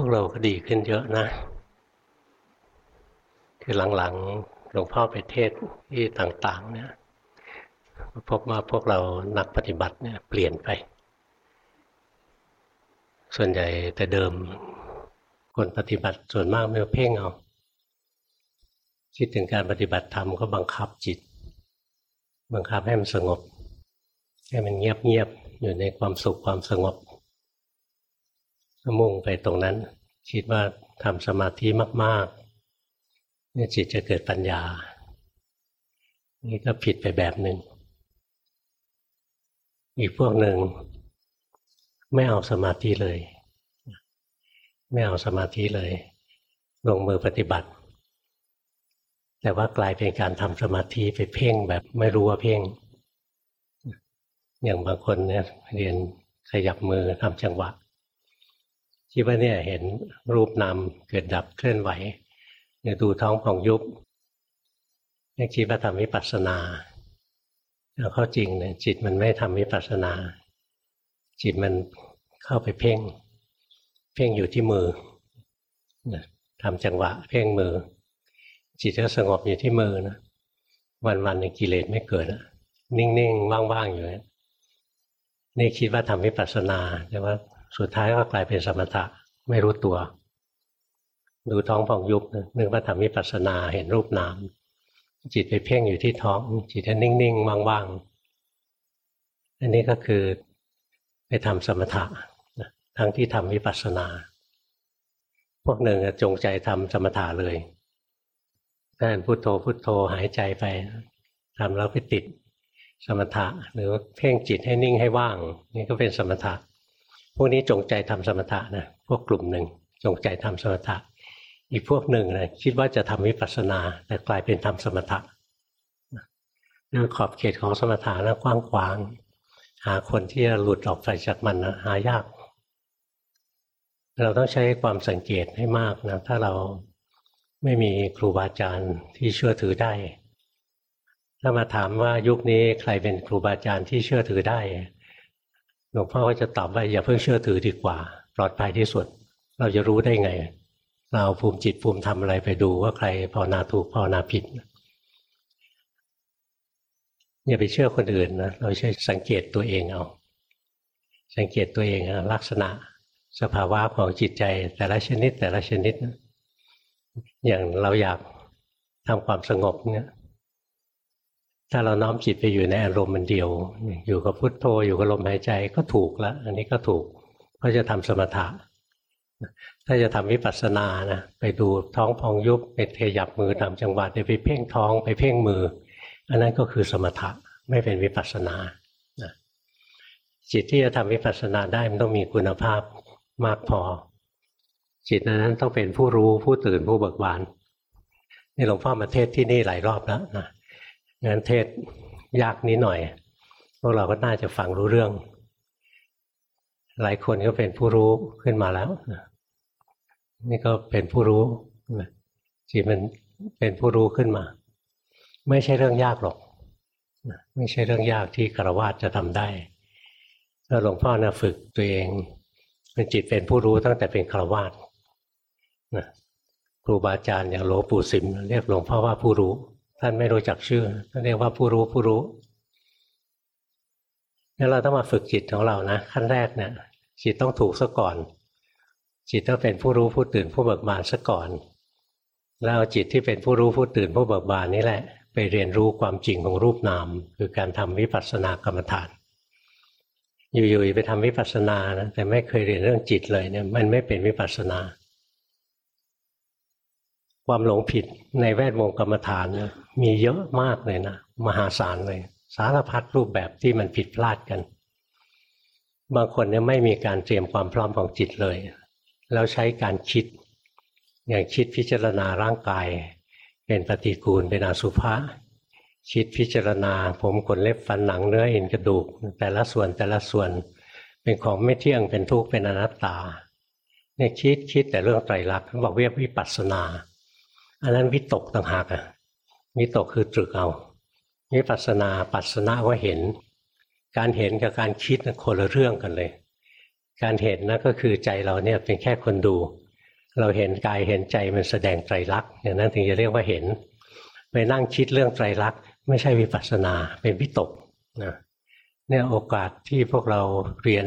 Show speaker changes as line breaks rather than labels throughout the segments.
วกเราก็ดีขึ้นเยอะนะ คือหลังๆหลวงพ่อไปเทศที่ต่างๆ เนี่ยพบว่าพวกเรานักปฏิบัติเนี่ยเปลี่ยนไป ส่วนใหญ่แต่เดิมคนปฏิบัติส่วนมากไม่เพ่งเอาคิดถึงการปฏิบัติธรรมก็บังคับจิต บังคับให้มันสงบ ให้มันเงียบๆอยู่ในความสุขความสงบ มุ่งไปตรงนั้น คิดว่าทำสมาธิมาก ๆ เนี่ยจิตจะเกิดปัญญา นี่ก็ผิดไปแบบหนึ่ง อีกพวกหนึ่ง ไม่เอาสมาธิเลย ไม่เอาสมาธิเลย ลงมือปฏิบัติ แต่ว่ากลายเป็นการทำสมาธิไปเพ่งแบบไม่รู้ว่าเพ่ง อย่างบางคนเนี่ยเรียนขยับมือทำจังหวะ คิดว่าเนี่ยเห็นรูปนามเกิดดับเคลื่อนไหวเนี่ยดูท้องผ่องยุบนี่คิดว่าทำวิปัสสนาเอาเข้าจริงเนี่ยจิตมันไม่ทำวิปัสสนา จิตมันเข้าไปเพ่ง เพ่งอยู่ที่มือทำจังหวะ เพ่งมือ จิตก็สงบอยู่ที่มือนะวันวันหนึ่งกิเลสไม่เกิดนิ่งๆว่างๆอยู่นี่คิดว่าทำวิปัสสนาแต่ว่า สุดท้ายก็กลายเป็นสมถะไม่รู้ตัว ดูท้องผ่องยุบนึกว่าทำวิปัสสนาเห็นรูปนามจิตไปเพ่งอยู่ที่ท้อง จิตจะนิ่งๆว่างๆอันนี้ก็คือไปทำสมถะทั้งที่ทำวิปัสสนา พวกหนึ่งจงใจทำสมถะเลยนั่นพุโทโธพุโทโธหายใจไปทำแล้วไปติดสมถะ หรือเพ่งจิตให้นิ่งให้ว่าง นี่ก็เป็นสมถะ พวกนี้จงใจทำสมถะนะพวกกลุ่มหนึ่งจงใจทำสมถะ อีกพวกหนึ่งนะคิดว่าจะทำวิปัสสนา แต่กลายเป็นทำสมถะเนั่นขอบเขตของสมถะนะกว้างขวาง หาคนที่จะหลุดออกไปจากมันนะหายาก เราต้องใช้ความสังเกตให้มากนะถ้าเราไม่มีครูบาอาจารย์ที่เชื่อถือได้ ถ้ามาถามว่ายุคนี้ใครเป็นครูบาอาจารย์ที่เชื่อถือได้ หลวงพ่อก็จะตอบว่าอย่าเพิ่งเชื่อถือดีกว่า ปลอดภัยที่สุด เราจะรู้ได้ไง เราภูมิจิตภูมิทำอะไรไปดูว่าใครภาวนาถูกภาวนาผิดอย่าไปเชื่อคนอื่นนะเราใช้สังเกตตัวเองเอา สังเกตตัวเองลักษณะสภาวะของจิตใจแต่ละชนิดแต่ละชนิด อย่างเราอยากทำความสงบเนี่ย ถ้าเราน้อมจิตไปอยู่ในอารมณ์มันเดียว อยู่กับพุทโธอยู่กับลมหายใจก็ถูกแล้วอันนี้ก็ถูกเพราจะทำสมถะ ถ้าจะทำวิปัสสนานะไปดูท้องพองยุบไปเทยับมือทำจังหวะไปเพ่งท้องไปเพ่งมือ อันนั้นก็คือสมถะไม่เป็นวิปัสสนาจิตที่จะทำวิปัสสนาได้มันต้องมีคุณภาพมากพอ จิตนั้นต้องเป็นผู้รู้ผู้ตื่นผู้เบิกบานนี่หลวงพ่อมาเทศที่นี่หลายรอบแล้วนะ งานเทศยากนิดหน่อย พวกเราก็น่าจะฟังรู้เรื่อง หลายคนก็เป็นผู้รู้ขึ้นมาแล้ว นี่ก็เป็นผู้รู้จิตมันเป็นผู้รู้ขึ้นมา ไม่ใช่เรื่องยากหรอก ไม่ใช่เรื่องยากที่กระวาดจะทำได้ถ้าหลวงพ่อนะฝึกตัวเองเป็นจิตเป็นผู้รู้ตั้งแต่เป็นครวาสครูบาอาจารย์อย่างหลวงปู่สิมเรียกหลวงพ่อว่าผู้รู้ ท่านไม่รู้จักชื่อท่านเรียกว่าผู้รู้ผู้รู้งั้นเราต้องมาฝึกจิตของเรานะขั้นแรกเนี่ยจิตต้องถูกซะก่อน จิตต้องเป็นผู้รู้ผู้ตื่นผู้เบิกบานซะก่อนแล้วเอาจิตที่เป็นผู้รู้ผู้ตื่นผู้เบิกบานนี่แหละ ไปเรียนรู้ความจริงของรูปนาม คือการทำวิปัสสนากรรมฐาน อยู่ๆไปทำวิปัสสนานะแต่ไม่เคยเรียนเรื่องจิตเลยเนี่ยมันไม่เป็นวิปัสสนา ความหลงผิดในแวดวงกรรมฐานนะ มีเยอะมากเลยนะ มหาศาลเลย สารพัดรูปแบบที่มันผิดพลาดกัน บางคนเนี่ยไม่มีการเตรียมความพร้อมของจิตเลยแล้วใช้การคิด อย่างคิดพิจารณาร่างกาย เป็นปฏิกูลเป็นอสุภะคิดพิจารณา ผมขนเล็บฟันหนังเนื้อเอ็นกระดูก แต่ละส่วนแต่ละส่วน เป็นของไม่เที่ยงเป็นทุกข์เป็นอนัตตาเนี่ยคิดคิดแต่เรื่องไตรลักษณ์บอกเรียกวิปัสสนา อันนั้นวิตกต่างหากอะ วิตกคือตรึกเอาวิปัสนาปัสนาว่าเห็น การเห็นกับการคิดคนละเรื่องกันเลย การเห็นนะก็คือใจเราเนี่ยเป็นแค่คนดู เราเห็นกายเห็นใจมันแสดงไตรลักษณ์อย่างนั้นถึงจะเรียกว่าเห็นไปนั่งคิดเรื่องไตรลักษณ์ไม่ใช่วิปัสสนาเป็นวิตกนะเนี่ยโอกาสที่พวกเราเรียน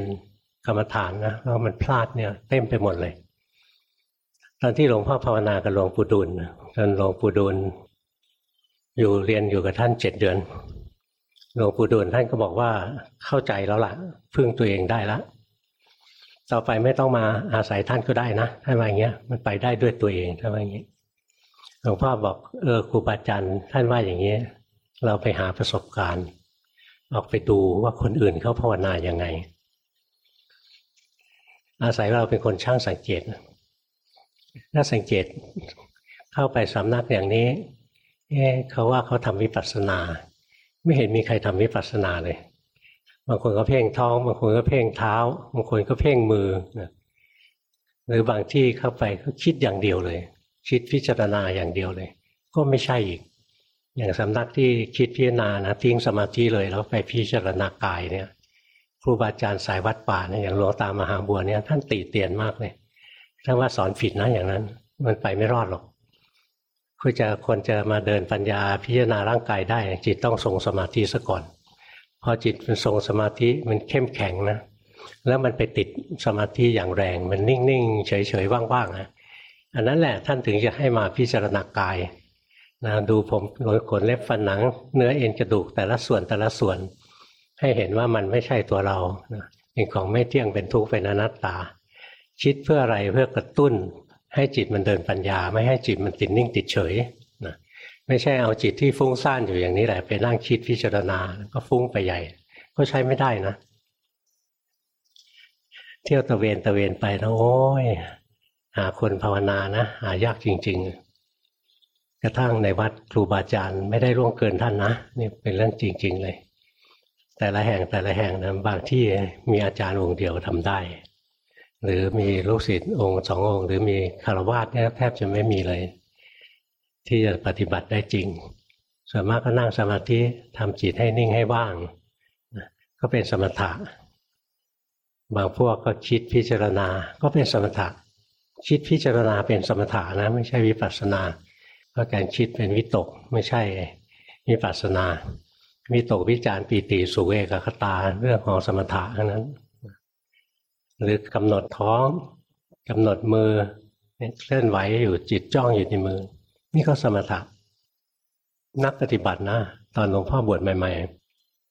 กรรมฐานนะแล้วมันพลาดเนี่ยเต็มไปหมดเลย ตอนที่หลวงพ่อภาวนากับหลวงปู่ดุลตอนหลวงปู่ดุล อยู่เรียนอยู่กับท่านเจ็ดเดือนหลวงปู่ดูลท่านก็บอกว่าเข้าใจแล้วล่ะพึ่งตัวเองได้แล้วต่อไปไม่ต้องมาอาศัยท่านก็ได้นะท่านว่าอย่างเงี้ยมันไปได้ด้วยตัวเองท่านว่าอย่างเงี้ยหลวงพ่อบอกเออครูบาอาจารย์ท่านว่าอย่างเงี้ยเราไปหาประสบการณ์ ออกไปดูว่าคนอื่นเขาภาวนาอย่างไง อาศัยเราเป็นคนช่างสังเกตถ้าสังเกตเข้าไปสำนักอย่างนี้ เอ๊เขาว่าเขาทำวิปัสสนา ไม่เห็นมีใครทำวิปัสสนาเลย บางคนก็เพ่งท้องบางคนก็เพ่งเท้า บางคนก็เพ่งมือหรือบางที่เข้าไปก็คิดอย่างเดียวเลย คิดพิจารณาอย่างเดียวเลย ก็ไม่ใช่อีก อย่างสำนักที่คิดพิจารณานะทิ้งสมาธิเลยแล้วไปพิจารณากายเนี่ยครูบาอาจารย์สายวัดป่าเนี่ยอย่างหลวงตามหาบัวเนี่ยท่านตีเตียนมากเลยท่านว่าสอนผิดนะอย่างนั้น มันไปไม่รอดหรอก คือจะคนจะมาเดินปัญญาพิจารณาร่างกายได้ จิตต้องทรงสมาธิซะก่อน พอจิตมันทรงสมาธิมันเข้มแข็งนะ แล้วมันไปติดสมาธิอย่างแรง มันนิ่งๆเฉยๆว่างๆนะอันนั้นแหละท่านถึงจะให้มาพิจารณากายนะดูผมขนเล็บฟันหนัง เนื้อเอ็นกระดูกแต่ละส่วนแต่ละส่วน ให้เห็นว่ามันไม่ใช่ตัวเราเป็นของไม่เที่ยงเป็นทุกข์เป็นอนัตตา คิดเพื่ออะไรเพื่อกระตุ้น ให้จิตมันเดินปัญญา ไม่ให้จิตมันติดนิ่งติดเฉยนะไม่ใช่เอาจิตที่ฟุ้งซ่านอยู่อย่างนี้แหละไปนั่งคิดพิจารณาก็ฟุ้งไปใหญ่ ก็ใช้ไม่ได้นะ เที่ยวตะเวนตะเวนไปนะโอ้ยหาคนภาวนานะหายากจริง ๆ กระทั่งในวัดครูบาอาจารย์ไม่ได้ร่วงเกินท่านนะนี่เป็นเรื่องจริง ๆ เลย แต่ละแห่งแต่ละแห่งนะบางที่มีอาจารย์องค์เดียวทำได้ หรือมีลูกศิษย์องค์สององค์ หรือมีคารวะเนี่ยแทบจะไม่มีเลย ที่จะปฏิบัติได้จริง ส่วนมากก็นั่งสมาธิทำจิตให้นิ่งให้ว่าง ก็เป็นสมถะ บางพวกก็คิดพิจารณาก็เป็นสมถะ คิดพิจารณาเป็นสมถะนะ ไม่ใช่วิปัสสนาเพราะการคิดเป็นวิตกไม่ใช่วิปัสสนาวิตกวิจารปีติสุเวกคตาเรื่องของสมถะนั้น หรือกำหนดท้องกำหนดมือเคลื่อนไหวอยู่จิตจ้องอยู่ในมือ นี่ก็สมถะนักปฏิบัตินะตอนหลวงพ่อบวชใหม่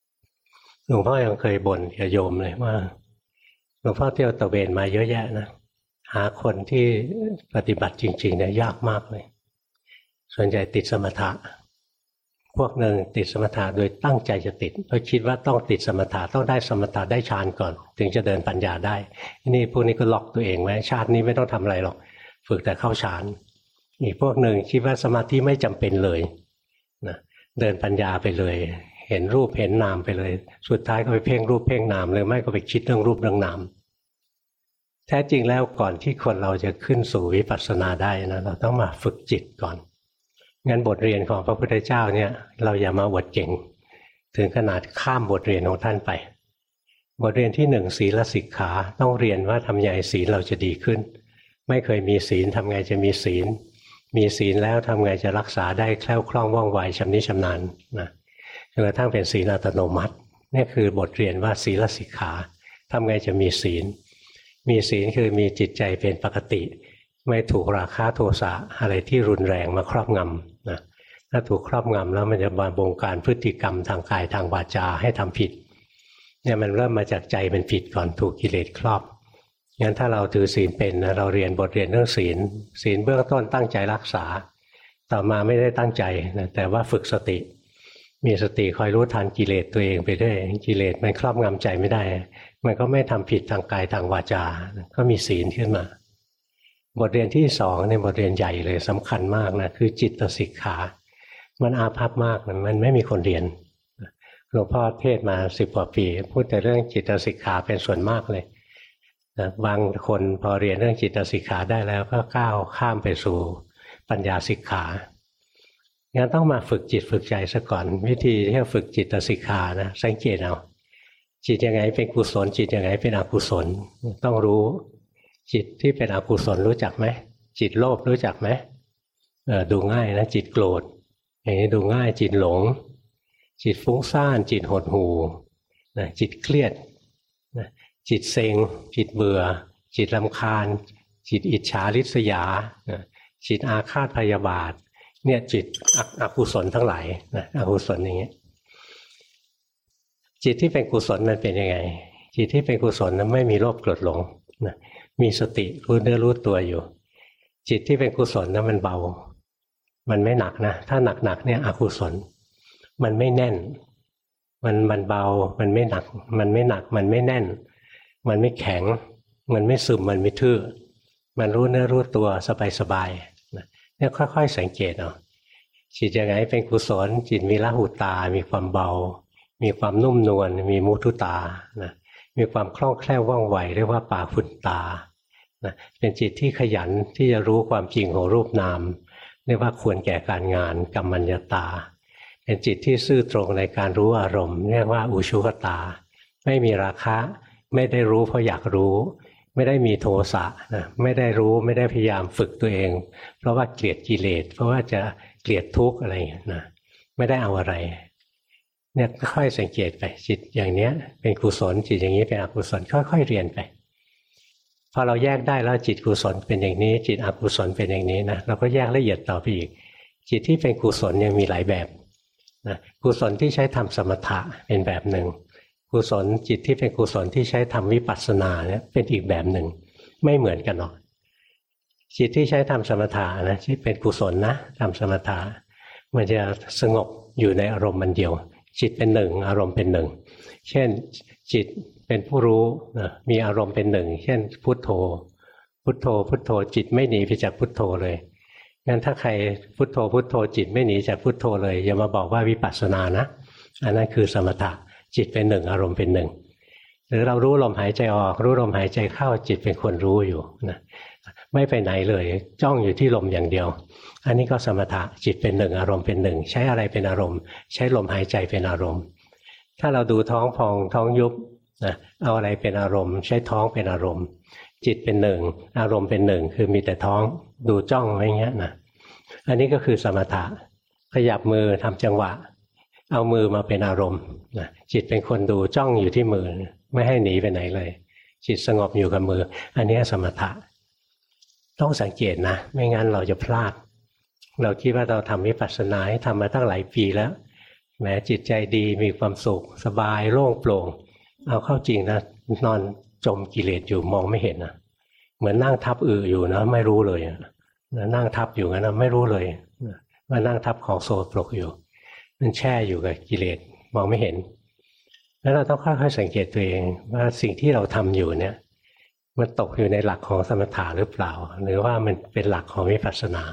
ๆหลวงพ่อยังเคยบ่นกับโยมเลยว่าหลวงพ่อเที่ยวตะเวนมาเยอะแยะนะหาคนที่ปฏิบัติจริงๆเนี่ยยากมากเลย ส่วนใหญ่ติดสมถะ วกหนึ่งติดสมถะโดยตั้งใจจะติดเพราะคิดว่าต้องติดสมถะต้องได้สมถะได้ฌานก่อน ถึงจะเดินปัญญาได้ นี่พวกนี้ก็ล็อกตัวเองไว้ชาตินี้ไม่ต้องทำอะไรหรอก ฝึกแต่เข้าฌานอีกพวกหนึ่งคิดว่าสมาธิไม่จำเป็นเลยนะเดินปัญญาไปเลย เห็นรูปเห็นนามไปเลย สุดท้ายก็ไปเพ่งรูปเพ่งนามเลยไม่ก็ไปคิดเรื่องรูปเรื่องนามแท้จริงแล้วก่อนที่คนเราจะขึ้นสู่วิปัสสนาได้นะเราต้องมาฝึกจิตก่อน งั้นบทเรียนของพระพุทธเจ้าเนี่ย เราอย่ามาอวดเก่ง ถึงขนาดข้ามบทเรียนของท่านไป บทเรียนที่หนึ่งศีลสิกขาต้องเรียนว่าทำไงศีลเราจะดีขึ้น ไม่เคยมีศีลทำไงจะมีศีล มีศีลแล้วทำไงจะรักษาได้แคล่วคล่องว่องไวชำนิชำนาญนะจนกระทั่งเป็นศีลอัตโนมัตินี่คือบทเรียนว่าศีลสิกขาทำไงจะมีศีล มีศีลคือมีจิตใจเป็นปกติ ไม่ถูกราคะโทสะอะไรที่รุนแรงมาครอบงำ ถ้าถูกครอบงำแล้วมันจะมาบงการพฤติกรรมทางกายทางวาจาให้ทำผิดเนี่ยมันเริ่มมาจากใจเป็นผิดก่อนถูกกิเลสครอบงั้นถ้าเราถือศีลเป็นนะเราเรียนบทเรียนเรื่องศีล ศีลเบื้องต้นตั้งใจรักษา ต่อมาไม่ได้ตั้งใจนะแต่ว่าฝึกสติ มีสติคอยรู้ทันกิเลสตัวเองไปด้วยกิเลสมันครอบงำใจไม่ได้ มันก็ไม่ทำผิดทางกายทางวาจา ก็มีศีลขึ้นมา บทเรียนที่สองในบทเรียนใหญ่เลยสำคัญมากนะคือจิตสิกขา มันอาภัพมากมันไม่มีคนเรียนหลวงพ่อเทศมาสิบกว่าปี พูดแต่เรื่องจิตสิกขาเป็นส่วนมากเลยนะบางคนพอเรียนเรื่องจิตสิกขาได้แล้วก็ก้าวข้ามไปสู่ปัญญาสิกขางั้นต้องมาฝึกจิตฝึกใจซะก่อน วิธีที่จะฝึกจิตสิกขานะสังเกตเอาจิตยังไงเป็นกุศล จิตยังไงเป็นอกุศลต้องรู้ จิตที่เป็นอกุศลรู้จักไหมจิตโลภรู้จักไหมเออดูง่ายนะจิตโกรธ อย่างนี้ดูง่ายจิตหลง จิตฟุ้งซ่าน จิตหดหูนะจิตเครียดนะจิตเซ็ง จิตเบื่อ จิตลำคาญ จิตอิจฉาริษยานะจิตอาฆาตพยาบาท เนี่ยจิตอกุศลทั้งหลายนะอกุศลอย่างเงี้ยจิตที่เป็นกุศลมันเป็นยังไง จิตที่เป็นกุศลนั้นไม่มีโลภโกรธหลงนะมีสติรู้เนื้อรู้ตัวอยู่ จิตที่เป็นกุศลนั้นมันเบา มันไม่หนักนะ ถ้าหนักหนักเนี่ยอกุศล มันไม่แน่น มันมันเบา มันไม่หนัก มันไม่หนัก มันไม่แน่น มันไม่แข็ง มันไม่ซึม มันไม่ทื่อ มันรู้เนื้อรู้ตัวสบายๆเนี่ยค่อย ๆ สังเกตเอาจิตยังไงเป็นกุศล จิตมีละหุตา มีความเบา มีความนุ่มนวล มีมุทุตานะมีความคล่องแคล่วว่องไวเรียกว่าป่าฟุนตานะเป็นจิตที่ขยันที่จะรู้ความจริงของรูปนาม เรียกว่าควรแก่การงานกรรมัญญาตา เป็นจิตที่ซื่อตรงในการรู้อารมณ์ เรียกว่าอุชุกตา ไม่มีราคะ ไม่ได้รู้เพราะอยากรู้ ไม่ได้มีโทสะนะไม่ได้รู้ไม่ได้พยายามฝึกตัวเอง เพราะว่าเกลียดกิเลสเพราะว่าจะเกลียดทุกข์อะไรนะไม่ได้เอาอะไรเนี่ยค่อยสังเกตไปจิตอย่างเนี้ยเป็นกุศลจิตอย่างนี้เป็นอกุศลค่อย ๆ เรียนไป พอเราแยกได้แล้วจิตกุศลเป็นอย่างนี้ จิตอกุศลเป็นอย่างนี้นะเราก็แยกละเอียดต่อไปอีก จิตที่เป็นกุศลยังมีหลายแบบนะกุศลที่ใช้ทำสมถะเป็นแบบหนึ่งกุศลจิตที่เป็นกุศลที่ใช้ทำวิปัสสนาเนี่ยเป็นอีกแบบหนึ่ง ไม่เหมือนกันหรอกจิตที่ใช้ทำสมถะนะที่เป็นกุศลนะทำสมถะมันจะสงบอยู่ในอารมณ์มันเดียว จิตเป็นหนึ่ง อารมณ์เป็นหนึ่ง เช่นจิต เป็นผู้รู้มีอารมณ์เป็นหนึ่ง เช่น พุทโธ พุทโธ พุทโธจิตไม่หนีไปจากพุทโธเลยงั้นถ้าใครพุทโธพุทโธจิตไม่หนีจากพุทโธเลยอย่ามาบอกว่าวิปัสสนานะ อันนั้นคือสมถะจิตเป็นหนึ่งอารมณ์เป็นหนึ่ง หรือเรารู้ลมหายใจออก รู้ลมหายใจเข้าจิตเป็นคนรู้อยู่นะไม่ไปไหนเลยจ้องอยู่ที่ลมอย่างเดียว อันนี้ก็สมถะจิตเป็นหนึ่งอารมณ์เป็นหนึ่งใช้อะไรเป็นอารมณ์ ใช้ลมหายใจเป็นอารมณ์ ถ้าเราดูท้องพองท้องยุบ นะเอาอะไรเป็นอารมณ์ ใช้ท้องเป็นอารมณ์ จิตเป็นหนึ่ง อารมณ์เป็นหนึ่ง คือมีแต่ท้องดูจ้องไว้เงี้ยนะอันนี้ก็คือสมถะขยับมือทำจังหวะ เอามือมาเป็นอารมณ์นะจิตเป็นคนดูจ้องอยู่ที่มือ ไม่ให้หนีไปไหนเลย จิตสงบอยู่กับมือ อันนี้สมถะ ต้องสังเกตนะ ไม่งั้นเราจะพลาด เราคิดว่าเราทำวิปัสสนาทำมาตั้งหลายปีแล้วแม้จิตใจดีมีความสุข สบายโล่งโปร่ง เอาเข้าจริงนะนอนจมกิเลสอยู่มองไม่เห็นนะเหมือนนั่งทับอืออยู่นะ ไม่รู้เลยนะนั่งทับอยู่งั้นนะไม่รู้เลยว่านั่งทับของโซปรกอยู่ มันแช่อยู่กับกิเลสมองไม่เห็น แล้วเราต้องค่อยๆสังเกตตัวเองว่าสิ่งที่เราทำอยู่เนี่ย มันตกอยู่ในหลักของสมถะหรือเปล่า หรือว่ามันเป็นหลักของวิปัสสนา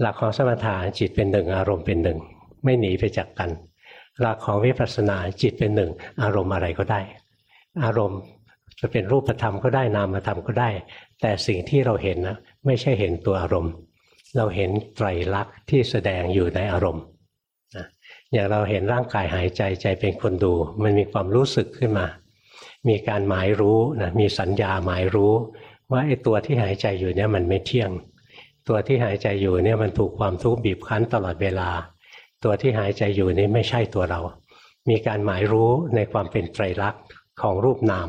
หลักของสมถะจิตเป็นหนึ่งอารมณ์เป็นหนึ่ง ไม่หนีไปจากกัน หลักของวิปัสสนาจิตเป็นหนึ่ง อารมณ์อะไรก็ได้ อารมณ์จะเป็นรูปธรรมก็ได้นามธรรมก็ได้ แต่สิ่งที่เราเห็นนะไม่ใช่เห็นตัวอารมณ์ เราเห็นไตรลักษณ์ที่แสดงอยู่ในอารมณ์อย่างเราเห็นร่างกายหายใจใจเป็นคนดู มันมีความรู้สึกขึ้นมา มีการหมายรู้นะมีสัญญาหมายรู้ ว่าไอ้ตัวที่หายใจอยู่เนี่ยมันไม่เที่ยง ตัวที่หายใจอยู่เนี่ยมันถูกความทุกข์บีบคั้นตลอดเวลา ตัวที่หายใจอยู่นี่ไม่ใช่ตัวเรา มีการหมายรู้ในความเป็นไตรลักษณ์ของรูปนาม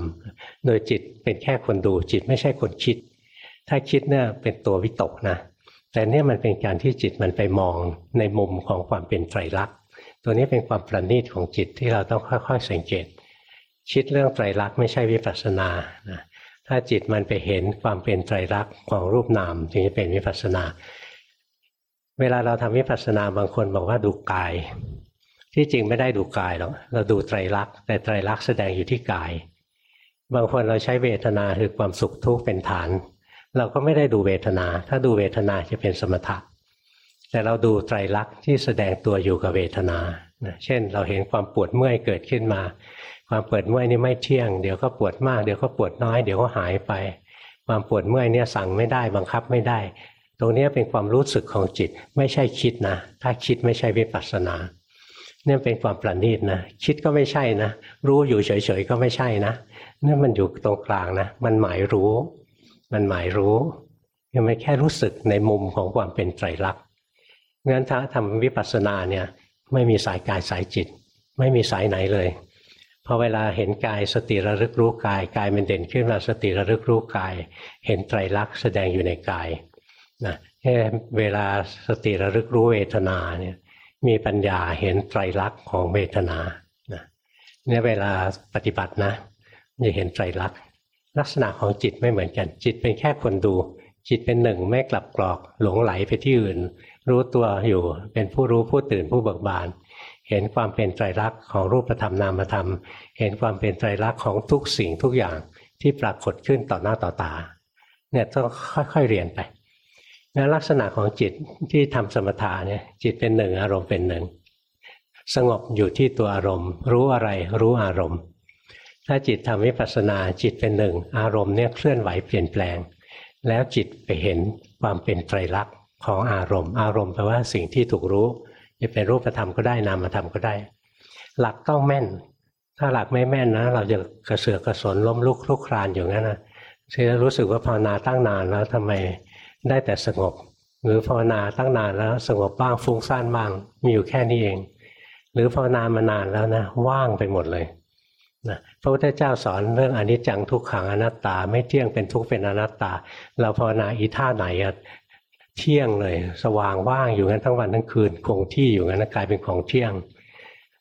โดยจิตเป็นแค่คนดูจิตไม่ใช่คนคิด ถ้าคิดเนี่ยเป็นตัววิตกนะ แต่เนี่ยมันเป็นการที่จิตมันไปมองในมุมของความเป็นไตรลักษณ์ ตัวนี้เป็นความประณีตของจิตที่เราต้องค่อยๆสังเกต คิดเรื่องไตรลักษณ์ไม่ใช่วิปัสสนานะถ้าจิตมันไปเห็นความเป็นไตรลักษณ์ของรูปนามจึงจะเป็นวิปัสสนา เวลาเราทำวิปัสสนาบางคนบอกว่าดูกาย ที่จริงไม่ได้ดูกายหรอกเราดูไตรลักษณ์แต่ไตรลักษณ์แสดงอยู่ที่กาย บางคนเราใช้เวทนาคือความสุขทุกข์เป็นฐาน เราก็ไม่ได้ดูเวทนา ถ้าดูเวทนาจะเป็นสมถะแต่เราดูไตรลักษณ์ที่แสดงตัวอยู่กับเวทนา เช่น เราเห็นความปวดเมื่อยเกิดขึ้นมา ความปวดเมื่อยนี่ไม่เที่ยง เดี๋ยวก็ปวดมาก เดี๋ยวก็ปวดน้อย เดี๋ยวก็หายไป ความปวดเมื่อยเนี่ยสั่งไม่ได้บังคับไม่ได้ ตรงนี้เป็นความรู้สึกของจิตไม่ใช่คิดนะ ถ้าคิดไม่ใช่วิปัสสนาเนี่ยเป็นความประณีตนะคิดก็ไม่ใช่นะ รู้อยู่เฉยๆก็ไม่ใช่นะนี่มันอยู่ตรงกลางนะ มันหมายรู้ มันหมายรู้ยังไม่แค่รู้สึกในมุมของความเป็นไตรลักษณ์งั้นถ้าทำวิปัสสนาเนี่ยไม่มีสายกายสายจิต ไม่มีสายไหนเลยพอเวลาเห็นกายสติระลึกรู้กาย กายมันเด่นขึ้นมาสติระลึกรู้กาย เห็นไตรลักษณ์แสดงอยู่ในกาย นะแค่เวลาสติระลึกรู้เวทนาเนี่ยมีปัญญาเห็นไตรลักษณ์ของเวทนาเนี่ยเวลาปฏิบัตินะจะเห็นไตรลักษณ์ลักษณะของจิตไม่เหมือนกัน จิตเป็นแค่คนดู จิตเป็นหนึ่งไม่กลับกรอกหลงไหลไปที่อื่น รู้ตัวอยู่เป็นผู้รู้ผู้ตื่นผู้เบิกบาน เห็นความเป็นไตรลักษณ์ของรูปธรรมนามธรรม เห็นความเป็นไตรลักษณ์ของทุกสิ่งทุกอย่างที่ปรากฏขึ้นต่อหน้าต่อตาเนี่ยต้องค่อยๆเรียนไป แล้วลักษณะของจิตที่ทำสมถะเนี่ยจิตเป็นหนึ่งอารมณ์เป็นหนึ่งสงบอยู่ที่ตัวอารมณ์ รู้อะไรรู้อารมณ์ ถ้าจิตทำวิปัสสนาจิตเป็นหนึ่งอารมณ์เนี่ยเคลื่อนไหวเปลี่ยนแปลง แล้วจิตไปเห็นความเป็นไตรลักษณ์ของอารมณ์ อารมณ์แปลว่าสิ่งที่ถูกรู้จะเป็นรูปธรรมก็ได้นามธรรมก็ได้ หลักต้องแม่น ถ้าหลักไม่แม่นนะ เราจะกระเสือกกระสนล้มลุกคลุกคลานอยู่งั้นนะจะรู้สึกว่าภาวนาตั้งนานแล้วทำไม ได้แต่สงบ หรือภาวนาตั้งนานแล้วสงบบ้างฟุ้งซ่านบ้าง มีอยู่แค่นี้เอง หรือภาวนามานานแล้วนะว่างไปหมดเลยนะพระพุทธเจ้าสอนเรื่องอนิจจังทุกขังอนัตตา ไม่เที่ยงเป็นทุกข์เป็นอนัตตา เราภาวนาอีท่าไหนอะเที่ยงเลย สว่างว่างอยู่งั้นทั้งวันทั้งคืนคงที่อยู่งั้นกลายเป็นของเที่ยง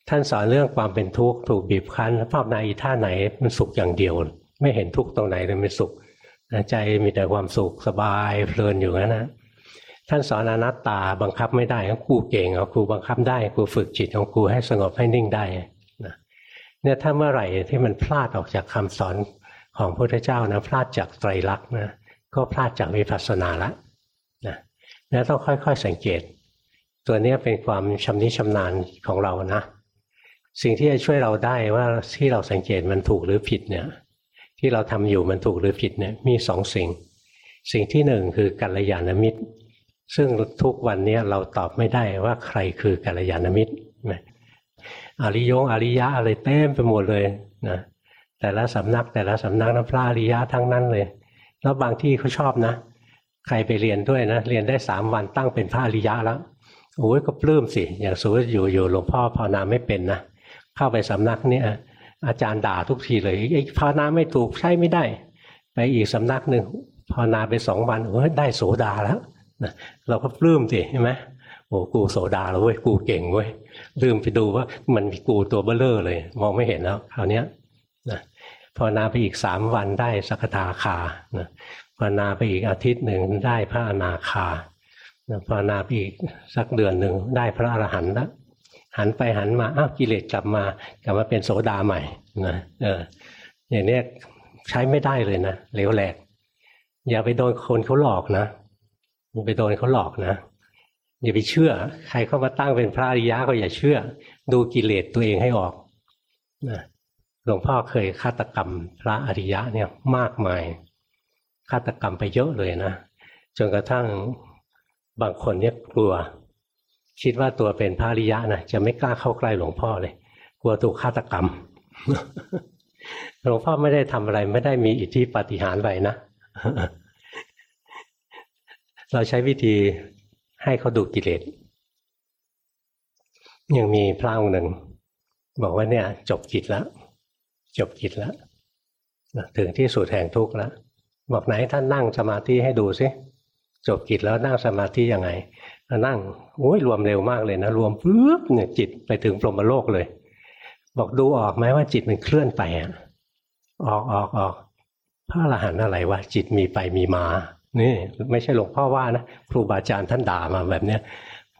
ท่านสอนเรื่องความเป็นทุกข์ถูกบีบคั้นภาวนาอีท่าไหนมันสุขอย่างเดียว ไม่เห็นทุกข์ตรงไหนเลยมันสุข ใจมีแต่ความสุขสบายเพลินอยู่งั้นนะท่านสอนอนัตตาบังคับไม่ได้ครูเก่งเอาครูบังคับได้ครูฝึกจิตของครูให้สงบให้นิ่งได้นะเนี่ยถ้าเมื่อไหร่ที่มันพลาดออกจากคำสอนของพระพุทธเจ้านะพลาดจากไตรลักษณ์นะก็พลาดจากวิปัสสนาละนะนี่ต้องค่อยๆสังเกต ตัวนี้เป็นความชำนิชำนาญของเรานะ สิ่งที่จะช่วยเราได้ว่าที่เราสังเกตมันถูกหรือผิดเนี่ย ที่เราทำอยู่มันถูกหรือผิดเนี่ยมีสองสิ่ง สิ่งที่หนึ่งคือกัลยาณมิตร ซึ่งทุกวันนี้เราตอบไม่ได้ว่าใครคือกัลยาณมิตรนะอริยงอริยะอะไรเต็มไปหมดเลยนะแต่ละสำนักแต่ละสำนักนัพระอริยะทั้งนั้นเลย แล้วบางที่เขาชอบนะ ใครไปเรียนด้วยนะ เรียนได้สามวันตั้งเป็นพระอริยะแล้วโอ้ยก็ปลื้มสิ อย่างสมมติอยู่อยู่หลวงพ่อภาวนาไม่เป็นนะ เข้าไปสำนักเนี้ อาจารย์ด่าทุกทีเลยไอ้ภาวนาไม่ถูกใช้ไม่ได้ ไปอีกสำนักหนึ่งภาวนาไปสองวันโอ้ยได้โสดาแล้วนะเราก็ปลื้มสิใช่ไหมโอ้กูโสดาแล้วเว้ยกูเก่งเว้ยลืมไปดูว่ามันมีกูตัวเบลเลอร์เลย มองไม่เห็นแล้วคราวนี้นะภาวนาไปอีกสามวันได้สักทาคานะภาวนาไปอีกอาทิตย์หนึ่งได้พระอนาคาภาวนาไปอีกสักเดือนหนึ่งได้พระอรหันต์แล้ว หันไปหันมาอ้าวกิเลสกลับมากลับมาเป็นโสดาใหม่นะเอออย่างนี้ใช้ไม่ได้เลยนะเหลวแหลก อย่าไปโดนคนเขาหลอกนะอย่าไปโดนเขาหลอกนะอย่าไปเชื่อ ใครเข้ามาตั้งเป็นพระอริยะก็อย่าเชื่อ ดูกิเลสตัวเองให้ออกนะหลวงพ่อเคยฆาตกรรมพระอริยะเนี่ยมากมายฆาตกรรมไปเยอะเลยนะจนกระทั่งบางคนเนี่ยกลัว คิดว่าตัวเป็นพระริยะนะจะไม่กล้าเข้าใกล้หลวงพ่อเลย กลัวถูกฆาตกรรมหลวงพ่อไม่ได้ทำอะไรไม่ได้มีอิทธิปฏิหารไว้นะเราใช้วิธีให้เขาดูกิเลสยังมีพระองค์หนึ่ง บอกว่าเนี่ย จบกิจแล้วจบกิจแล้วถึงที่สุดแห่งทุกข์แล้วบอกไหนท่านนั่งสมาธิให้ดูซิจบกิจแล้วนั่งสมาธิยังไง นั่งโอ้ยรวมเร็วมากเลยนะรวมปึ๊บเนี่ยจิตไปถึงพรหมโลกเลย บอกดูออกไหมว่าจิตมันเคลื่อนไปอะออกออกออกพระอรหันต์อะไรวะจิตมีไปมีมา นี่ ไม่ใช่หลวงพ่อว่านะครูบาอาจารย์ท่านด่ามาแบบเนี้ย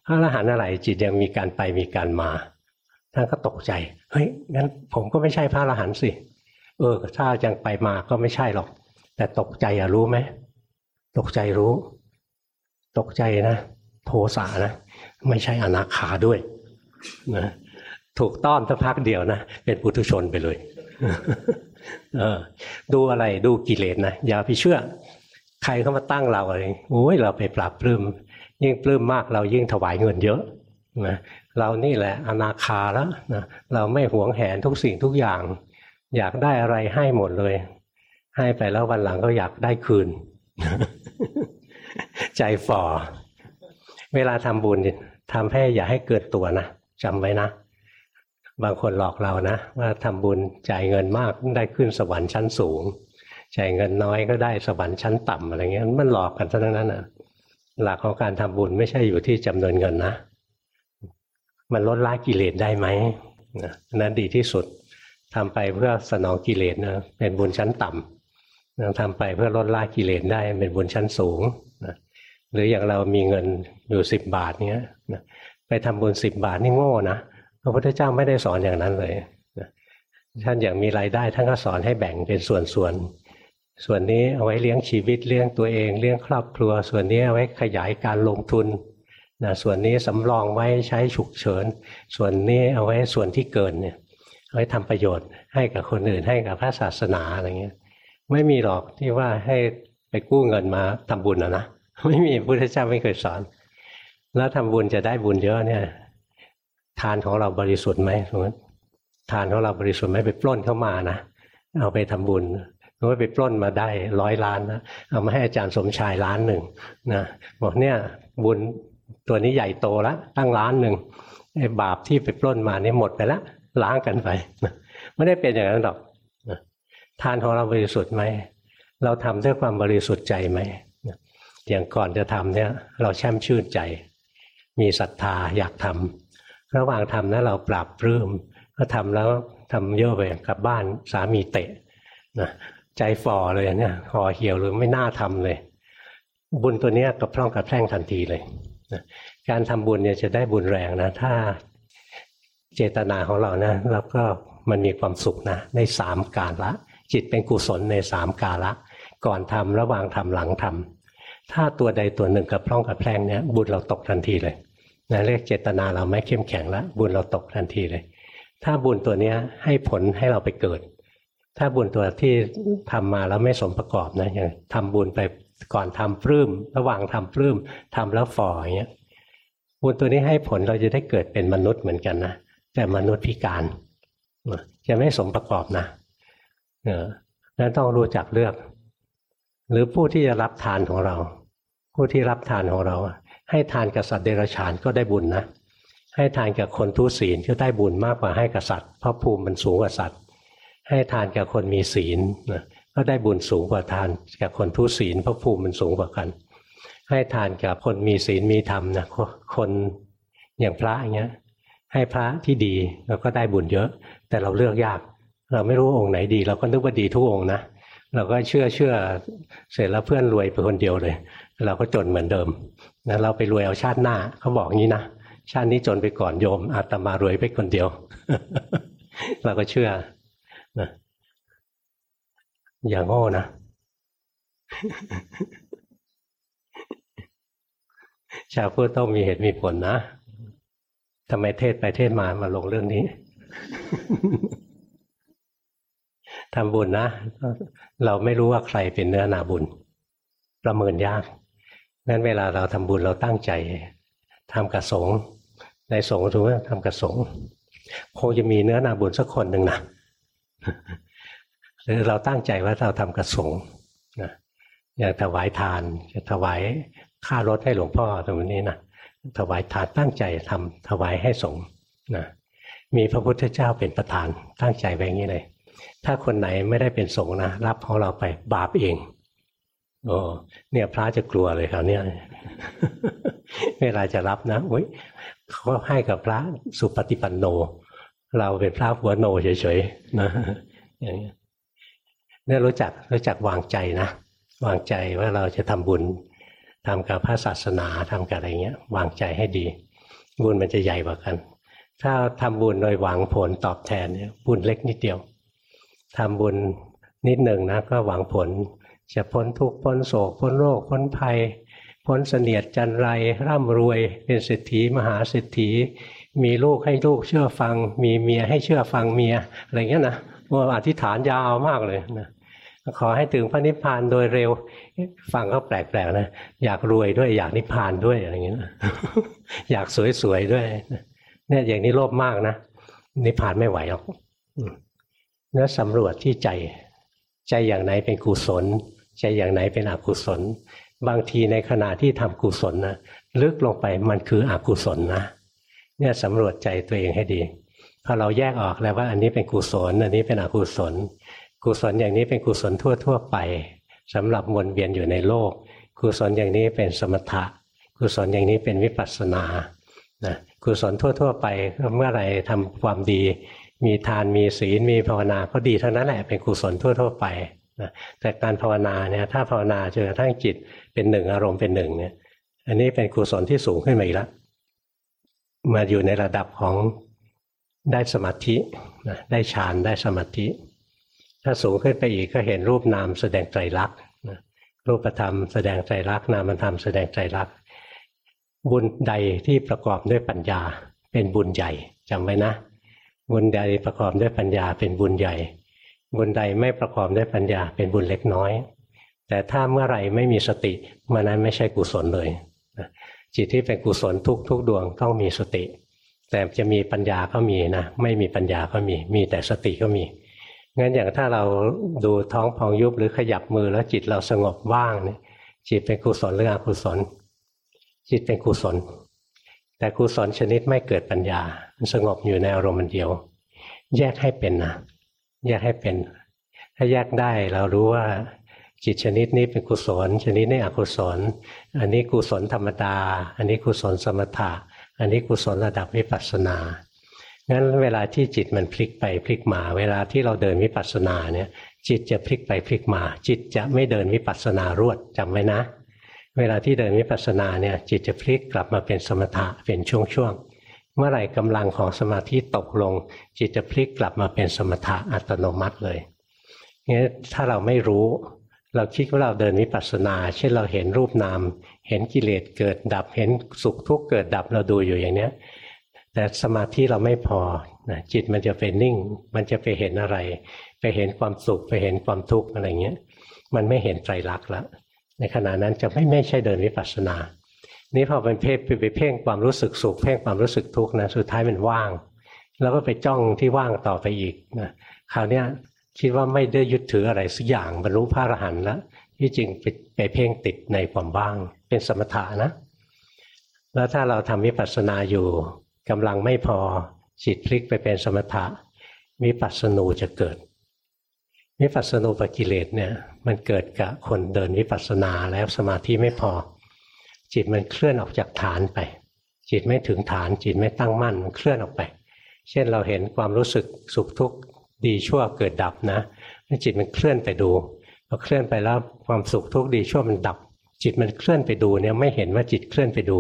พระอรหันต์อะไรจิตยังมีการไปมีการมาท่านก็ตกใจเฮ้ยงั้นผมก็ไม่ใช่พระอรหันต์สิเออถ้ายังไปมาก็ไม่ใช่หรอก แต่ตกใจอะรู้ไหมตกใจรู้ ตกใจนะ โทสะนะไม่ใช่อนาคาด้วยนะถูกต้อนสักพักเดียวนะ เป็นปุถุชนไปเลยเออดูอะไรดูกิเลสนะอย่าไปเชื่อ ใครเข้ามาตั้งเราอะไรโอ้ยเราไปปราบปลื้มยิ่งปลื้มมากเรายิ่งถวายเงินเยอะนะเรานี่แหละอนาคาแล้วนะเราไม่หวงแหนทุกสิ่งทุกอย่าง อยากได้อะไรให้หมดเลย ให้ไปแล้ววันหลังก็อยากได้คืน ใจฝ่อ เวลาทำบุญทำให้อย่าให้เกิดตัวนะจำไว้นะ บางคนหลอกเรานะ ว่าทำบุญจ่ายเงินมากได้ขึ้นสวรรค์ชั้นสูงจ่ายเงินน้อยก็ได้สวรรค์ชั้นต่ำอะไรเงี้ยมันหลอกกันทั้งนั้นนะหลักของการทำบุญไม่ใช่อยู่ที่จำนวนเงินนะ มันลดละกิเลสได้ไหมนั้นดีที่สุดทำไปเพื่อสนองกิเลสนะเป็นบุญชั้นต่ำทำไปเพื่อลดละกิเลสได้เป็นบุญชั้นสูง หรืออย่างเรามีเงินอยู่สิบบาทเนี้ยไปทำบุญสิบบาทนี่โง่นะพระพุทธเจ้าไม่ได้สอนอย่างนั้นเลยท่านอยากมีรายได้ท่านก็สอนให้แบ่งเป็นส่วนส่วนส่วนนี้เอาไว้เลี้ยงชีวิตเลี้ยงตัวเอง เลี้ยงครอบครัว ส่วนนี้เอาไว้ขยายการลงทุนนะส่วนนี้สำรองไว้ใช้ฉุกเฉิน ส่วนนี้เอาไว้ส่วนที่เกินเนี่ยเอาไว้ทำประโยชน์ให้กับคนอื่นให้กับพระศาสนาอะไรเงี้ยไม่มีหรอกที่ว่าให้ไปกู้เงินมาทำบุญนะนะ ไม่มีพุทธเจ้าไม่เคยสอน แล้วทำบุญจะได้บุญเยอะเนี่ย ทานของเราบริสุทธิ์ไหมสมมติทานของเราบริสุทธิ์ไหมไปปล้นเข้ามานะเอาไปทำบุญสมมติไปปล้นมาได้ร้อยล้านนะเอามาให้อาจารย์สมชายล้านหนึ่งนะบอกเนี่ยบุญตัวนี้ใหญ่โตแล้วตั้งล้านหนึ่งไอ้บาปที่ไปปล้นมานี่หมดไปแล้วล้างกันไปไม่ได้เป็นอย่างนั้นหรอกทานของเราบริสุทธิ์ไหมเราทำด้วยความบริสุทธิ์ใจไหม อย่างก่อนจะทำเนี่ย เราแช่มชื่นใจ มีศรัทธาอยากทำระหว่างทำนะเราปราบปลื้มก็ทำแล้วทำเยอะไปกลับบ้านสามีเตะนะใจฝ่อเลยเนี่ยคอเหี่ยวหรือไม่น่าทำเลย บุญตัวเนี้ยกับพร่องกับแพร่งทันทีเลยนะการทำบุญเนี่ยจะได้บุญแรงนะ ถ้าเจตนาของเรานะแล้วก็มันมีความสุขนะในสามกาลละ จิตเป็นกุศลในสามกาละ ก่อนทำระหว่างทำหลังทำ ถ้าตัวใดตัวหนึ่งกับพร่องกับแพร่งเนี่ยบุญเราตกทันทีเลยนะเรียกเจตนาเราไม่เข้มแข็งแล้วบุญเราตกทันทีเลย ถ้าบุญตัวเนี้ยให้ผลให้เราไปเกิด ถ้าบุญตัวที่ทำมาแล้วไม่สมประกอบนะอย่างทำบุญไปก่อนทำปลื้มระหว่างทำปลื้มทำแล้วฝ่ออย่างเงี้ยบุญตัวนี้ให้ผลเราจะได้เกิดเป็นมนุษย์เหมือนกันนะแต่มนุษย์พิการจะไม่สมประกอบนะเออนั้นต้องรู้จักเลือก หรือผู้ที่จะรับทานของเรา ผู้ที่รับทานของเรา ให้ทานกับสัตว์เดรัจฉานก็ได้บุญนะให้ทานกับคนทุศีลก็ได้บุญมากกว่าให้กับสัตว์เพราะภูมิมันสูงกว่าสัตว์ ให้ทานกับคนมีศีลก็ได้บุญสูงกว่าทานกับคนทุศีลเพราะภูมิมันสูงกว่ากัน ให้ทานกับคนมีศีลมีธรรมนะคนอย่างพระอย่างเงี้ยให้พระที่ดีเราก็ได้บุญเยอะ แต่เราเลือกยาก เราไม่รู้องค์ไหนดี เราก็นึกว่าดีทุกองนะเราก็เชื่อเชื่อเสร็จแล้วเพื่อนรวยไปคนเดียวเลยเราก็จนเหมือนเดิมนะเราไปรวยเอาชาติหน้าเขาบอกงี้นะชาตินี้จนไปก่อนโยมอาตมารวยไปคนเดียว เราก็เชื่อนะอย่างโง่นะ ชาวพุทธต้องมีเหตุมีผลนะทำไมเทศไปเทศมามาลงเรื่องนี้ทำบุญนะ เราไม่รู้ว่าใครเป็นเนื้อนาบุญ ประเมินยาก งั้นเวลาเราทำบุญเราตั้งใจทำกระสงในสงฆ์ถือว่าทำกระสงคงจะมีเนื้อนาบุญสักคนหนึ่งนะหรือเราตั้งใจว่าเราทำกระสงนะอย่าถวายทานจะถวายค่ารถให้หลวงพ่อตรงนี้นะถวายทานตั้งใจทำถวายให้สงนะมีพระพุทธเจ้าเป็นประธานตั้งใจไว้อย่างนี้เลย ถ้าคนไหนไม่ได้เป็นสงฆ์นะรับของเราไปบาปเอง โอ้เนี่ยพระจะกลัวเลยครับเนี่ยเวลาจะรับนะอุ้ยเขาให้กับพระสุปฏิปันโน เราเป็นพระหัวโนเฉยๆนะอย่างนี้เนี่ยรู้จักรู้จักวางใจนะ วางใจว่าเราจะทำบุญทำกับพระศาสนาทำกับอะไรเงี้ย วางใจให้ดี บุญมันจะใหญ่กว่ากัน ถ้าทำบุญโดยหวังผลตอบแทนเนี่ยบุญเล็กนิดเดียวทำบุญนิดหนึ่งนะก็หวังผล จะพ้นทุกข์พ้นโศกพ้นโรคพ้นภัย พ้นเสนียดจันไรร่ำรวย เป็นเศรษฐีมหาเศรษฐี มีลูกให้ลูกเชื่อฟัง มีเมียให้เชื่อฟังเมียอะไรเงี้ยนะว่าอธิษฐานยาวมากเลยนะขอให้ถึงพระนิพพานโดยเร็ว ฟังก็แปลกๆนะอยากรวยด้วยอยากนิพพานด้วยอะไรเงี้ยอยากสวยๆด้วยเนี่ยอย่างนี้โลภมากนะนิพพานไม่ไหวหรอกเนื้อสำรวจที่ใจ ใจอย่างไหนเป็นกุศล ใจอย่างไหนเป็นอกุศล บางทีในขณะที่ทำกุศลนะลึกลงไปมันคืออกุศลนะเนี่ยสำรวจใจตัวเองให้ดีพอเราแยกออกแล้วว่าอันนี้เป็นกุศล อันนี้เป็นอกุศล กุศลอย่างนี้เป็นกุศลทั่ว ๆ ไปสำหรับวนเวียนอยู่ในโลก กุศลอย่างนี้เป็นสมถะ กุศลอย่างนี้เป็นวิปัสสนานะกุศลทั่ว ๆ ไปเมื่อไรทำความดี มีทานมีศีลมีภาวนาก็ดีเท่านั้นแหละเป็นกุศลทั่ว ๆ ไป นะแต่การภาวนาเนี่ยถ้าภาวนาจนกระทั่งจิตเป็นหนึ่งอารมณ์เป็นหนึ่งเนี่ยอันนี้เป็นกุศลที่สูงขึ้นมาอีกแล้วมาอยู่ในระดับของได้สมาธินะได้ฌานได้สมาธิ ถ้าสูงขึ้นไปอีกก็เห็นรูปนามแสดงไตรลักรูปธรรมแสดงไตรลักนามธรรมแสดงไตรลักบุญใดที่ประกอบด้วยปัญญาเป็นบุญใหญ่จำไว้นะ บุญใดประกอบด้วยปัญญาเป็นบุญใหญ่ บุญใดไม่ประกอบด้วยปัญญาเป็นบุญเล็กน้อย แต่ถ้าเมื่อไหร่ไม่มีสติมื่อนั้นไม่ใช่กุศลเลยจิตที่เป็นกุศลทุกทุกดวงต้องมีสติ แต่จะมีปัญญาก็มีนะไม่มีปัญญาก็มี มีแต่สติก็มีงั้นอย่างถ้าเราดูท้องพองยุบหรือขยับมือแล้วจิตเราสงบว่างเนี่ยจิตเป็นกุศลหรืออกุศล จิตเป็นกุศล แต่กุศลชนิดไม่เกิดปัญญาสงบอยู่ในอารมณ์เดียว แยกให้เป็นนะ แยกให้เป็น ถ้าแยกได้เรารู้ว่าจิตชนิดนี้เป็นกุศล ชนิดนี้อกุศล อันนี้กุศลธรรมดา อันนี้กุศลสมถะ อันนี้กุศลระดับวิปัสสนางั้นเวลาที่จิตมันพลิกไปพลิกมา เวลาที่เราเดินวิปัสสนาเนี่ย จิตจะพลิกไปพลิกมา จิตจะไม่เดินวิปัสสนารวดจำไว้นะ เวลาที่เดินวิปัสสนาเนี่ยจิตจะพลิกกลับมาเป็นสมถะเป็นช่วงๆ มื่อไหร่กำลังของสมาธิตกลง จิตจะพลิกกลับมาเป็นสมถะอัตโนมัติเลยงั้นถ้าเราไม่รู้ เราคิดว่าเราเดินวิปัสสนา เช่นเราเห็นรูปนาม เห็นกิเลสเกิดดับ เห็นสุขทุกข์เกิดดับเราดูอยู่อย่างเนี้ยแต่สมาธิเราไม่พอจิตมันจะไปนิ่ง มันจะไปเห็นอะไร ไปเห็นความสุขไปเห็นความทุกข์อะไรเงี้ย มันไม่เห็นไตรลักษณ์ละในขณะนั้นจะไม่ไม่ใช่เดินวิปัสสนา นี่พอเป็นเพศไปเพ่งความรู้สึกสุขเพ่งความรู้สึกทุกข์นะสุดท้ายมันว่าง แล้วก็ไปจ้องที่ว่างต่อไปอีกนะคราวนี้คิดว่าไม่ได้ยึดถืออะไรสักอย่างบรรลุพระอรหันต์แล้วที่จริงไปไปเพ่งติดในความบ้าง เป็นสมถะนะ แล้วถ้าเราทำวิปัสสนาอยู่กำลังไม่พอจิตพลิกไปเป็นสมถะวิปัสสนูจะเกิดวิปัสสนูปกิเลสเนี่ยมันเกิดกับคนเดินวิปัสสนาแล้วสมาธิไม่พอ จิตมันเคลื่อนออกจากฐานไป จิตไม่ถึงฐาน จิตไม่ตั้งมั่นมันเคลื่อนออกไป เช่นเราเห็นความรู้สึกสุขทุกข์ดีชั่วเกิดดับนะจิตมันเคลื่อนไปดูพอเคลื่อนไปแล้วความสุขทุกข์ดีชั่วมันดับ จิตมันเคลื่อนไปดูเนี่ยไม่เห็นว่าจิตเคลื่อนไปดู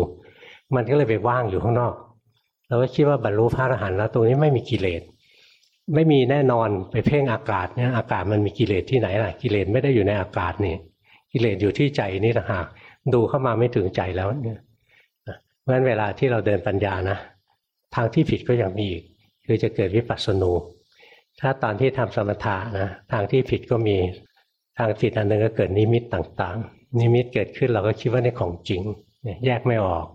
มันก็เลยไปว่างอยู่ข้างนอกเราก็คิดว่าบรรลุพระอรหันต์แล้วตรงนี้ไม่มีกิเลสไม่มีแน่นอนไปเพ่งอากาศเนี่ยอากาศมันมีกิเลสที่ไหนล่ะกิเลสไม่ได้อยู่ในอากาศนี่กิเลสอยู่ที่ใจนี่ต่างหาก ดูเข้ามาไม่ถึงใจแล้วเนี่ยเพราะฉะนั้นเวลาที่เราเดินปัญญานะ ทางที่ผิดก็ยังมีอีก คือจะเกิดวิปัสสนูถ้าตอนที่ทำสมถะนะทางที่ผิดก็มีทางผิดอันนึงก็เกิดนิมิตต่างๆ นิมิตเกิดขึ้นเราก็คิดว่านี่ของจริงแยกไม่ออก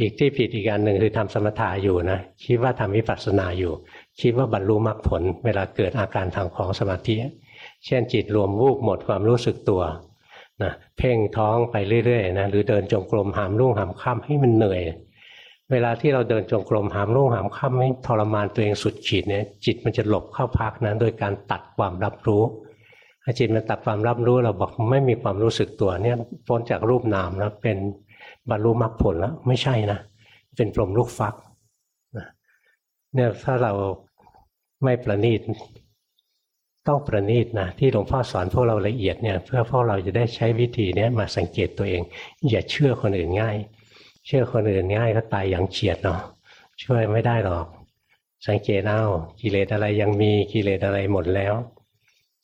อีกที่ผิดอีกอันหนึ่งคือทำสมถะอยู่นะคิดว่าทำวิปัสสนาอยู่ คิดว่าบรรลุมรรคผล เวลาเกิดอาการทางของสมาธิเช่นจิตรวมวูบหมดความรู้สึกตัว นะเพ่งท้องไปเรื่อยๆนะหรือเดินจงกรมหามรุ่งหามค่ำให้มันเหนื่อย เวลาที่เราเดินจงกรมหามรุ่งหามค่ำให้ทรมานตัวเองสุดขีดเนี่ยจิตมันจะหลบเข้าพักนะโดยการตัดความรับรู้ถ้าจิตมันตัดความรับรู้เราบอกไม่มีความรู้สึกตัวเนี่ยพ้นจากรูปนามแล้วเป็นบรรลุมรรคผลแล้วไม่ใช่นะเป็นปลมลูกฟักเนี่ยถ้าเราไม่ประณีต ต้องประณีตนะที่หลวงพ่อสอนพวกเราละเอียดเนี่ยเพื่อพวกเราจะได้ใช้วิธีนี้มาสังเกตตัวเอง อย่าเชื่อคนอื่นง่าย เชื่อคนอื่นง่ายก็ตายอย่างเฉียดเนาะช่วยไม่ได้หรอก สังเกตเอากิเลสอะไรยังมีกิเลสอะไรหมดแล้ว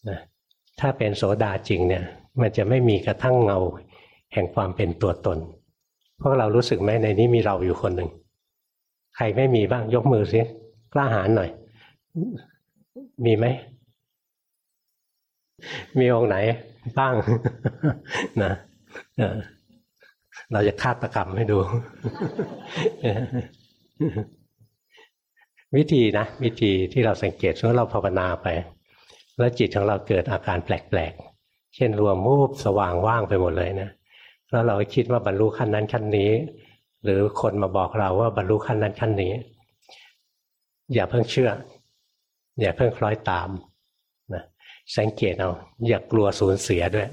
นะถ้าเป็นโสดาจริงเนี่ย มันจะไม่มีกระทั่งเงาแห่งความเป็นตัวตน พวกเรารู้สึกไหมในนี้มีเราอยู่คนหนึ่งใครไม่มีบ้างยกมือซิกล้าหาญหน่อย มีไหม มีองค์ไหนบ้างนะเราจะฆาตกรรมให้ดู วิธีนะ วิธีที่เราสังเกตว่าเราภาวนาไป แล้วจิตของเราเกิดอาการแปลกๆ เช่นรวมมูบสว่างว่างไปหมดเลยนะแล้วเราคิดว่าบรรลุขั้นนั้นขั้นนี้ หรือคนมาบอกเราว่าบรรลุขั้นนั้นขั้นนี้ อย่าเพิ่งเชื่อ อย่าเพิ่งคล้อยตาม สังเกตเอาอย่ากกลัวสูญเสียด้วย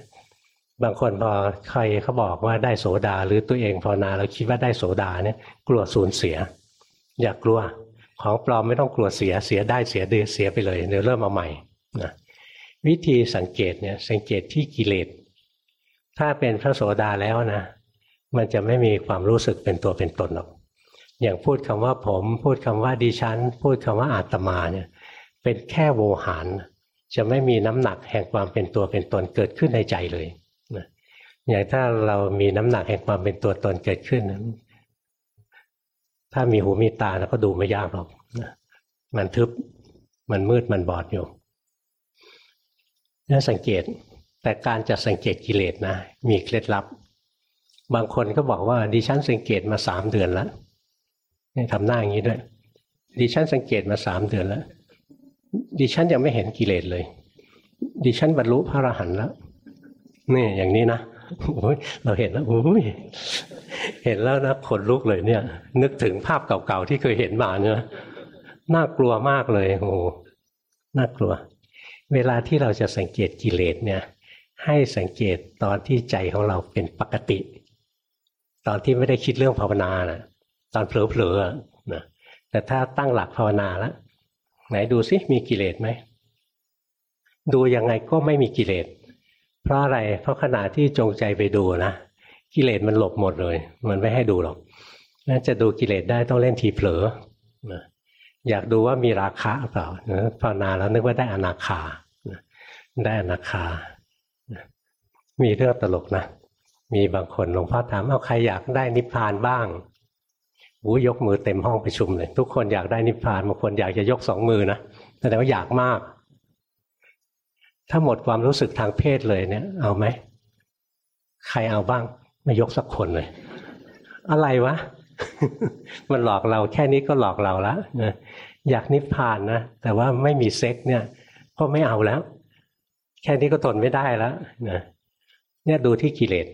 บางคนพอใครเขาบอกว่าได้โสดา หรือตัวเองภาวนาแล้วคิดว่าได้โสดาเนี่ยกลัวสูญเสีย อย่ากกลัวของปลอมไม่ต้องกลัวเสียเสียได้เสียดีเสียไปเลยเดี๋ยวเริ่มมาใหม่นะวิธีสังเกตเนี่ยสังเกตที่กิเลสถ้าเป็นพระโสดาแล้วนะ มันจะไม่มีความรู้สึกเป็นตัวเป็นตนหรอกอย่างพูดคำว่าผม พูดคำว่าดิฉัน พูดคำว่าอาตมาเนี่ยเป็นแค่โวหาร จะไม่มีน้ำหนักแห่งความเป็นตัวเป็นตนเกิดขึ้นในใจเลยนะอย่างถ้าเรามีน้ำหนักแห่งความเป็นตัวตนเกิดขึ้นถ้ามีหูมีตาเราก็ดูไม่ยากหรอกนะมันทึบมันมืดมันบอดอยู่นี่สังเกตแต่การจะสังเกตกิเลสนะ มีเคล็ดลับ บางคนก็บอกว่าดิฉันสังเกตมาสามเดือนแล้วนี่ทำหน้าอย่างนี้ด้วยดิฉันสังเกตมาสามเดือนแล้ว ดิฉันยังไม่เห็นกิเลสเลย ดิฉันบรรลุพระอรหันต์แล้วนี่อย่างนี้นะโอยเราเห็นแล้วโอ้ยเห็นแล้วนะขนลุกเลยเนี่ย นึกถึงภาพเก่าๆที่เคยเห็นมาเนี่ยน่ากลัวมากเลยโอ้น่ากลัว เวลาที่เราจะสังเกตกิเลสเนี่ย ให้สังเกตตอนที่ใจของเราเป็นปกติ ตอนที่ไม่ได้คิดเรื่องภาวนานะตอนเผลอๆนะแต่ถ้าตั้งหลักภาวนาแล้ว ไหนดูซิมีกิเลสไหมดูยังไงก็ไม่มีกิเลส เพราะอะไร เพราะขณะที่จงใจไปดูนะ กิเลสมันหลบหมดเลย มันไม่ให้ดูหรอกนั่นจะดูกิเลสได้ต้องเล่นทีเผลออยากดูว่ามีราคะเปล่าภาวนาแล้วนึกว่าได้อนาคาได้อนาคา มีเรื่องตลกนะ มีบางคนหลวงพ่อถามเอาใครอยากได้นิพพานบ้าง หูยกมือเต็มห้องประชุมเลย ทุกคนอยากได้นิพพานบางคนอยากจะยกสองมือนะแสดงว่าอยากมาก ถ้าหมดความรู้สึกทางเพศเลยเนี่ย เอาไหมใครเอาบ้าง ไม่ยกสักคนเลย อะไรวะ มันหลอกเราแค่นี้ก็หลอกเราแล้วอยากนิพพานนะแต่ว่าไม่มีเซ็กเนี่ยก็ไม่เอาแล้ว แค่นี้ก็ทนไม่ได้แล้วนะเนี่ยดูที่กิเลส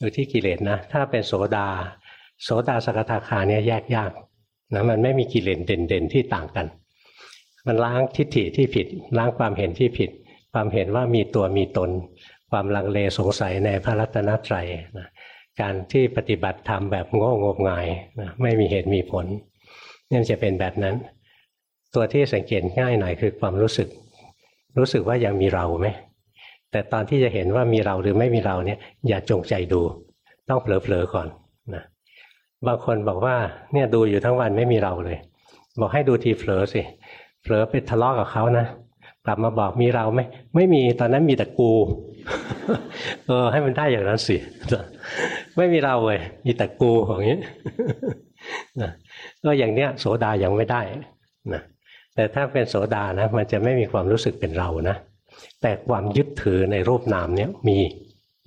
ดูที่กิเลสนะถ้าเป็นโสดา โสดาสกทาคาเนี่ยแยกยากนะมันไม่มีกิเลสเด่นๆที่ต่างกัน มันล้างทิฏฐิที่ผิด ล้างความเห็นที่ผิด ความเห็นว่ามีตัวมีตน ความลังเลสงสัยในพระรัตนตรัยนะการที่ปฏิบัติธรรมแบบโง่งมงายนะไม่มีเหตุมีผลนี่จะเป็นแบบนั้น ตัวที่สังเกตง่ายหน่อยคือความรู้สึก รู้สึกว่ายังมีเราไหมแต่ตอนที่จะเห็นว่ามีเราหรือไม่มีเราเนี่ยอย่าจงใจดู ต้องเผลอๆก่อน บางคนบอกว่าเนี่ยดูอยู่ทั้งวันไม่มีเราเลย บอกให้ดูทีเผลอสิเผลอไปทะเลาะกับเขานะกลับมาบอกมีเราไหมไม่มีตอนนั้นมีแต่กูเออให้มันได้อย่างนั้นสิไม่มีเราเลยมีแต่กูอย่างนี้นะก็อย่างเนี้ยโสดายังไม่ได้นะแต่ถ้าเป็นโสดานะมันจะไม่มีความรู้สึกเป็นเรานะแต่ความยึดถือในรูปนามเนี้ยมี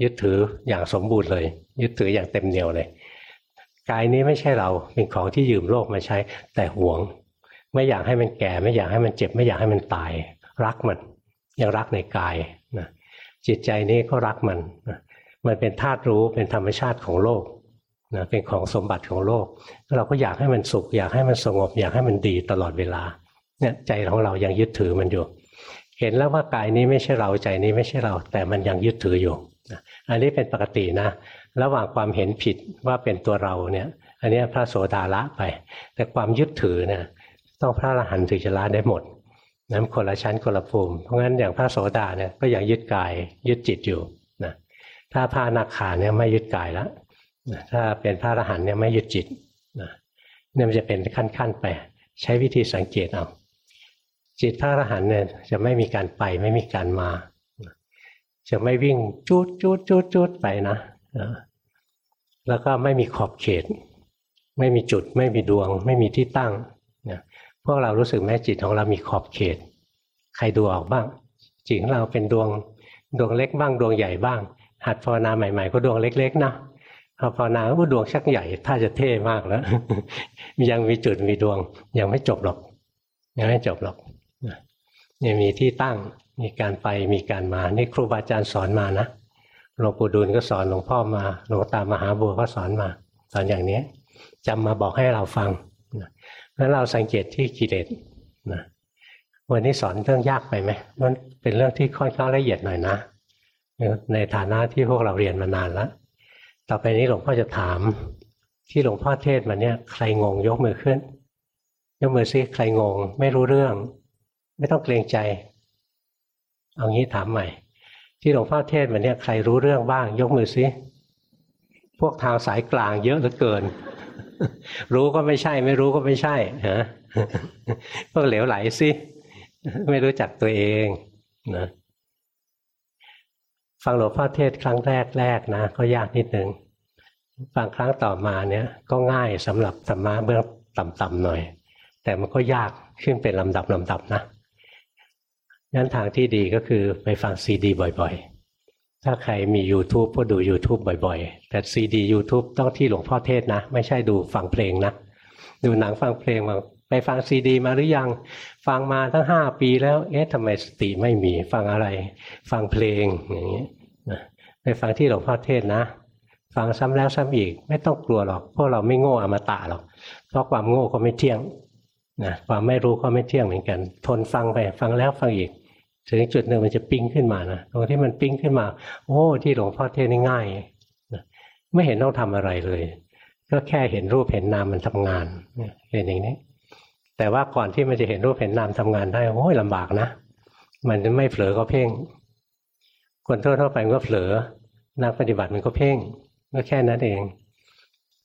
ยึดถืออย่างสมบูรณ์เลย ยึดถืออย่างเต็มเหนียวเลย กายนี้ไม่ใช่เราเป็นของที่ยืมโลกมาใช้ แต่หวง ไม่อยากให้มันแก่ ไม่อยากให้มันเจ็บ ไม่อยากให้มันตาย รักมันยังรักในกายนะจิตใจนี้ก็รักมันนะมันเป็นธาตุรู้เป็นธรรมชาติของโลกนะเป็นของสมบัติของโลก เราก็อยากให้มันสุข อยากให้มันสงบ อยากให้มันดีตลอดเวลาเนี่ยใจของเรายังยึดถือมันอยู่ เห็นแล้วว่ากายนี้ไม่ใช่เราใจนี้ไม่ใช่เรา แต่มันยังยึดถืออยู่อันนี้เป็นปกตินะ ระหว่างความเห็นผิดว่าเป็นตัวเราเนี่ย อันนี้พระโสดาละไป แต่ความยึดถือเนี่ยต้องพระอรหันต์ถึงจะละได้หมดนั้นคนละชั้นคนละภูมิ เพราะงั้นอย่างพระโสดาเนี่ยก็ยังยึดกายยึดจิตอยู่นะถ้าพระนักขาเนี่ยไม่ยึดกายแล้วถ้าเป็นพระอรหันต์เนี่ยไม่ยึดจิตนะเนี่ยมันจะเป็นขั้นๆไป ใช้วิธีสังเกตเอาจิตพระอรหันต์เนี่ยจะไม่มีการไปไม่มีการมา จะไม่วิ่งจูดจูดจูดจูดไปนะ แล้วก็ไม่มีขอบเขต ไม่มีจุด ไม่มีดวง ไม่มีที่ตั้งพวกเรารู้สึกไหมจิตของเรามีขอบเขต ใครดูออกบ้าง จิตของเราเป็นดวงดวงเล็กบ้างดวงใหญ่บ้าง หัดภาวนาใหม่ ๆ ก็ดวงเล็ก ๆ นะพอภาวนาก็ดวงชักใหญ่ ถ้าจะเท่มากแล้วยังมีจุดมีดวง ยังไม่จบหรอก ยังไม่จบหรอกนี่มีที่ตั้งมีการไปมีการมา นี่ครูบาอาจารย์สอนมานะ หลวงปู่ดูลก็สอนหลวงพ่อมา หลวงตามหาบัวก็สอนมา สอนอย่างนี้จำมาบอกให้เราฟังแล้วเราสังเกตที่กิเลสนะวันนี้สอนเรื่องยากไปไหมมันเป็นเรื่องที่ค่อนข้างละเอียดหน่อยนะ ในฐานะที่พวกเราเรียนมานานแล้ว ต่อไปนี้หลวงพ่อจะถาม ที่หลวงพ่อเทศมาเนี่ย ใครงงยกมือขึ้น ยกมือซิใครงง ไม่รู้เรื่อง ไม่ต้องเกรงใจ เอางี้ถามใหม่ ที่หลวงพ่อเทศมาเนี่ยใครรู้เรื่องบ้าง ยกมือซิพวกทางสายกลางเยอะเหลือเกิน รู้ก็ไม่ใช่ ไม่รู้ก็ไม่ใช่ฮะพวกเหลวไหลสิไม่รู้จักตัวเองนะฟังหลวงพ่อเทศครั้งแรกแรกนะ ก็ยากนิดหนึ่งฟังครั้งต่อมาเนี่ย ก็ง่ายสำหรับธรรมะเบื้องต่ำๆหน่อย แต่มันก็ยากขึ้นเป็นลำดับลำดับนะ งั้นทางที่ดีก็คือไปฟังซีดีบ่อยๆ ถ้าใครมี YouTube ก็ดู YouTube บ่อยๆ แต่ซีดี YouTube ต้องที่หลวงพ่อเทศนะ ไม่ใช่ดูฟังเพลงนะ ดูหนังฟังเพลงมาไปฟังซีดี มาหรือยัง ฟังมาตั้งห้าปีแล้ว เอ๊ะทำไมสติไม่มี ฟังอะไร ฟังเพลงอย่างนี้ไปฟังที่หลวงพ่อเทศนะ ฟังซ้ำแล้วซ้ำอีก ไม่ต้องกลัวหรอก พวกเราไม่โง่อมตะหรอก เพราะความโง่ก็ไม่เที่ยงนะความไม่รู้ก็ไม่เที่ยงเหมือนกัน ทนฟังไป ฟังแล้วฟังอีก ถึงจุดหนึ่งมันจะปิ้งขึ้นมานะตรงที่มันปิ้งขึ้นมา โอ้ที่หลวงพ่อเทศนี่ง่ายนะไม่เห็นต้องทำอะไรเลย ก็แค่เห็นรูปเห็นนามมันทำงานเห็นอย่างนี้ แต่ว่าก่อนที่มันจะเห็นรูปเห็นนามทำงานได้โอ้ยลำบากนะมันไม่เผลอก็เพ่ง คนทั่วๆไปก็เผลอนักปฏิบัติมันก็เพ่งก็แค่นั้นเอง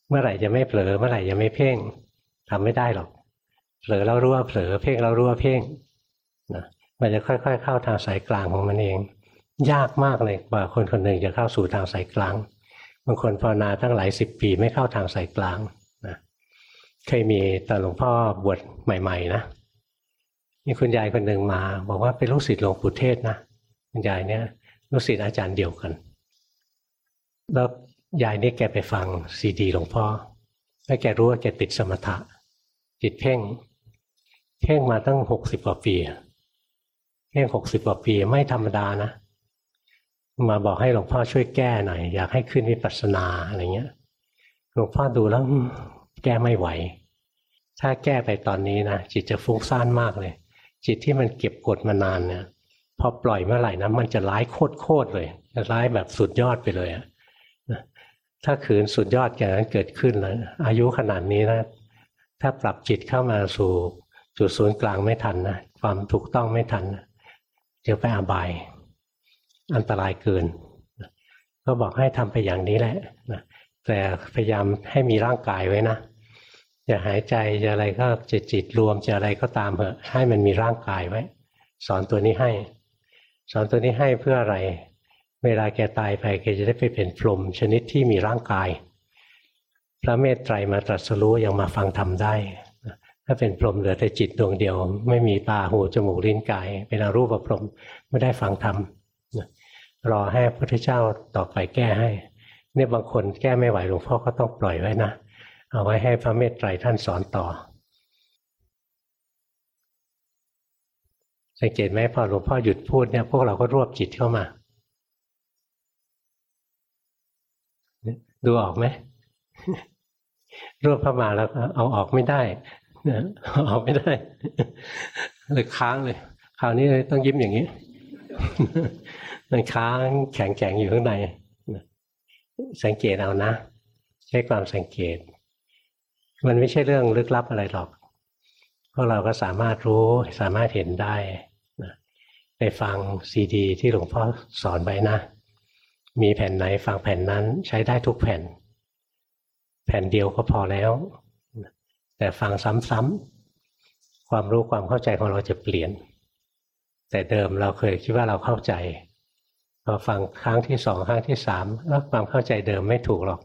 เมื่อไหร่จะไม่เผลอเมื่อไหร่จะไม่เพ่งทำไม่ได้หรอกเผลอแล้วรู้ว่าเผลอเพ่งแล้วรู้ว่าเพ่งนะ มันจะค่อย ๆ เข้าทางสายกลางของมันเอง ยากมากเลยกว่าคนคนหนึ่งจะเข้าสู่ทางสายกลางบางคนภาวนาตั้งหลายสิบปีไม่เข้าทางสายกลางนะเคยมีตอนหลวงพ่อบวชใหม่ ๆ นะมีคุณยายคนหนึ่งมา บอกว่าเป็นลูกศิษย์หลวงปู่เทศนะคุณยายเนี่ยลูกศิษย์อาจารย์เดียวกัน แล้วยายนี่แกไปฟังซีดีหลวงพ่อแล้วแกรู้ว่าแกติดสมถะจิตเพ่ง เพ่งมาตั้งหกสิบกว่าปี เพ่หกสิบกว่าปีไม่ธรรมดานะ มาบอกให้หลวงพ่อช่วยแก้หน่อย อยากให้ขึ้นวิปัสสนาอะไรเงี้ยหลวงพ่อดูแล้วแก้ไม่ไหว ถ้าแก้ไปตอนนี้นะจิตจะฟุ้งซ่านมากเลย จิตที่มันเก็บกดมานานเนี่ยพอปล่อยเมื่อไหร่นะมันจะร้ายโคตรๆเลยจะร้ายแบบสุดยอดไปเลยอะถ้าขืนสุดยอดอย่างนั้นเกิดขึ้นแล้วอายุขนาดนี้นะถ้าปรับจิตเข้ามาสู่จุดศูนย์กลางไม่ทันนะความถูกต้องไม่ทันจะ เดี๋ยวไปอาบาย อันตรายเกิน ก็บอกให้ทำไปอย่างนี้แหละแต่พยายามให้มีร่างกายไว้นะจะหายใจจะอะไรก็จะจิตรวมจะอะไรก็ตามเหอะให้มันมีร่างกายไว้ สอนตัวนี้ให้ สอนตัวนี้ให้เพื่ออะไร เวลาแกตายไปแกจะได้ไปเป็นพรหมชนิดที่มีร่างกาย พระเมตไตรมาตรัสรู้ยังมาฟังทำได้ ถ้าเป็นพรหมเหลือแต่จิตดวงเดียว ไม่มีตาหูจมูกลิ้นกาย เป็นอรูปพรหมไม่ได้ฟังธรรมรอให้พระพุทธเจ้าต่อไปแก้ให้ เนี่ยบางคนแก้ไม่ไหวหลวงพ่อก็ต้องปล่อยไว้นะเอาไว้ให้พระเมตไตรท่านสอนต่อ สังเกตไหมพอหลวงพ่อหยุดพูดเนี่ยพวกเราก็รวบจิตเข้ามาดูออกไหมรวบเข้ามาแล้วเอาออกไม่ได้ ออกไม่ได้เลยค้างเลย คราวนี้ต้องยิ้มอย่างนี้มันค้างแข็งแข็งอยู่ข้างในสังเกตเอานะ ใช้ความสังเกต มันไม่ใช่เรื่องลึกลับอะไรหรอกพวกเราก็สามารถรู้สามารถเห็นได้นะไปฟังซีดี ที่หลวงพ่อสอนไว้นะ มีแผ่นไหนฟังแผ่นนั้นใช้ได้ทุกแผ่น แผ่นเดียวก็พอแล้ว แต่ฟังซ้ำๆความรู้ความเข้าใจของเราจะเปลี่ยน แต่เดิมเราเคยคิดว่าเราเข้าใจพอฟังครั้งที่สองครั้งที่สามแล้วความเข้าใจเดิมไม่ถูกหรอก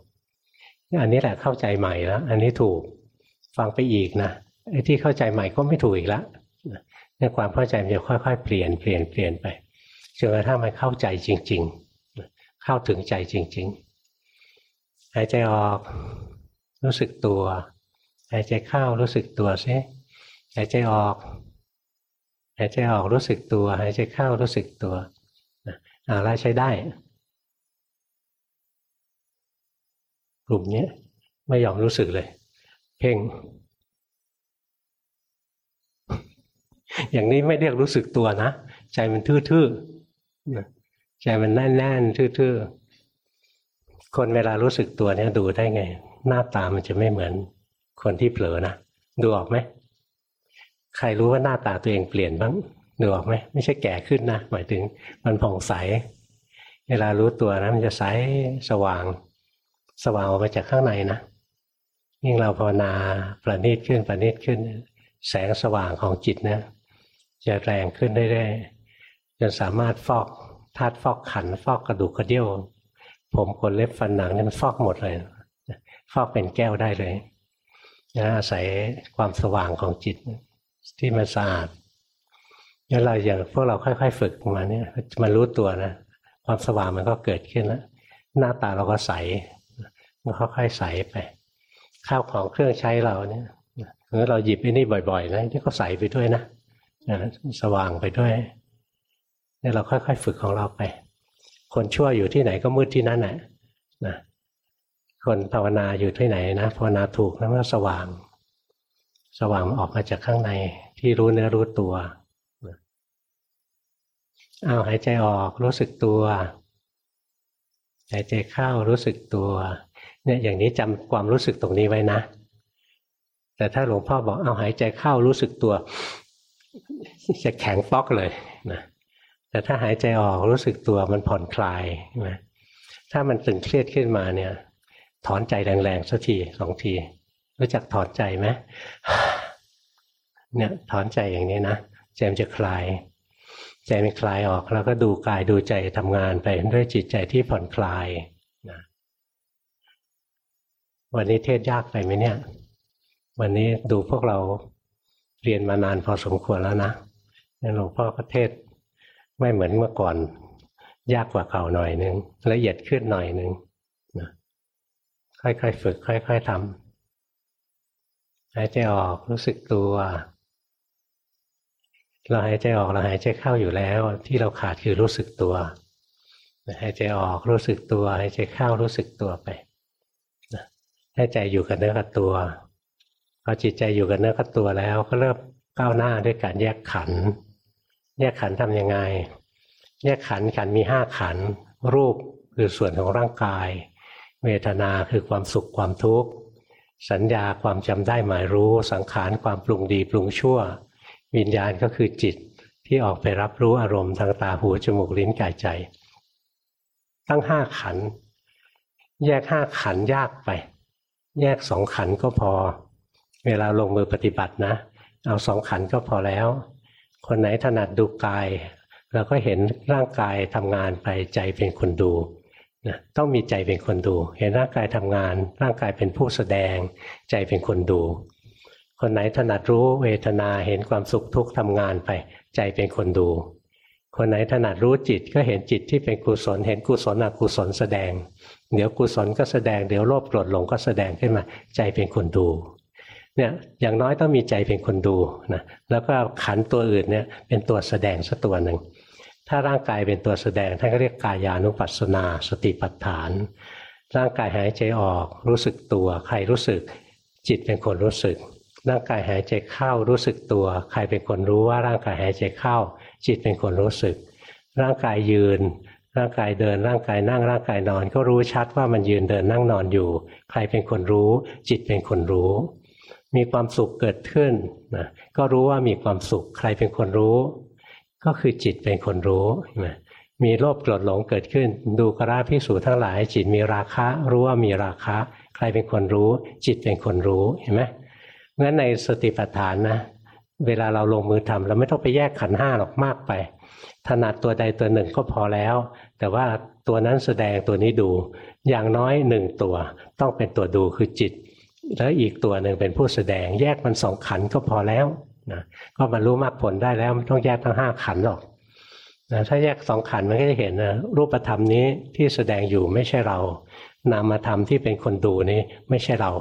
อันนี้แหละเข้าใจใหม่แล้วอันนี้ถูกฟังไปอีกนะไอ้ที่เข้าใจใหม่ก็ไม่ถูกอีกแล้วเนี่ยความเข้าใจมันจะค่อย ๆ เปลี่ยนเปลี่ยนเปลี่ยนไปจนกระทั่งมันเข้าใจจริง ๆ เข้าถึงใจจริง ๆ หายใจออกรู้สึกตัว หายใจเข้ารู้สึกตัวซิหายใจออก หายใจออกรู้สึกตัว หายใจเข้ารู้สึกตัวอ่าแล้วใช้ได้ กลุ่มนี้ไม่ยอมรู้สึกเลย เพ่ง อย่างนี้ไม่เรียกรู้สึกตัวนะ ใจมันทื่อๆใจมันแน่นๆทื่อๆคนเวลารู้สึกตัวเนี่ยดูได้ไง หน้าตามันจะไม่เหมือน คนที่เผลอนะดูออกไหมใครรู้ว่าหน้าตาตัวเองเปลี่ยนบ้างดูออกไหมไม่ใช่แก่ขึ้นนะหมายถึงมันผ่องใส เวลารู้ตัวนะมันจะใสสว่าง สว่างออกมาจากข้างในนะยิ่งเราภาวนาประณีตขึ้นประณีตขึ้น แสงสว่างของจิตนะจะแรงขึ้นเรื่อยๆจนสามารถฟอกธาตุฟอกขัน ฟอกกระดูกกระเดี่ยว ผมขนเล็บฟันหนังนี่มันฟอกหมดเลย ฟอกเป็นแก้วได้เลย นะอาศัยความสว่างของจิตที่มันสะอาดงั้นเราอย่างพวกเราค่อย ๆ ฝึกมาเนี่ยมันรู้ตัวนะความสว่างมันก็เกิดขึ้นแล้วหน้าตาเราก็ใสมันค่อยๆใสไป ข้าวของเครื่องใช้เราเนี่ยหรือเราหยิบไอ้นี่บ่อยๆนะนี่ก็ใสไปด้วยนะสว่างไปด้วยนี่เราค่อย ๆ ฝึกของเราไป คนชั่วอยู่ที่ไหนก็มืดที่นั่นแหละนะ คนภาวนาอยู่ที่ไหนนะภาวนาถูกนะว่าสว่าง สว่างออกมาจากข้างในที่รู้เนื้อรู้ตัวเอาหายใจออกรู้สึกตัวหายใจเข้ารู้สึกตัว เนี่ยอย่างนี้จำความรู้สึกตรงนี้ไว้นะ แต่ถ้าหลวงพ่อบอกเอาหายใจเข้ารู้สึกตัว จะแข็งฟอกเลยนะแต่ถ้าหายใจออกรู้สึกตัวมันผ่อนคลายนะถ้ามันตึงเครียดขึ้นมาเนี่ย ถอนใจแรงๆสักทีสองที รู้จักถอนใจไหมเนี่ยถอนใจอย่างนี้นะใจมันจะคลาย ใจมันคลายออกแล้วก็ดูกายดูใจทำงานไปด้วยจิตใจที่ผ่อนคลายนะวันนี้เทศยากไปไหมเนี่ย วันนี้ดูพวกเราเรียนมานานพอสมควรแล้วนะหลวงพ่อก็เทศไม่เหมือนเมื่อก่อน ยากกว่าเก่าหน่อยนึงละเอียดขึ้นหน่อยนึง ค่อยๆฝึก ค่อยๆทำหายใจออกรู้สึกตัวเราหายใจออกเราหายใจเข้าอยู่แล้ว ที่เราขาดคือรู้สึกตัวหายใจออกรู้สึกตัวหายใจเข้ารู้สึกตัวไปให้ใจอยู่กับเนื้อกับตัวพอจิตใจอยู่กับเนื้อกับตัวแล้ว ก็เริ่มก้าวหน้าด้วยการแยกขันแยกขันทํำยังไง แยกขันขันมีห้าขัน รูปคือส่วนของร่างกาย เวทนาคือความสุขความทุกข์สัญญาความจำได้หมายรู้สังขารความปรุงดีปรุงชั่ว วิญญาณก็คือจิตที่ออกไปรับรู้อารมณ์ทางตาหูจมูกลิ้นกายใจ ตั้งห้าขัน แยกห้าขันยากไป แยกสองขันก็พอ เวลาลงมือปฏิบัตินะ เอาสองขันก็พอแล้ว คนไหนถนัดดูกายเราก็เห็นร่างกายทำงานไปใจเป็นคนดู นะต้องมีใจเป็นคนดู เห็นร่างกายทำงาน ร่างกายเป็นผู้แสดง ใจเป็นคนดู คนไหนถนัดรู้เวทนาเห็นความสุขทุกข์ทำงานไป ใจเป็นคนดู คนไหนถนัดรู้จิตก็เห็นจิตที่เป็นกุศล เห็นกุศลอกุศลแสดง เดี๋ยวกุศลก็แสดงเดี๋ยวโลภโกรธหลงก็แสดงขึ้นมา ใจเป็นคนดูเนี่ยอย่างน้อยต้องมีใจเป็นคนดูนะแล้วก็ขันตัวอื่นเนี่ยเป็นตัวแสดงสักตัวหนึ่ง ถ้าร่างกายเป็นตัวแสดงท่านก็เรียกกายานุปัสสนา สติปัฏฐาน ร่างกายหายใจออกรู้สึกตัว ใครรู้สึก จิตเป็นคนรู้สึก ร่างกายหายใจเข้ารู้สึกตัว ใครเป็นคนรู้ว่าร่างกายหายใจเข้า จิตเป็นคนรู้สึก ร่างกายยืน ร่างกายเดิน ร่างกายนั่งร่างกายนอน ก็รู้ชัดว่ามันยืนเดินนั่งนอนอยู่ ใครเป็นคนรู้ จิตเป็นคนรู้ มีความสุขเกิดขึ้นนะก็รู้ว่ามีความสุข ใครเป็นคนรู้ ก็คือจิตเป็นคนรู้นะมีโลภโกรธหลงเกิดขึ้น ดูกราพิสูจทั้งหลาย จิตมีราคะ รู้ว่ามีราคะ ใครเป็นคนรู้ จิตเป็นคนรู้เห็นไหมงั้นในสติปัฏฐานนะเวลาเราลงมือทำเราไม่ต้องไปแยกขันห้าหรอกมากไป ถนัดตัวใดตัวหนึ่งก็พอแล้ว แต่ว่าตัวนั้นแสดงตัวนี้ดู อย่างน้อยหนึ่งตัว ต้องเป็นตัวดูคือจิต แล้วอีกตัวหนึ่งเป็นผู้แสดงแยกมันสองขันก็พอแล้ว นะก็บรรลุมรรคผลได้แล้วไม่ต้องแยกทั้งห้าขันหรอกนะถ้าแยกสองขันมันก็จะเห็นนะรูปธรรมนี้ที่แสดงอยู่ไม่ใช่เรา นามธรรมที่เป็นคนดูนี้ไม่ใช่เรา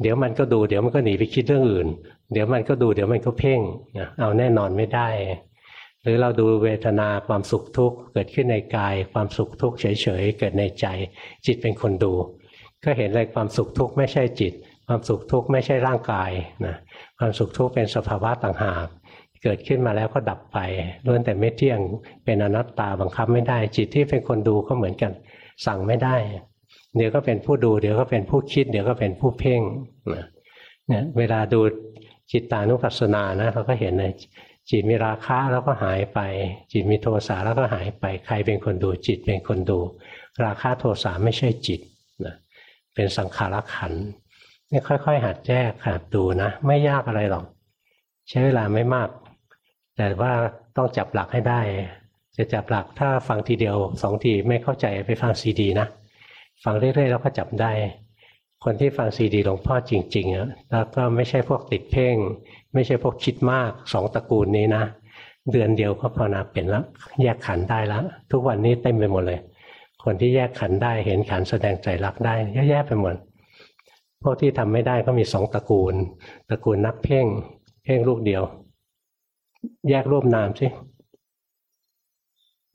เดี๋ยวมันก็ดูเดี๋ยวมันก็หนีไปคิดเรื่องอื่น เดี๋ยวมันก็ดูเดี๋ยวมันก็เพ่งเอาแน่นอนไม่ได้ หรือเราดูเวทนาความสุขทุกข์เกิดขึ้นในกาย ความสุขทุกข์เฉยๆเกิดในใจ จิตเป็นคนดู ก็เห็นเลยความสุขทุกข์ไม่ใช่จิต ความสุขทุกข์ไม่ใช่ร่างกายนะ ความสุขทุกข์เป็นสภาวะต่างหากเกิดขึ้นมาแล้วก็ดับไปล้วนแต่ไม่เที่ยงเป็นอนัตตาบังคับไม่ได้ จิตที่เป็นคนดูก็เหมือนกัน สั่งไม่ได้ เดี๋ยวก็เป็นผู้ดู เดี๋ยวก็เป็นผู้คิด เดี๋ยวก็เป็นผู้เพ่งเนี่ยเวลาดูจิตตานุปัสสนานะเราก็เห็นเลยจิตมีราคะแล้วก็หายไป จิตมีโทสะแล้วก็หายไปใครเป็นคนดู จิตเป็นคนดู ราคะโทสะไม่ใช่จิตนะเป็นสังขารขัน นี่ค่อย ๆ หัดแยกหัดดูนะ ไม่ยากอะไรหรอก ใช้เวลาไม่มาก แต่ว่าต้องจับหลักให้ได้ จะจับหลักถ้าฟังทีเดียวสองทีไม่เข้าใจไปฟังซีดีนะ ฟังเรื่อยๆแล้วก็จับได้ คนที่ฟังซีดีหลวงพ่อจริงๆอะแล้วก็ไม่ใช่พวกติดเพ่ง ไม่ใช่พวกคิดมากสองตระกูลนี้นะเดือนเดียวก็ภาวนาเป็นแล้ว แยกขันได้แล้ว ทุกวันนี้เต็มไปหมดเลย คนที่แยกขันได้เห็นขันแสดงใจรักได้เยอะแยะไปหมด พวกที่ทำไม่ได้ก็มีสองตระกูล ตระกูลนักเพ่ง เพ่งลูกเดียว แยกรูปนามสิ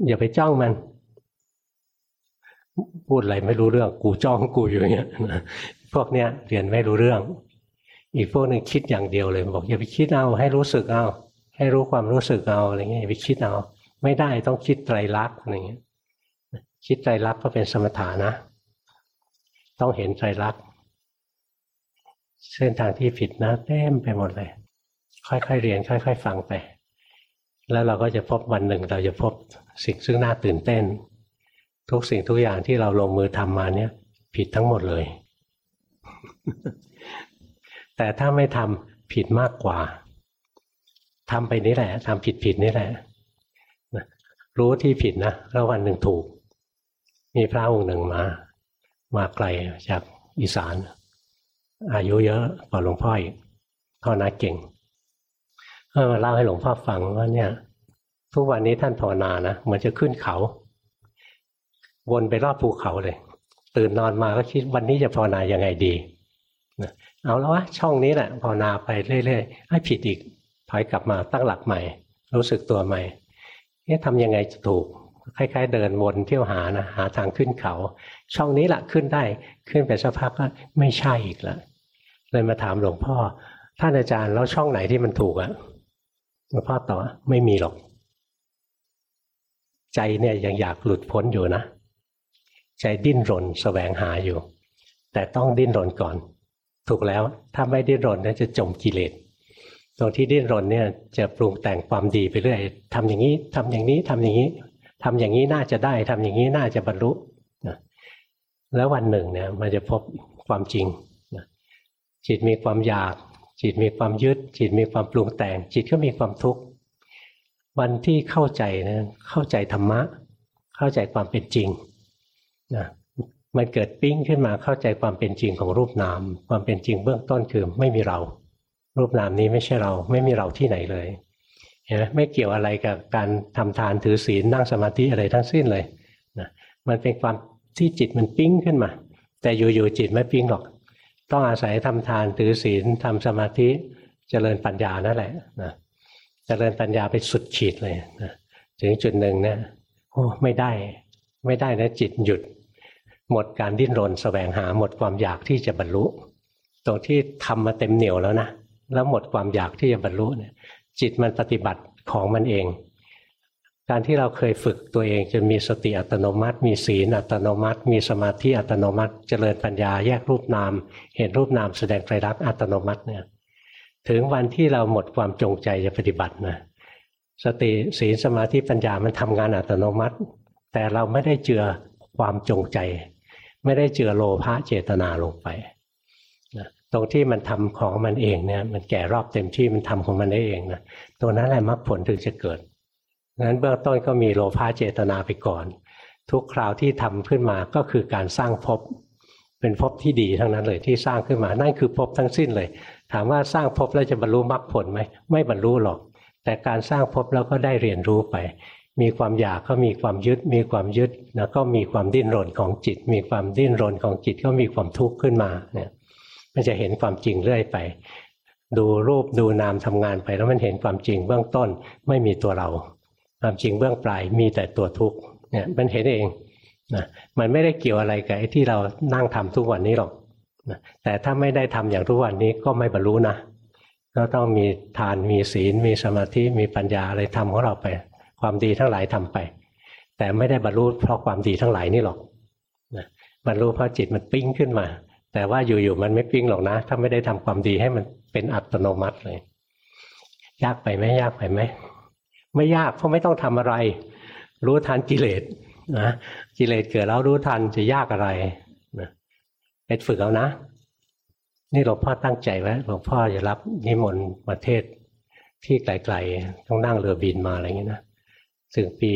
อย่าไปจ้องมัน พูดอะไรไม่รู้เรื่อง กูจ้องกูอยู่เงี้ยพวกเนี้ยเรียนไม่รู้เรื่อง อีกพวกหนึ่งคิดอย่างเดียวเลย บอกอย่าไปคิดเอาให้รู้สึกเอาให้รู้ความรู้สึกเอาอะไรเงี้ยอย่าไปคิดเอาไม่ได้ต้องคิดไตรลักษณ์อะไรเงี้ยคิดไตรลักษณ์ก็เป็นสมถานะ ต้องเห็นไตรลักษณ์ เส้นทางที่ผิดนะเต็มไปหมดเลย ค่อยๆเรียน ค่อย ๆ ฟังไป แล้วเราก็จะพบวันหนึ่งเราจะพบสิ่งซึ่งน่าตื่นเต้น ทุกสิ่งทุกอย่างที่เราลงมือทำมาเนี่ย ผิดทั้งหมดเลย แต่ถ้าไม่ทำผิดมากกว่าทำไปนี่แหละทำผิดผิดนี่แหละรู้ที่ผิดนะแล้ววันหนึ่งถูก มีพระองค์หนึ่งมา มาไกลจากอีสาน อายุเยอะกว่าหลวงพ่ออีกพ่อนาเก่งก็มาเล่าให้หลวงพ่อฟังว่าเนี่ย ทุกวันนี้ท่านภาวนานะเหมือนจะขึ้นเขา วนไปรอบภูเขาเลย ตื่นนอนมาก็คิดวันนี้จะภาวนายังไงดีเอาแล้ววะช่องนี้แหละภาวนาไปเรื่อยๆให้ผิดอีกถอยกลับมาตั้งหลักใหม่ รู้สึกตัวใหม่เนี่ยทำยังไงจะถูก คล้ายๆ เดินวนเที่ยวหานะหาทางขึ้นเขา ช่องนี้ละขึ้นได้ขึ้นไปสักพักก็ไม่ใช่อีกแล้วเลยมาถามหลวงพ่อ ท่านอาจารย์แล้วช่องไหนที่มันถูกอะหลวงพ่อตอบไม่มีหรอก ใจเนี่ยยังอยากหลุดพ้นอยู่นะ ใจดิ้นรนสแสวงหาอยู่ แต่ต้องดิ้นรนก่อน ถูกแล้วถ้าไม่ดิ้นรนเนี่ยจะจมกิเลสตรงที่ดิ้นรนเนี่ยจะปรุงแต่งความดีไปเรื่อยทำอย่างนี้ทำอย่างนี้ทำอย่างนี้ ทำอย่างนี้น่าจะได้ทำอย่างนี้น่าจะบรรลุนะแล้ววันหนึ่งเนี่ยมันจะพบความจริงนะจิตมีความอยาก จิตมีความยึด จิตมีความปรุงแต่ง จิตก็มีความทุกข์วันที่เข้าใจนะเข้าใจธรรมะ เข้าใจความเป็นจริงนะมันเกิดปิ้งขึ้นมาเข้าใจความเป็นจริงของรูปนาม ความเป็นจริงเบื้องต้นคือไม่มีเรา รูปนามนี้ไม่ใช่เรา ไม่มีเราที่ไหนเลย เห็นไหมไม่เกี่ยวอะไรกับการทำทานถือศีลนั่งสมาธิอะไรทั้งสิ้นเลยนะมันเป็นความที่จิตมันปิ้งขึ้นมา แต่อยู่ๆจิตไม่ปิ้งหรอก ต้องอาศัยทำทานถือศีลทำสมาธิเจริญปัญญานั่นแหละนะเจริญปัญญาไปสุดขีดเลยนะถึงจุดหนึ่งเนี่ยโอ้ไม่ได้ ไม่ได้นะจิตหยุด หมดการดิ้นรนสแสวงหาหมดความอยากที่จะบรรลุ ตรงที่ทำมาเต็มเหนียวแล้วนะแล้วหมดความอยากที่จะบรรลุเนี่ย จิตมันปฏิบัติของมันเอง การที่เราเคยฝึกตัวเองจนมีสติอัตโนมัติ มีศีลอัตโนมัติ มีสมาธิอัตโนมัติ เจริญปัญญาแยกรูปนาม เห็นรูปนามแสดงไตรลักษณ์อัตโนมัติเนี่ยถึงวันที่เราหมดความจงใจจะปฏิบัตินะสติศีลสมาธิปัญญามันทำงานอัตโนมัติ แต่เราไม่ได้เจือความจงใจ ไม่ได้เจือโลภะเจตนาลงไป ตรงที่มันทำของมันเองเนี่ย มันแก่รอบเต็มที่มันทำของมันได้เองนะตัวนั้นแหละมรรคผลถึงจะเกิดนั้นเบื้องต้นก็มีโลภะเจตนาไปก่อน ทุกคราวที่ทำขึ้นมาก็คือการสร้างภพเป็นภพที่ดีทั้งนั้นเลยที่สร้างขึ้นมา นั่นคือภพทั้งสิ้นเลย ถามว่าสร้างภพแล้วจะบรรลุมรรคผลไหมไม่บรรลุหรอก แต่การสร้างภพแล้วก็ได้เรียนรู้ไป มีความอยากก็มีความยึด มีความยึดแล้วก็มีความดิ้นรนของจิต มีความดิ้นรนของจิตก็มีความทุกข์ขึ้นมาเนี่ย มันจะเห็นความจริงเรื่อยไป ดูรูปดูนามทำงานไปแล้วมันเห็นความจริงเบื้องต้นไม่มีตัวเรา ความจริงเบื้องปลายมีแต่ตัวทุกข์เนี่ยมันเห็นเองนะมันไม่ได้เกี่ยวอะไรกับไอ้ที่เรานั่งทำทุกวันนี้หรอกนะแต่ถ้าไม่ได้ทำอย่างทุกวันนี้ก็ไม่บรรลุนะก็ต้องมีทานมีศีล มีสมาธิมีปัญญาอะไรทำของเราไป ความดีทั้งหลายทำไป แต่ไม่ได้บรรลุเพราะความดีทั้งหลายนี่หรอกนะบรรลุเพราะจิตมันปิ้งขึ้นมา แต่ว่าอยู่ๆมันไม่ปิ้งหรอกนะ ถ้าไม่ได้ทำความดีให้มันเป็นอัตโนมัติเลย ยากไปไหมยากไปไหมไม่ยากเพราะไม่ต้องทำอะไร รู้ทันกิเลสนะกิเลสเกิดแล้วรู้ทันจะยากอะไรนะไปฝึกเอานะ นี่หลวงพ่อตั้งใจไว้หลวงพ่อจะรับนิมนต์ประเทศที่ไกลๆต้องนั่งเรือบินมาอะไรเงี้ยนะถึงปี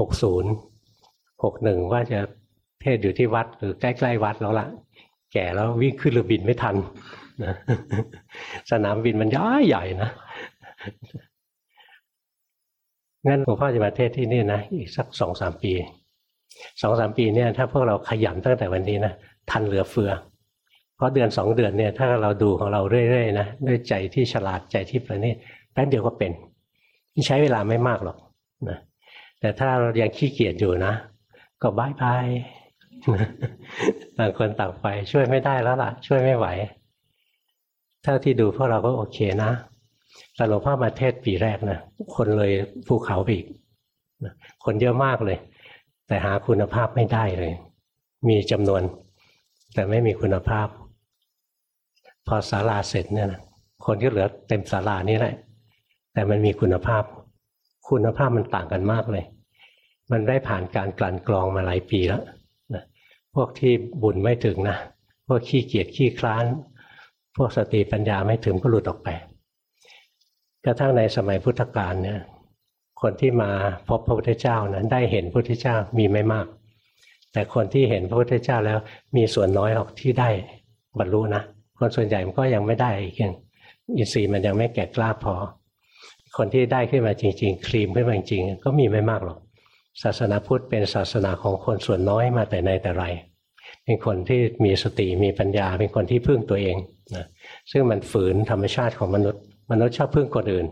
หกศูนย์หกหนึ่งว่าจะเทศอยู่ที่วัดหรือใกล้ ๆ วัดแล้วละ แก่แล้ววิ่งขึ้นเรือบินไม่ทันนะสนามบินมันย้อยใหญ่นะงั้นหลวงพ่อจะมาเทศที่นี่นะอีกสักสองสามปีสองสามปีเนี่ยถ้าพวกเราขยันตั้งแต่วันนี้นะทันเหลือเฟือ เพราะเดือนสองเดือนเนี่ยถ้าเราดูของเราเรื่อยๆนะด้วยใจที่ฉลาดใจที่ประณีตแป๊บเดียวก็เป็นใช้เวลาไม่มากหรอกนะแต่ถ้าเรายังขี้เกียจอยู่นะ ก็บายบาย ต่างคนต่างไปช่วยไม่ได้แล้วล่ะ ช่วยไม่ไหว เท่าที่ดูพวกเราก็โอเคนะแต่หลวงพ่อมาเทศปีแรกนะคนเลยภูเขาไปอีกคนเยอะมากเลย แต่หาคุณภาพไม่ได้เลย มีจำนวน แต่ไม่มีคุณภาพ พอศาลาเสร็จเนี่ยนะคนก็เหลือเต็มศาลานี้แหละ แต่มันมีคุณภาพ คุณภาพมันต่างกันมากเลย มันได้ผ่านการกลั่นกรองมาหลายปีแล้ว พวกที่บุญไม่ถึงนะพวกขี้เกียจขี้คลาน พวกสติปัญญาไม่ถึงก็หลุดออกไปกระทั่งในสมัยพุทธกาลเนี่ยคนที่มาพบพระพุทธเจ้านะได้เห็นพระพุทธเจ้ามีไม่มาก แต่คนที่เห็นพระพุทธเจ้าแล้วมีส่วนน้อยหรอกที่ได้บรรลุนะคนส่วนใหญ่มันก็ยังไม่ได้อีกอย่างอินทรีย์มันยังไม่แก่กล้าพอ คนที่ได้ขึ้นมาจริง ๆคลีมขึ้นมาจริงก็มีไม่มากหรอก ศาสนาพุทธเป็นศาสนาของคนส่วนน้อยมาแต่ในแต่ไร เป็นคนที่มีสติมีปัญญา เป็นคนที่พึ่งตัวเองนะซึ่งมันฝืนธรรมชาติของมนุษย์ มนุษย์ชอบพึ่งคนอื่น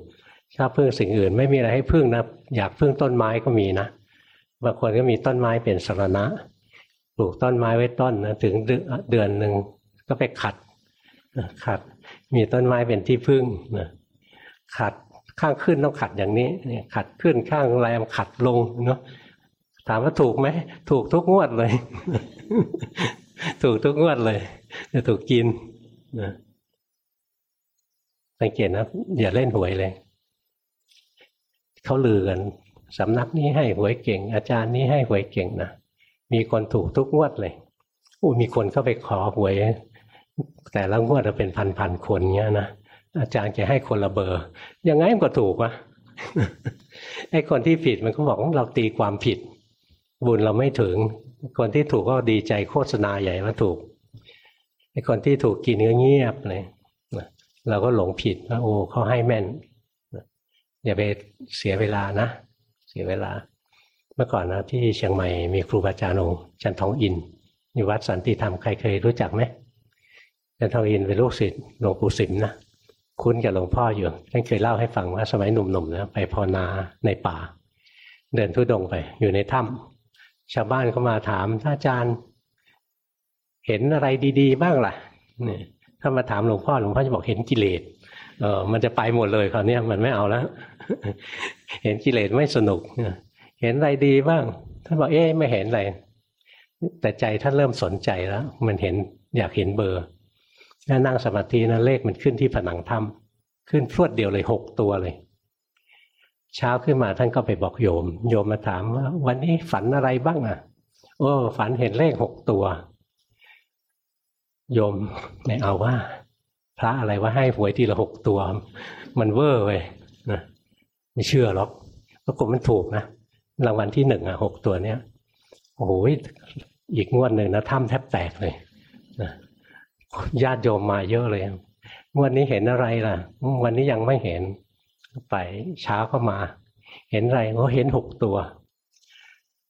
ชอบพึ่งสิ่งอื่น ไม่มีอะไรให้พึ่งนะอยากพึ่งต้นไม้ก็มีนะบางคนก็มีต้นไม้เป็นสรณะปลูกต้นไม้ไว้ต้นนะถึงเดือนหนึ่งก็ไปขัดขัด มีต้นไม้เป็นที่พึ่งนะขัด ข้างขึ้นต้องขัดอย่างนี้เนี่ยขัดขึ้นข้างแรมขัดลงเนาะถามว่าถูกไหมถูกทุกงวดเลย ถูกทุกงวดเลยจะถูกกินนะสังเกตนะอย่าเล่นหวยเลยเขาลือกันสำนักนี้ให้หวยเก่ง อาจารย์นี้ให้หวยเก่งนะมีคนถูกทุกงวดเลยอู้มีคนเข้าไปขอหวย แต่ละงวดจะเป็นพันพันคนเงี้ยนะ อาจารย์จะให้คนละเบอร์ยังไงมันก็ถูกวะไอ้คนที่ผิดมันก็บอกว่าเราตีความผิด บุญเราไม่ถึง คนที่ถูกก็ดีใจโฆษณาใหญ่ว่าถูกไอ้คนที่ถูกกินก็เงียบเลยเราก็หลงผิดว่าโอ้เขาให้แม่นอย่าไปเสียเวลานะ เสียเวลา เมื่อก่อนนะที่เชียงใหม่มีครูบาอาจารย์องค์จันทองอินอยู่วัดสันติธรรมใครเคยรู้จักไหมจันทองอินเป็นลูกศิษย์หลวงปู่สิมนะ คุ้นกับหลวงพ่ออยู่ท่านเคยเล่าให้ฟังว่าสมัยหนุ่มๆนะไปภาวนาในป่า เดินทุดงไป อยู่ในถ้ำชาวบ้านก็มาถามท่านอาจารย์ เห็นอะไรดีๆ บ้างล่ะเนี่ยถ้ามาถามหลวงพ่อหลวงพ่อจะบอกเห็นกิเลสเออมันจะไปหมดเลยคราวนี้มันไม่เอาแล้ว เห็นกิเลสไม่สนุกเห็นอะไรดีบ้างท่านบอกเอ๊ะไม่เห็นอะไรแต่ใจท่านเริ่มสนใจแล้ว มันเห็นอยากเห็นเบอร์ ถ้านั่งสมาธินะเลขมันขึ้นที่ผนังถ้ำขึ้นพรวดเดียวเลยหกตัวเลยเช้าขึ้นมาท่านก็ไปบอกโยม โยมมาถามว่าวันนี้ฝันอะไรบ้างอะ โอ้ฝันเห็นเลขหกตัว โยมไม่เอาว่า พระอะไรว่าให้หวยทีละหกตัว มันเวอร์เว้ยนะไม่เชื่อหรอกปรากฏมันถูกนะรางวัลที่หนึ่งอะหกตัวเนี้ยโอ้โหอีกงวดหนึ่งนะถ้ำแทบแตกเลยนะ ญาติโยมมาเยอะเลยวดนี้เห็นอะไรล่ะ วันนี้ยังไม่เห็น ไปเช้าก็มา เห็นอะไรเขาเห็นหกตัว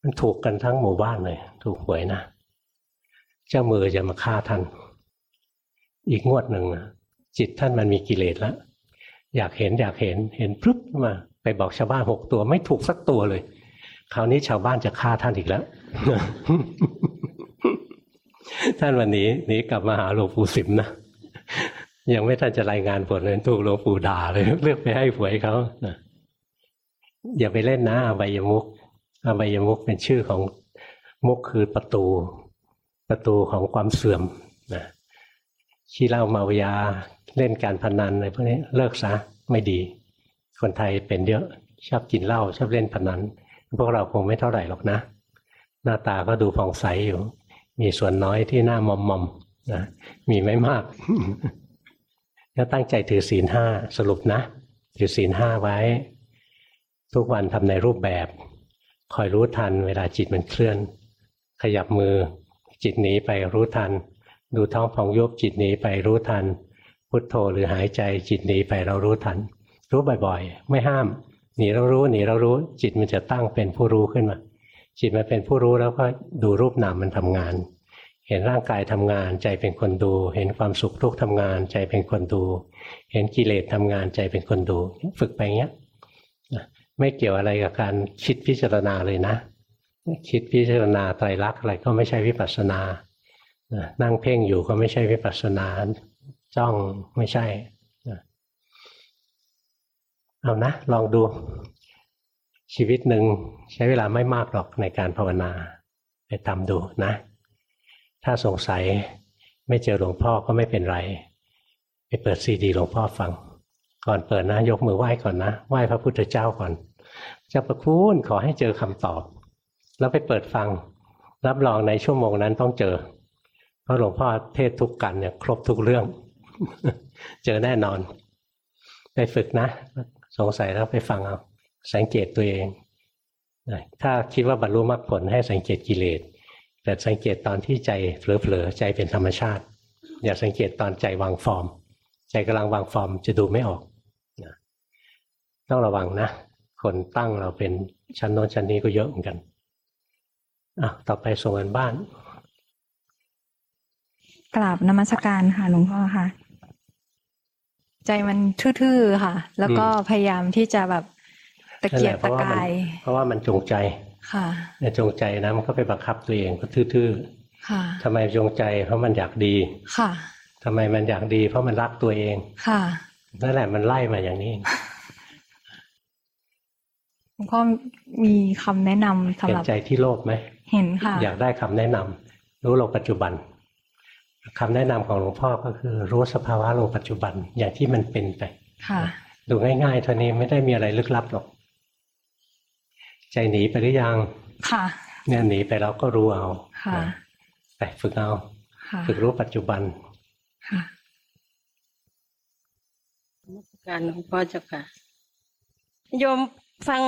มันถูกกันทั้งหมู่บ้านเลย ถูกหวยนะ เจ้ามือจะมาฆ่าท่าน อีกงวดหนึ่งจิตท่านมันมีกิเลสแล้วอยากเห็นอยากเห็นเห็นปุ๊บมา ไปบอกชาวบ้านหกตัว ไม่ถูกสักตัวเลย คราวนี้ชาวบ้านจะฆ่าท่านอีกแล้ว ท่านวันนี้หนีกลับมาหาหลวงปู่สิมนะยังไม่ทันจะรายงานผลเลยถูกหลวงปู่ด่าเลยเลือกไปให้หวยเขานะอย่าไปเล่นนะอบายมุกอบายมุกเป็นชื่อของมุกคือประตู ประตูของความเสื่อมนะขี้เหล้าเมายาเล่นการพนันอะไรพวกนี้เลิกซะไม่ดี คนไทยเป็นเยอะชอบกินเหล้าชอบเล่นพนัน พวกเราคงไม่เท่าไหร่หรอกนะ หน้าตาก็ดูผ่องใสอยู่ มีส่วนน้อยที่หน้ามอมมอมนะมีไม่มากก็ตั้งใจถือศีลห้าสรุปนะ ถือศีลห้าไว้ ทุกวันทำในรูปแบบ คอยรู้ทันเวลาจิตมันเคลื่อน ขยับมือจิตหนีไปรู้ทัน ดูท้องพองยุบจิตหนีไปรู้ทัน พุทโธหรือหายใจจิตหนีไปเรารู้ทัน รู้บ่อยๆ ไม่ห้าม หนีเรารู้หนีเรารู้ จิตมันจะตั้งเป็นผู้รู้ขึ้นมา จิตมันเป็นผู้รู้แล้วก็ดูรูปนามมันทำงาน เห็นร่างกายทำงานใจเป็นคนดู เห็นความสุขทุกข์ทำงาน ใจเป็นคนดู เห็นกิเลสทำงานใจเป็นคนดู ฝึกไปอย่างเงี้ยไม่เกี่ยวอะไรกับการคิดพิจารณาเลยนะ คิดพิจารณาไตรลักษณ์อะไรก็ไม่ใช่วิปัสสนานะนั่งเพ่งอยู่ก็ไม่ใช่วิปัสสนา จ้องไม่ใช่เอานะ ลองดู ชีวิตหนึ่งใช้เวลาไม่มากหรอกในการภาวนา ไปทำดูนะ ถ้าสงสัยไม่เจอหลวงพ่อก็ไม่เป็นไร ไปเปิดซีดีหลวงพ่อฟัง ก่อนเปิดนะยกมือไหว้ก่อนนะไหว้พระพุทธเจ้าก่อน เจ้าประคุณขอให้เจอคำตอบ แล้วไปเปิดฟัง รับรองในชั่วโมงนั้นต้องเจอ เพราะหลวงพ่อเทศทุกกันเนี่ยครบทุกเรื่อง เจอแน่นอน ไปฝึกนะ สงสัยแล้วไปฟังเอา สังเกตตัวเองนะถ้าคิดว่าบรรลุมรรคผลให้สังเกตกิเลส แต่สังเกตตอนที่ใจเผลอๆใจเป็นธรรมชาติ อย่าสังเกตตอนใจวางฟอร์ม ใจกำลังวางฟอร์มจะดูไม่ออกนะต้องระวังนะ คนตั้งเราเป็นชั้นโน้นชั้นนี้ก็เยอะเหมือนกันอะต่อไปส่งกันบ้าน
กราบนมัสการค่ะหลวงพ่อค่ะ ใจมันทื่อๆค่ะ แล้วก็พยายามที่จะแบบ ตะเกียก
นั่น
ตะ
แหละเพราะว่ามัน
กาย
เพราะว่ามันจงใจ
ค่ะ
เนี่ยจงใจนะมันก็ไปบังคับตัวเองก็ทื่อ
ค่ะ
ๆทำไมจงใจเพราะมันอยากดี
ค่ะ
ทำไมมันอยากดี เพราะมันรักตัวเอง
ค่ะ
นั่นแหละมันไล่มาอย่างนี้
หลวงพ่อมีคำแนะนำสำ
เห็
ห
น
รับ
ใจที่โลภไหม
เห็นค่ะ
อยากได้คำแนะนำรู้โลกปัจจุบันคำแนะนำของหลวงพ่อก็คือ รู้สภาวะโลกปัจจุบันอย่างที่มันเป็นไป
ค่ะ
ดูง่ายๆเท่านี้ไม่ได้มีอะไรลึกลับหรอก ใจหนีไปหรือยัง
ค่ะ
เนี่ยหนีไปแล้วก็รู้เอา
ค่ะ
ไปฝึกเอา
ค่ะ
ฝึกรู้ปัจจุบัน
ค่ะ
นมัสการหลวงพ่อเจ้าค่ะ โยมฟัง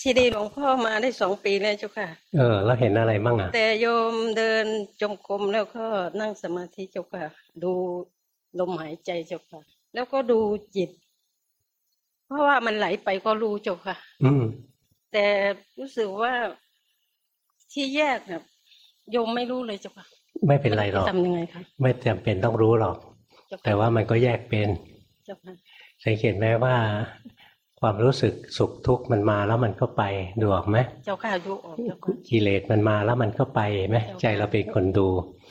ซีดีหลวงพ่อมาได้สองปีแล้วเจ้าค่ะ
เออ แล้วเห็นอะไรบ้างอะ
แต่โยมเดินจงกรมแล้วก็นั่งสมาธิเจ้าค่ะ ดูลมหายใจเจ้าค่ะ แล้วก็ดูจิต เพราะว่ามันไหลไปก็รู้เจ้าค่ะ
อืม
แต่รู้สึกว่าที่แยกเนี่ยโยมไม่รู้เลยเจ้าค่ะ
ไม่เป็นไรหรอก
ทำยังไงคะ
ไม่จำเป็นต้องรู้หรอก
เจ้าค่ะ
แต่ว่ามันก็แยกเป็น
เจ้าค่ะ
สังเกตไหมว่า ความรู้สึกสุขทุกข์มันมาแล้วมันก็ไปดูออกไหม
เจ้าค่ะดูออกเจ้าค่ะ
กิเลสมันมาแล้วมันก็ไปไหม
เจ้าค่ะ
ใจเราเป็นคนดู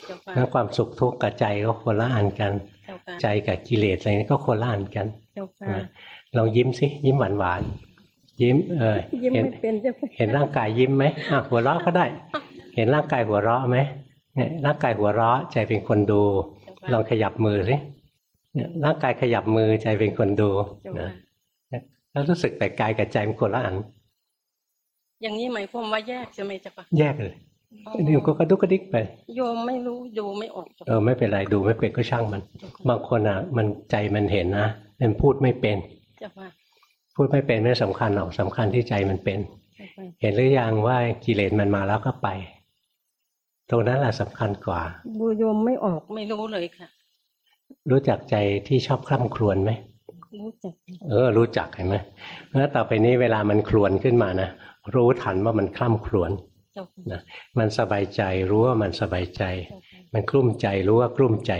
เจ้าค่ะ
ทั้งความสุขทุกข์กับใจก็คนละอันกัน
เจ้าค่ะ
ใจกับกิเลสอะไรนี้ก็คนละอันกัน
เจ้าค่ะ
นะลองยิ้มสิยิ้มหวานหวานๆ ยิ้มเออ
ยิ้ม
เห็น
ไม่เป็นเจ้าค่ะ
เห็นร่างกายยิ้มไหมอะหัวเราะก็ได้ เห็นร่างกายหัวเราะไหมเนี่ยร่างกายหัวเราะใจเป็นคนดูลองขยับมือสิเนี่ยร่างกายขยับมือใจเป็นคนดู
เจ้า
นะ
ค่ะ
แล้วรู้สึกแต่กายกับใจมันคนละอัน
อย่างนี้หมายความว่าแยกใช่ไหมเจ้าค่ะ
แยกเลยนี่ก็กระดุกกระดิกไป
โยมไม่รู้ดูไม่ออกเจ้า
เอ
ค่ะ
อไม่เป็นไรดูไม่เป็นก็ช่างมัน
เจ้าค่ะ
บางคนอะ มันใจมันเห็นนะมันพูดไม่เป็น
เจ้าค่ะ
พูดไม่เป็นไม่สำคัญหรอกสำคัญที่ใจมันเป็น
เจ้าค่ะ
เห็นหรือยังว่ากิเลสมันมาแล้วก็ไป ตรงนั้นแหละสำคัญกว่า
บูโยมไม่ออกไม่รู้เลยค่ะ
รู้จักใจที่ชอบคร่ำครวญไหม
รู้จัก
เออ รู้จักเห็นไหมแล้วต่อไปนี้เวลามันครวญขึ้นมานะรู้ทันว่ามันคร่ำครวญ
เจ้าค่ะ
นะมันสบายใจรู้ว่ามันสบายใจ
เจ้าค่ะ
มันกลุ้มใจรู้ว่ากลุ้มใจ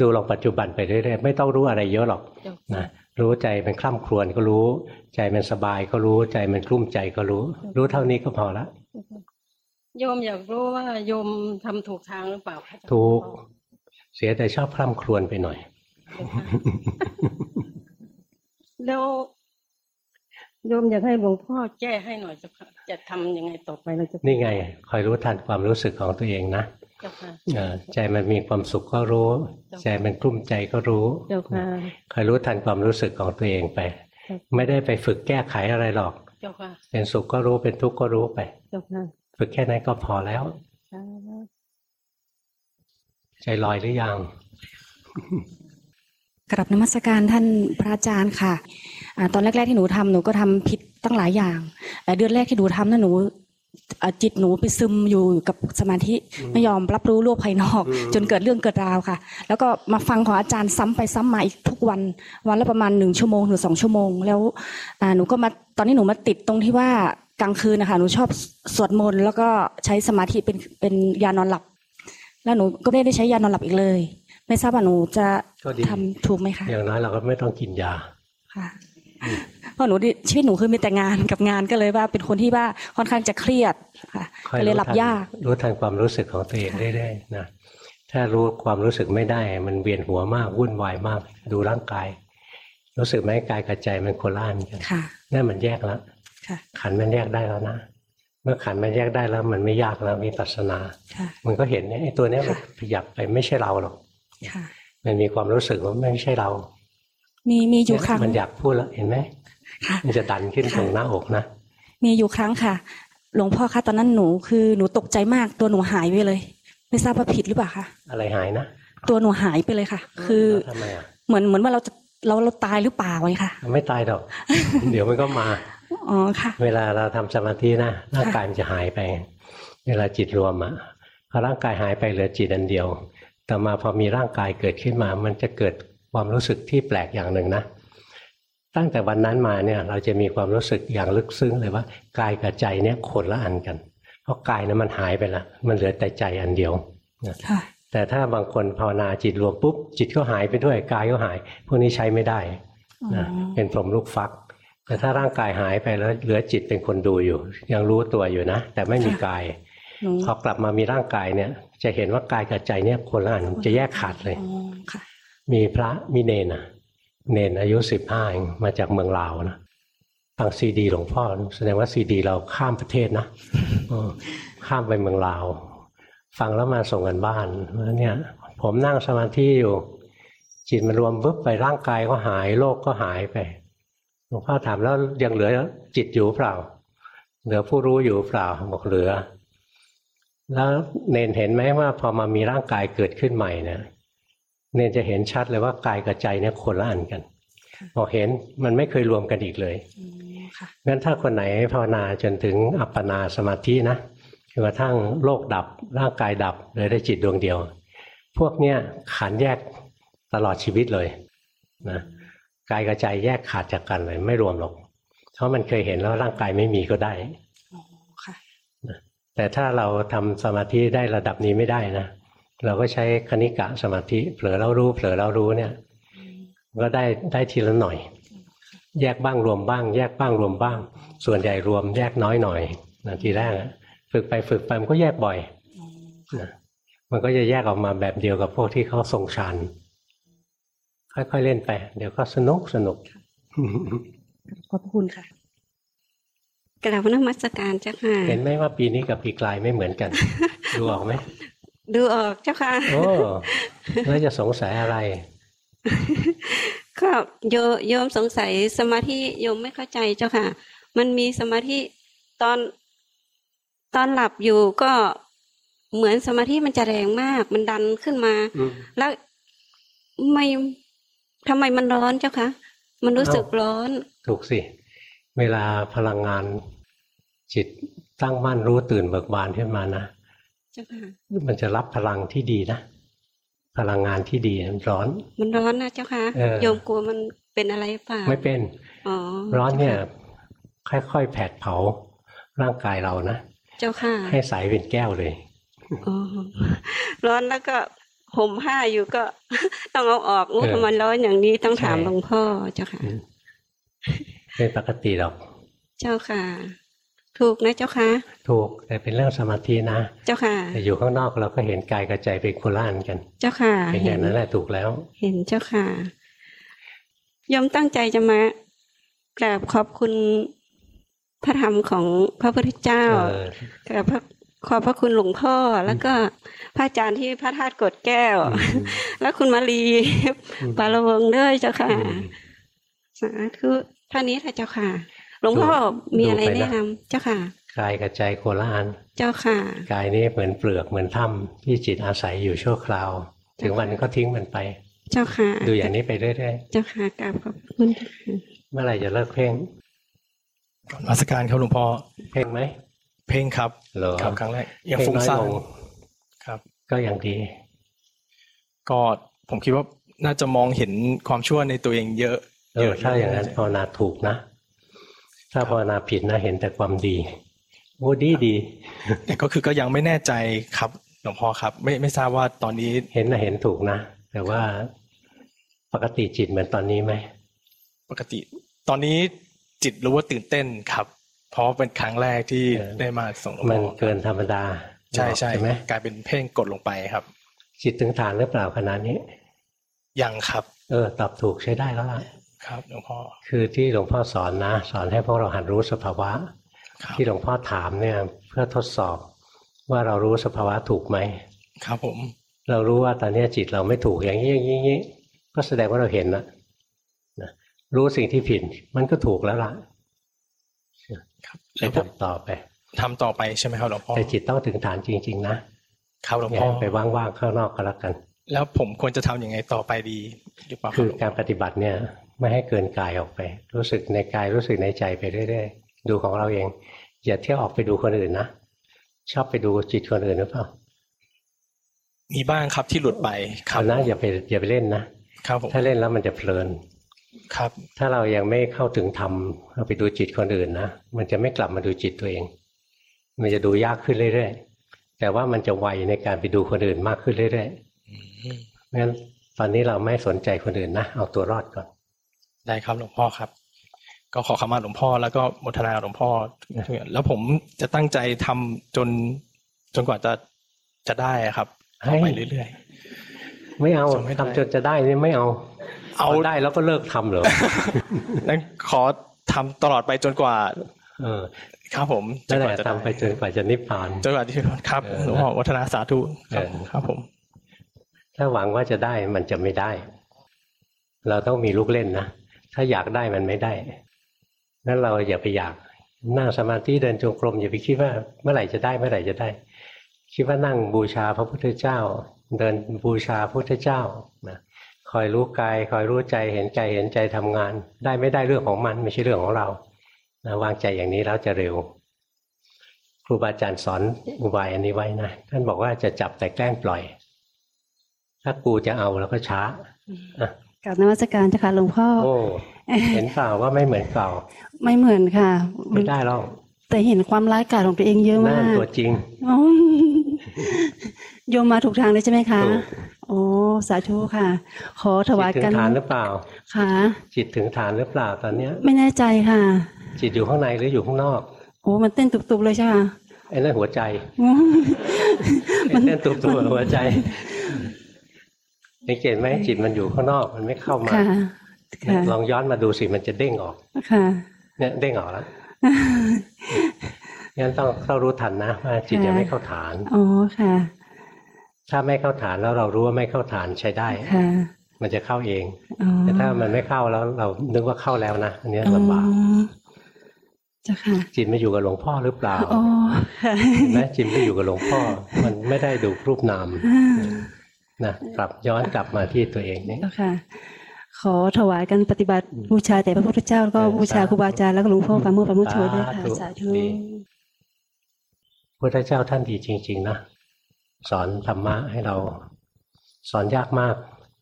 ดูลองปัจจุบันไปเรื่อยๆไม่ต้องรู้อะไรเยอะหรอก
เจ้า
นะ รู้ใจมันคล่ำครวญก็รู้ ใจมันสบายก็รู้ ใจมันกลุ้มใจก็รู้ รู้เท่านี้ก็พอละ
โยมอยากรู้ว่าโยมทำถูกทางหรือเปล่าคะ
ถูก เสียแต่ชอบคล่ำครวญไปหน่อย
แล้วโยมอยากให้หลวงพ่อแก้ให้หน่อยเจ้าค่ะ จะทำยังไงต่อไปเราจะ
นี่ไง คอยรู้ทันความรู้สึกของตัวเองนะ
เจ้าค่ะ
เออใจมันมีความสุขก็รู้ ใจมันกลุ้มใจก็รู้
เจ้าค่ะ
คอยรู้ทันความรู้สึกของตัวเองไป
ครับ
ไม่ได้ไปฝึกแก้ไขอะไรหรอก
เจ้าค่ะ
เป็นสุขก็รู้เป็นทุกข์ก็รู้ไป
เจ้าค่ะ
ฝึกแค่นั้นก็พอแล้ว ใจลอยหรือยัง
กราบนมัสการท่านพระอาจารย์ค่ะอา ตอนแรก ๆที่หนูทำหนูก็ทำผิดตั้งหลายอย่างแต่เดือนแรกที่หนูทำนะหนูอ่าจิตหนูไปซึมอยู่กับสมาธิ
อืม
ไม่ยอมรับรู้โลกภายนอก
อืม
จนเกิดเรื่องเกิดราวค่ะ แล้วก็มาฟังของอาจารย์ซ้ำไปซ้ำมาอีกทุกวันวันละประมาณหนึ่งชั่วโมงหรือสองชั่วโมง แล้วอ่าหนูก็มาตอนนี้หนูมาติดตรงที่ว่ากลางคืนนะคะหนูชอบสวดมนต์แล้วก็ใช้สมาธิเป็นเป็นยานอนหลับ แล้วหนูก็ไม่ได้ใช้ยานอนหลับอีกเลย ไม่ทราบว่าหนูจะ
ก็ดี
ทำถูกไหมคะ
อย่างน้อยเราก็ไม่ต้องกินยา
ค่ะ เพราะหนูดิชีวิตหนูคือมีแต่งานกับงานก็เลยว่า เป็นคนที่ว่าค่อนข้างจะเครียดค่ะ
คอย
ก็เลยหลับ
ทัน
ยาก
รู้ทันความรู้สึกของตัวเองเรื่อยๆนะถ้ารู้ความรู้สึกไม่ได้ มันเวียนหัวมากวุ่นวายมาก ดูร่างกาย รู้สึกไหมกายกับใจมันโคล่านกัน
ค่ะ
นั่นมันแยกแล้ว
ค่ะ
ขันธ์มันแยกได้แล้วนะเมื่อขันธ์มันแยกได้แล้ว มันไม่ยากแล้วมีปัสสนา
ค่ะ
มันก็เห็นเนี่ยไอ้ตัวเนี้ยมัน
ค่ะ
ขยับไปไม่ใช่เราหรอก
ค่ะ
มันมีความรู้สึกว่าไม่ใช่เรา
มีมีอยู่ครั้ง
มันอยากพูดแล้วเห็นไหม
ค่ะ
มันจะดันขึ้น
ค่ะ
ตรงหน้าอกนะ
มีอยู่ครั้งค่ะ หลวงพ่อคะตอนนั้นหนูคือหนูตกใจมากตัวหนูหายไปเลย ไม่ทราบว่าผิดหรือเปล่าคะ
อะไรหายนะ
ตัวหนูหายไปเลยค่ะ คือ
แล้วทำไมอะ
เหมือนเหมือนว่าเราจะเราเราตายหรือเปล่าไงค่ะ
ไม่ตายหรอก เดี๋ยวมันก็มา
อ๋อค่ะ
เวลาเราทำสมาธินะร่างกายมันจะหายไป เวลาจิตรวมอะพอร่างกายหายไปเหลือจิตอันเดียว แต่มาพอมีร่างกายเกิดขึ้นมา มันจะเกิด ความรู้สึกที่แปลกอย่างหนึ่งนะตั้งแต่วันนั้นมาเนี่ยเราจะมีความรู้สึกอย่างลึกซึ้งเลยว่ากายกับใจเนี่ยคนละอันกัน เพราะกายนะมันหายไปละมันเหลือแต่ใจอันเดียว
ค่ะ
แต่ถ้าบางคนภาวนาจิตรวมปุ๊บจิตก็หายไปด้วยกายก็หาย พวกนี้ใช้ไม่ได้
อ๋อ
นะเป็นพรหมลูกฟัก แต่ถ้าร่างกายหายไปแล้วเหลือจิตเป็นคนดูอยู่ ยังรู้ตัวอยู่นะ แต่ไม่มีกาย
หนู
พอกลับมามีร่างกายเนี่ย จะเห็นว่ากายกับใจเนี่ยคนละอันจะแยกขาดเลย
อ๋อค่ะ
มีพระมีเนนอะเนนอายุสิบห้ามาจากเมืองลาวนะฟังซีดีหลวงพ่อ แสดงว่าซีดีเราข้ามประเทศนะเออข้ามไปเมืองลาว ฟังแล้วมาส่งกันบ้านว่าเนี่ย ผมนั่งสมาธิอยู่ จิตมันรวมปุ๊บไปร่างกายก็หายโลกก็หายไปหลวงพ่อถามแล้วยังเหลือจิตอยู่เปล่า เหลือผู้รู้อยู่เปล่าบอกเหลือ แล้วเนนเห็นไหมว่าพอมามีร่างกายเกิดขึ้นใหม่เนี่ย เนนจะเห็นชัดเลยว่ากายกับใจเนี่ยคนละอันกันบอกเห็นมันไม่เคยรวมกันอีกเลย
อืมค่ะ
งั้นถ้าคนไหนภาวนาจนถึงอัปปนาสมาธินะจนกระทั่งโลกดับร่างกายดับเหลยได้จิตดวงเดียว พวกเนี้ยขันธ์แยกตลอดชีวิตเลยนะกายกับใจแยกขาดจากกันเลย ไม่รวมหรอก เพราะมันเคยเห็นแล้วร่างกายไม่มีก็ได้
อ๋อค่ะ
แต่ถ้าเราทำสมาธิได้ระดับนี้ไม่ได้นะ เราก็ใช้คณิกะสมาธิเผลอแล้วรู้เผลอแล้วรู้เนี่ย ก็ได้ได้ทีละหน่อย แยกบ้างรวมบ้าง แยกบ้างรวมบ้าง ส่วนใหญ่รวม แยกน้อยหน่อยนะทีแรกอะฝึกไปฝึกไปมันก็แยกบ่อย
อ๋อ
นะมันก็จะแยกออกมาแบบเดียวกับพวกที่เขาทรงฌานค่อยๆเล่นไป เดี๋ยวก็สนุกสนุก
ขอบพระคุณค่ะ
กราบนมัสการเจ้าค่ะ
เห็นไหมว่าปีนี้กับปีกลายไม่เหมือนกัน ดูออกไหม
ดูออกเจ้าค่ะ
โอ้แล้วจะสงสัยอะไร
ก็โยโยมสงสัยสมาธิโยมไม่เข้าใจเจ้าค่ะ มันมีสมาธิตอนตอนหลับอยู่ก็เหมือนสมาธิมันจะแรงมาก มันดันขึ้นมา
อืม
แล้วไม่ทำไมมันร้อนเจ้าคะมันรู้สึก
เอ้า
ร้อน
ถูกสิ เวลาพลังงานจิตตั้งมั่นรู้ตื่นเบิกบานขึ้นมานะ
เจ้าค่ะ
มันจะรับพลังที่ดีนะพลังงานที่ดีมันร้อน
มันร้อนนะเจ้าค่ะ
เออ
โยมกลัวมันเป็นอะไรหรือเปล่า
ไม่เป็น
อ๋อ
ร้อนเนี่ย ค่อยๆแผดเผาร่างกายเรานะ
เจ้าค่ะ
ให้ใสเป็นแก้วเลย
อ๋อร้อนแล้วก็ห่มผ้าอยู่ก็ต้องเอาออกอู้
เออ
มันร้อนอย่างนี้ต้องถาม
ใช่
หลวงพ่อเจ้าค่ะ
อืมเป็นปกติหรอก
เจ้าค่ะ ถูกนะเจ้าค่ะ
ถูกแต่เป็นเรื่องสมาธินะ
เจ้าค่ะ
แต่อยู่ข้างนอกเราก็เห็นกายกับใจเป็นคนละอันกัน
เจ้าค่ะ
เป็นอย่างนั้นแหละถูกแล้ว
เห็นเจ้าค่ะยมตั้งใจจะมากราบขอบคุณพระธรรมของพระพุทธเจ้า
เออ
กราบพระขอบพระคุณหลวงพ่อแล้วก็พระอาจารย์ที่พระธาตุกดแก้ว
อืม
แล้วคุณมาลีปาละวงศ์ด้วยเจ้าค่ะ
อืม
สาธุท่านี้ค่ะเจ้าค่ะ หลวงพ่อ
ดู
มีอะไร
ดูไปนะ
แนะนำเจ้าค่ะ
กายกับใจโคนละอัน
เจ้าค่ะ
กายนี้เหมือนเปลือกเหมือนถ้ำที่จิตอาศัยอยู่ชั่วคราว ถึงวันก็ทิ้งมันไป
เจ้าค่ะ
ดูอย่างนี้ไปเรื่อย
เจ้าค่ะกราบขอบคุณเจ้าค่ะ
ๆเมื่อไหร่จะเลิกเพ่ง
ก่อนมาสการครับหลวงพ่อ
เพ่งไหม
เพ่งครับ
เหรอ
ครับครั้งแรกยัง
เพ่
ฟุ้ง
น้อย
ซ่าน
ลง
ครับ
ก็ยังดี
ก็ผมคิดว่าน่าจะมองเห็นความชั่วในตัวเองเยอะ
เออถ้าอย่างนั้นภาวนาถูกนะ ถ้าภาวนาผิดนะเห็นแต่ความดีโอ้ดีดี
แต่ก็คือก็ยังไม่แน่ใจครับหลวงพ่อครับ ไม่ไม่ทราบว่าตอนนี้
เห็นนะเห็นถูกนะ แต่ว่าปกติจิตเหมือนตอนนี้ไหม
ปกติ ตอนนี้จิตรู้ว่าตื่นเต้นครับ เพราะเป็นครั้งแรกที่ได้มาส่งหลวง
มัน
พ่อ
เกินธรรมดา
ใช่ใช่
ใช่ไหม
กลายเป็นเพ่งกดลงไปครับ
จิตถึงฐานหรือเปล่าขนาดนี้
ยังครับ
เออ ตอบถูกใช้ได้แล้วล่ะ
ครับหลวงพ่อ
คือที่หลวงพ่อสอนนะ สอนให้พวกเราหัดรู้สภาวะ
ครับ
ที่หลวงพ่อถามเนี่ยเพื่อทดสอบว่าเรารู้สภาวะถูกไหม
ครับผม
เรารู้ว่าตอนนี้จิตเราไม่ถูกอย่างนี้อย่างนี้อย่างนี้ก็แสดงว่าเราเห็นนะนะรู้สิ่งที่ผิดมันก็ถูกแล้วล่ะ
ครับ
ไป
แล้วผม
ทำต่อไป
ทำต่อไปใช่ไหมครับหลวงพ่อ
แต่จิตต้องถึงฐานจริง ๆ นะครับ
หลวง
อย่า
พ่อ
ให้ไปว่างๆข้างนอกก็แล้วกัน
แล้วผมควรจะทำยังไงต่อไปดีหรือเปล่า
คือ
หลวงพ่
การปฏิบัติเนี่ย ไม่ให้เกินกายออกไป รู้สึกในกายรู้สึกในใจไปเรื่อยๆดูของเราเอง อย่าเที่ยวออกไปดูคนอื่นนะชอบไปดูจิตคนอื่นหรือเปล่า
มีบ้างครับที่หลุดไปครั
เอา
บ
นะอย่าไปอย่าไปเล่นนะครับ
ผม
ถ้าเล่นแล้วมันจะเพลิน
ครับ
ถ้าเรายังไม่เข้าถึงธรรมเราไปดูจิตคนอื่นนะมันจะไม่กลับมาดูจิตตัวเอง มันจะดูยากขึ้นเรื่อยๆแต่ว่ามันจะไวในการไปดูคนอื่นมากขึ้นเรื่อย
อืม
ๆงั้นตอนนี้เราไม่สนใจคนอื่นนะเอาตัวรอดก่อน
ได้ครับหลวงพ่อครับ ก็ขอขมาหลวงพ่อแล้วก็โมทนาหลวงพ่อทุกอย่างแล้วผมจะตั้งใจทำจนจนกว่าจะจะได้อะครับ
ให้
ต่อไปเรื่อย
ไม่เอา
จนไม่ได้
ทำจนจะได้นี่ไม่เอา
เอา
พได้แล้วก็เลิกทำเหรอ
ๆนั้นขอทำตลอดไปจนกว่า
เออ
ครับผมจ
นั่
น
น
ก
แห
ว่า
ละ
จะด้
ทำไปจนกว่าจะนิพพาน
จนกว่าที่ครับ
เออ
หลวงพ่อวัฒนาสาธุครับ
เออ
ครับผม
ถ้าหวังว่าจะได้มันจะไม่ได้ เราต้องมีลูกเล่นนะ ถ้าอยากได้มันไม่ได้นั้นเราอย่าไปอยากนั่งสมาธิเดินจงกรมอย่าไปคิดว่าเมื่อไหร่จะได้เมื่อไหร่จะได้ คิดว่านั่งบูชาพระพุทธเจ้า เดินบูชาพระพุทธเจ้านะคอยรู้กายคอยรู้ใจเห็นใจเห็นใจทำงาน ได้ไม่ได้เรื่องของมันไม่ใช่เรื่องของเรานะวางใจอย่างนี้แล้วจะเร็ว ครูบาอาจารย์สอนอุบายอันนี้ไว้นะท่านบอกว่าจะจับแต่แกล้งปล่อย ถ้ากูจะเอาแล้วก็ช้า อะ
กับนวัตการเจ้าค่ะหลวงพ่อ
โอ้เห็นเปล่าว่าไม่เหมือนเก่า
ไม่เหมือนค่ะ
ไม่ได้หรอก
แต่เห็นความร้ายกาจของตัวเองเยอะ
นั่
มานก
ตัวจริง
อ๋อโยมมาถูกทางเลยใช่ไหมคะ
ถูก
โอ้สาธุค่ะ ขอถวาย
จิตถึ
กั
ง
น
ฐานหรือเปล่า
ค่ะ
จิตถึงฐานหรือเปล่าตอนเนี้ย
ไม่แน่ใจค่ะ
จิตอยู่ข้างในหรืออยู่ข้างนอก
โอ้มันเต้นตุบๆเลยใช่ไหมคะ
ไอ้นั่นหัวใจ
โอ้
ไอ้เต้นตุบตัวหัวใจ สังเกตไหมจิตมันอยู่ข้างนอกมันไม่เข้ามา
ค่ะค่ะ
ลองย้อนมาดูสิมันจะเด้งออก
ค่ะ
เนี่ยเด้งออกแล้วงั้นต้องเข้ารู้ทันนะว่าจิตยังไม่เข้าฐาน
อ๋อค่ะ
ถ้าไม่เข้าฐานแล้วเรารู้ว่าไม่เข้าฐานใช้ได้
ค่ะ
มันจะเข้าเอง
อ๋อ
แต่ถ้ามันไม่เข้าแล้วเรานึกว่าเข้าแล้วนะอันเนี้ย
อ๋อ
ลำบาก
เจ้าค่ะ
จิตไม่อยู่กับหลวงพ่อหรือเปล่า
อ๋อค่ะ
เห็นไหมจิตไม่อยู่กับหลวงพ่อ มันไม่ได้ดูรูปนาม นะกลับย้อนกลับมาที่ตัวเองนี่
เจ้าค่ะ ขอถวายกันปฏิบัติบูชาแต่พระพุทธเจ้าแล้วก็
เออ
บูชา
สาธุ
ครูบาอาจารย์แล้วก็หลวงพ่อปราโมทปราโมทโชยด้วยค่ะ
สาธุ
สาธุ
ดีพุทธเจ้าท่านดีจริง ๆ นะสอนธรรมะให้เราสอนยากมาก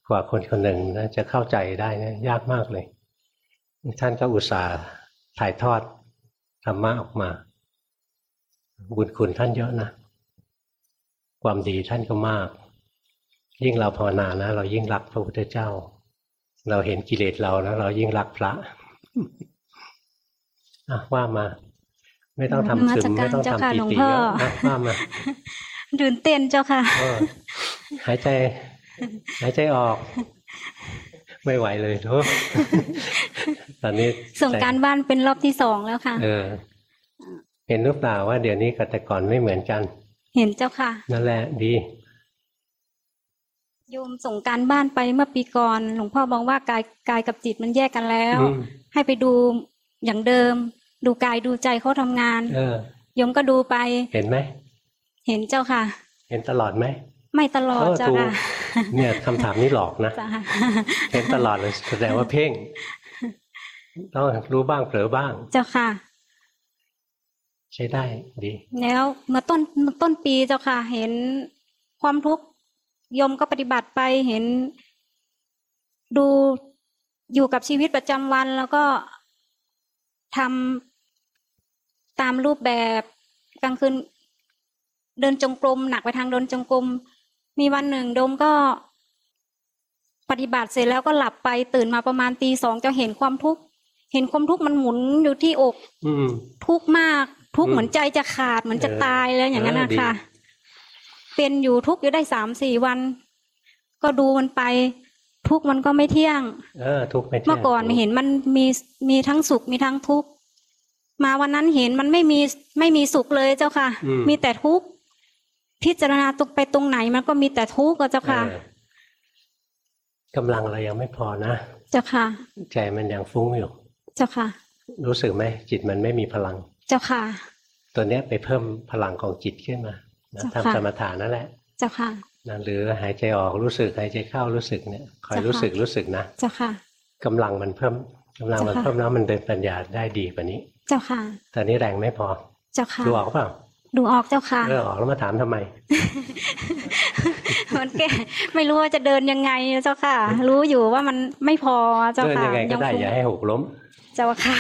กว่าคนคนหนึ่งนะจะเข้าใจได้นะยากมากเลย ท่านก็อุตส่าห์ถ่ายทอดธรรมะออกมา บุญคุณท่านเยอะนะ ความดีท่านก็มาก ยิ่งเราภาวนานะ เรายิ่งรักพระพุทธเจ้า เราเห็นกิเลสเราแล้ว เรายิ่งรักพระอะว่ามา ไม่ต้องทำซึม
นมัสการ
ไม่ต้อง
เจ้า
ทำ
ค่ะ
ปี
หลวง
ติ
พ่อ
เยอะนะว่ามา
ตื่นเต้นเจ้าค่ะ
เออหายใจ หายใจออก ไม่ไหวเลยทุกตอนนี้
ส่งการบ้านเป็นรอบที่สองแล้วค่ะ
เออ เห็นหรือเปล่าว่าเดี๋ยวนี้กับแต่ก่อนไม่เหมือนกัน
เห็นเจ้าค่ะ
นั่นแหละดี
โยมส่งการบ้านไปเมื่อปีก่อนหลวงพ่อบอกว่ากายกายกับจิตมันแยกกันแล้ว
อืม
ให้ไปดูอย่างเดิม ดูกายดูใจเขาทำงาน
เออ
โยมก็ดูไป
เห็นไหม
เห็นเจ้าค่ะ
เห็นตลอดไหม
ไม่ตลอด
เออ
เจ้า
ถูก
ค่ะ
เนี่ยคำถามนี้หลอกนะ
จ้าค่ะ
เห็นตลอดเลยแสดงว่าเพ่งต้องรู้บ้างเผลอบ้าง
เจ้าค่ะ
ใช้ได้ดี
แล้วเมื่อต้นเมื่อต้นปีเจ้าค่ะ เห็นความทุกข์โยมก็ปฏิบัติไปเห็น ดูอยู่กับชีวิตประจำวันแล้วก็ทำตามรูปแบบกลางคืนเดินจงกรมหนักไปทางเดินจงกรมมีวันหนึ่งโดมก็ปฏิบัติเสร็จแล้วก็หลับไปตื่นมาประมาณตีสองจะเห็นความทุกข์เห็นความทุกข์มันหมุนอยู่ที่อก
อืม
ทุกข์มาก ทุกข์
อืม
เหมือนใจจะขาดเหมือนจะ
เออ
ตายแล้วอย่างนั้น
เออ
นะ
ดี
ค่ะ เป็นอยู่ทุกข์อยู่ได้สามสี่วัน ก็ดูมันไป ทุกข์มันก็ไม่เที่ยง
เออ ทุกข์ไม่เที่ยง
เมื่อก่อนเห็นมันมีมีทั้งสุขมีทั้งทุกข์มาวันนั้นเห็นมันไม่มีไม่มีสุขเลยเจ้าค่ะ
อืม
มีแต่ทุกข์พิจารณาตรงไปตรงไหนมันก็มีแต่ทุกข์อะเจ้าค่ะ
เออกำลังเรายังไม่พอนะ
เจ้าค่ะ
ใจมันยังฟุ้งอยู่
เจ้าค่ะ
รู้สึกไหมจิตมันไม่มีพลัง
เจ้าค่ะ
ตัวเนี้ยไปเพิ่มพลังของจิตขึ้นมา นะ
เจ้าค่ะ
ทำสมถะนั่นแหละ
เจ้าค่ะ
นะหรือหายใจออกรู้สึกหายใจเข้ารู้สึกเนี่ยคอย
เจ้าค่ะ
รู้สึกรู้สึกนะ
เจ้าค่ะ
กำลังมันเพิ่มกำลังมัน
เจ้าค่ะ
เพิ่มแล้วมันเดินปัญญาได้ดีกว่านี้
เจ้าค่ะ
ตอนนี้แรงไม่พอ
เจ้าค่ะ
ดูออกเปล่า
ดูออกเจ้าค่ะ
เออออกแล้วมาถามทำไม
มันแก่ไม่รู้ว่าจะเดินยังไงเจ้าค่ะ รู้อยู่ว่ามันไม่พอเจ้า
เดิน
ค่ะ
ยังไงก็ได้
คง
อย่าให้หกล้ม
เจ้าค่ะ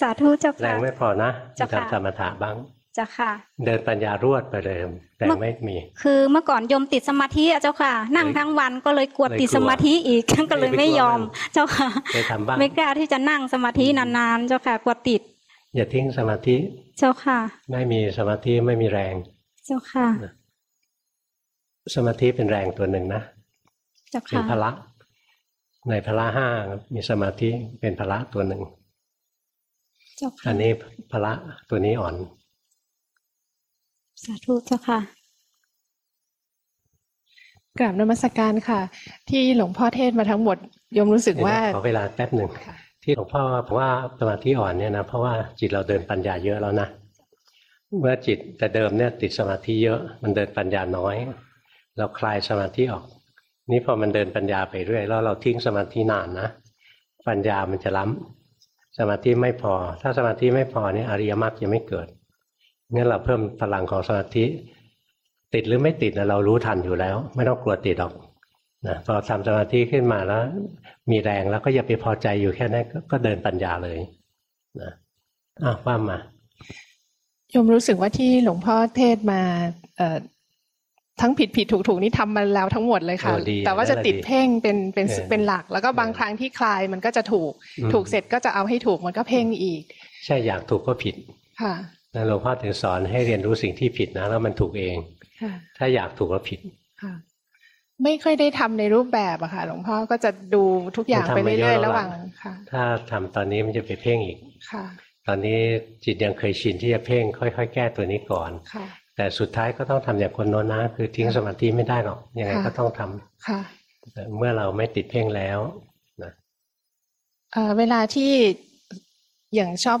สาธุเจ้า
แร
ค่ะ
งไม่พอนะ
เจ้าค่ะ
ทำสมถะบ้าง
เจ้าค่ะ
เดินปัญญารวดไปเลยแรงไม่มี
คือเมื่อก่อนโยมติดสมาธิอะเจ้าค่ะ นั่งทั้งวันก็เลยกลัว
เลย
ติด
กลัว
สมาธิอีกก็เลยไม่ยอม เจ้าค่ะ
เคยทำบ้าง
ไม่กล้าที่จะนั่งสมาธินานๆ เจ้าค่ะกลัวติด
อย่าทิ้งสมาธิ
เจ้าค่ะ
ไม่มีสมาธิไม่มีแรง
เจ้าค่ะ
สมาธิเป็นแรงตัวหนึ่งนะ
เจ้า
เป็น
ค่ะ
พละในพละห้ามีสมาธิเป็นพละตัวหนึ่ง
เจ้าค่ะ
อันนี้พละตัวนี้อ่อน
สาธุเจ้าค่ะ
กราบนมัสการค่ะ ที่หลวงพ่อเทศมาทั้งหมดโยมรู้สึกว่า
ขอเวลาแป๊บหนึ่งที่หลวงพ่อบอกว่าสมาธิอ่อนเนี่ยนะเพราะว่าจิตเราเดินปัญญาเยอะแล้วนะเมื่อจิตแต่เดิมเนี่ยติดสมาธิเยอะ มันเดินปัญญาน้อย เราคลายสมาธิออก นี่พอมันเดินปัญญาไปเรื่อย แล้วเราทิ้งสมาธินานนะปัญญามันจะล้ำ สมาธิไม่พอ ถ้าสมาธิไม่พอเนี่ยอริยมรรคยังไม่เกิดงั้นเราเพิ่มพลังของสมาธิ ติดหรือไม่ติดนะเรารู้ทันอยู่แล้ว ไม่ต้องกลัวติดหรอกนะพอทำสมาธิขึ้นมาแล้ว มีแรงแล้วก็อย่าไปพอใจอยู่แค่นั้นก็ก็เดินปัญญาเลยนะอ้าวว่ามา
โยมรู้สึกว่าที่หลวงพ่อเทศมาเอ่อ ทั้งผิดผิดถูกถูกนี่ทำมาแล้วทั้งหมดเลยค่ะ
โอ้ดี
แต่ว่าจะติด
นั่นแหละดี
เพ่งเป็นเป็น
เออ
เป็นหลัก แล้วก็บาง
เออ
ครั้งที่คลายมันก็จะถูก
อืม
ถูกเสร็จก็จะเอาให้ถูกมันก็เพ่งอีก
ใช่อยากถูกก็ผิด
ค่ะ
นะหลวงพ่อถึงสอนให้เรียนรู้สิ่งที่ผิดนะ แล้วมันถูกเอง
ค่ะ
ถ้าอยากถูกก็ผิด
ค่ะไม่ค่อยได้ทำในรูปแบบอะค่ะ หลวงพ่อก็จะดูทุกอย่าง
มันทำ
ไป
มาเยอะ
เรื่อย
แล้ว
ๆระหว่าง
ล่ะ
ค่ะ
ถ้าทำตอนนี้มันจะไปเพ่งอีก
ค่ะ
ตอนนี้จิตยังเคยชินที่จะเพ่งค่อย ๆ แก้ตัวนี้ก่อน
ค่ะ
แต่สุดท้ายก็ต้องทำอย่างคนโน้นนะ คือทิ้งสมาธิไม่ได้หรอกยังไง
ค่ะ
ก็ต้องทำ
ค่ะ
แต่เมื่อเราไม่ติดเพ่งแล้วนะ
เอ่อเวลาที่อย่างชอบ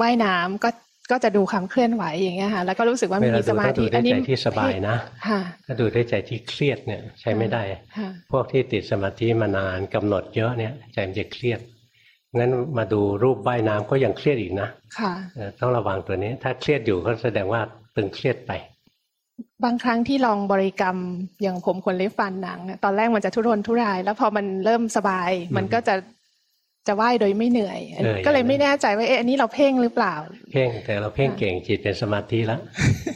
ว่ายน้ำก็ก็จะดูความเคลื่อนไหวอย่างเงี้ยค่ะแล้วก็รู้สึกว่า
เวลา
มี
ดู
สมา
ต้อง
ธิ
ดูด้วยใจที่สบายนะ
ค่ะ
ถ้าดูด้วยใจที่เครียดเนี่ยใช้ไม่ได้
ค่ะ
พวกที่ติดสมาธิมานานกำหนดเยอะเนี่ยใจมันจะเครียดงั้นมาดูรูปว่ายน้ำก็ยังเครียดอีกนะ
ค่ะ
เออต้องระวังตัวนี้ ถ้าเครียดอยู่ก็แสดงว่า ตึงเครียดไป
บางครั้งที่ลองบริกรรมอย่างผมคนเล็บฟันหนังอะตอนแรกมันจะทุรนทุราย แล้วพอมันเริ่มสบาย
อืม
มันก็จะจะไหว้โดยไม่เหนื่อยอัน
เออ
ก็เลย
อย่างนั้น
ไม่แน่ใจว่าเอ๊ะอันนี้เราเพ่งหรือเปล่า
เพ่งแต่เราเพ่งเก่งจิตเป็นสมาธิแล้ว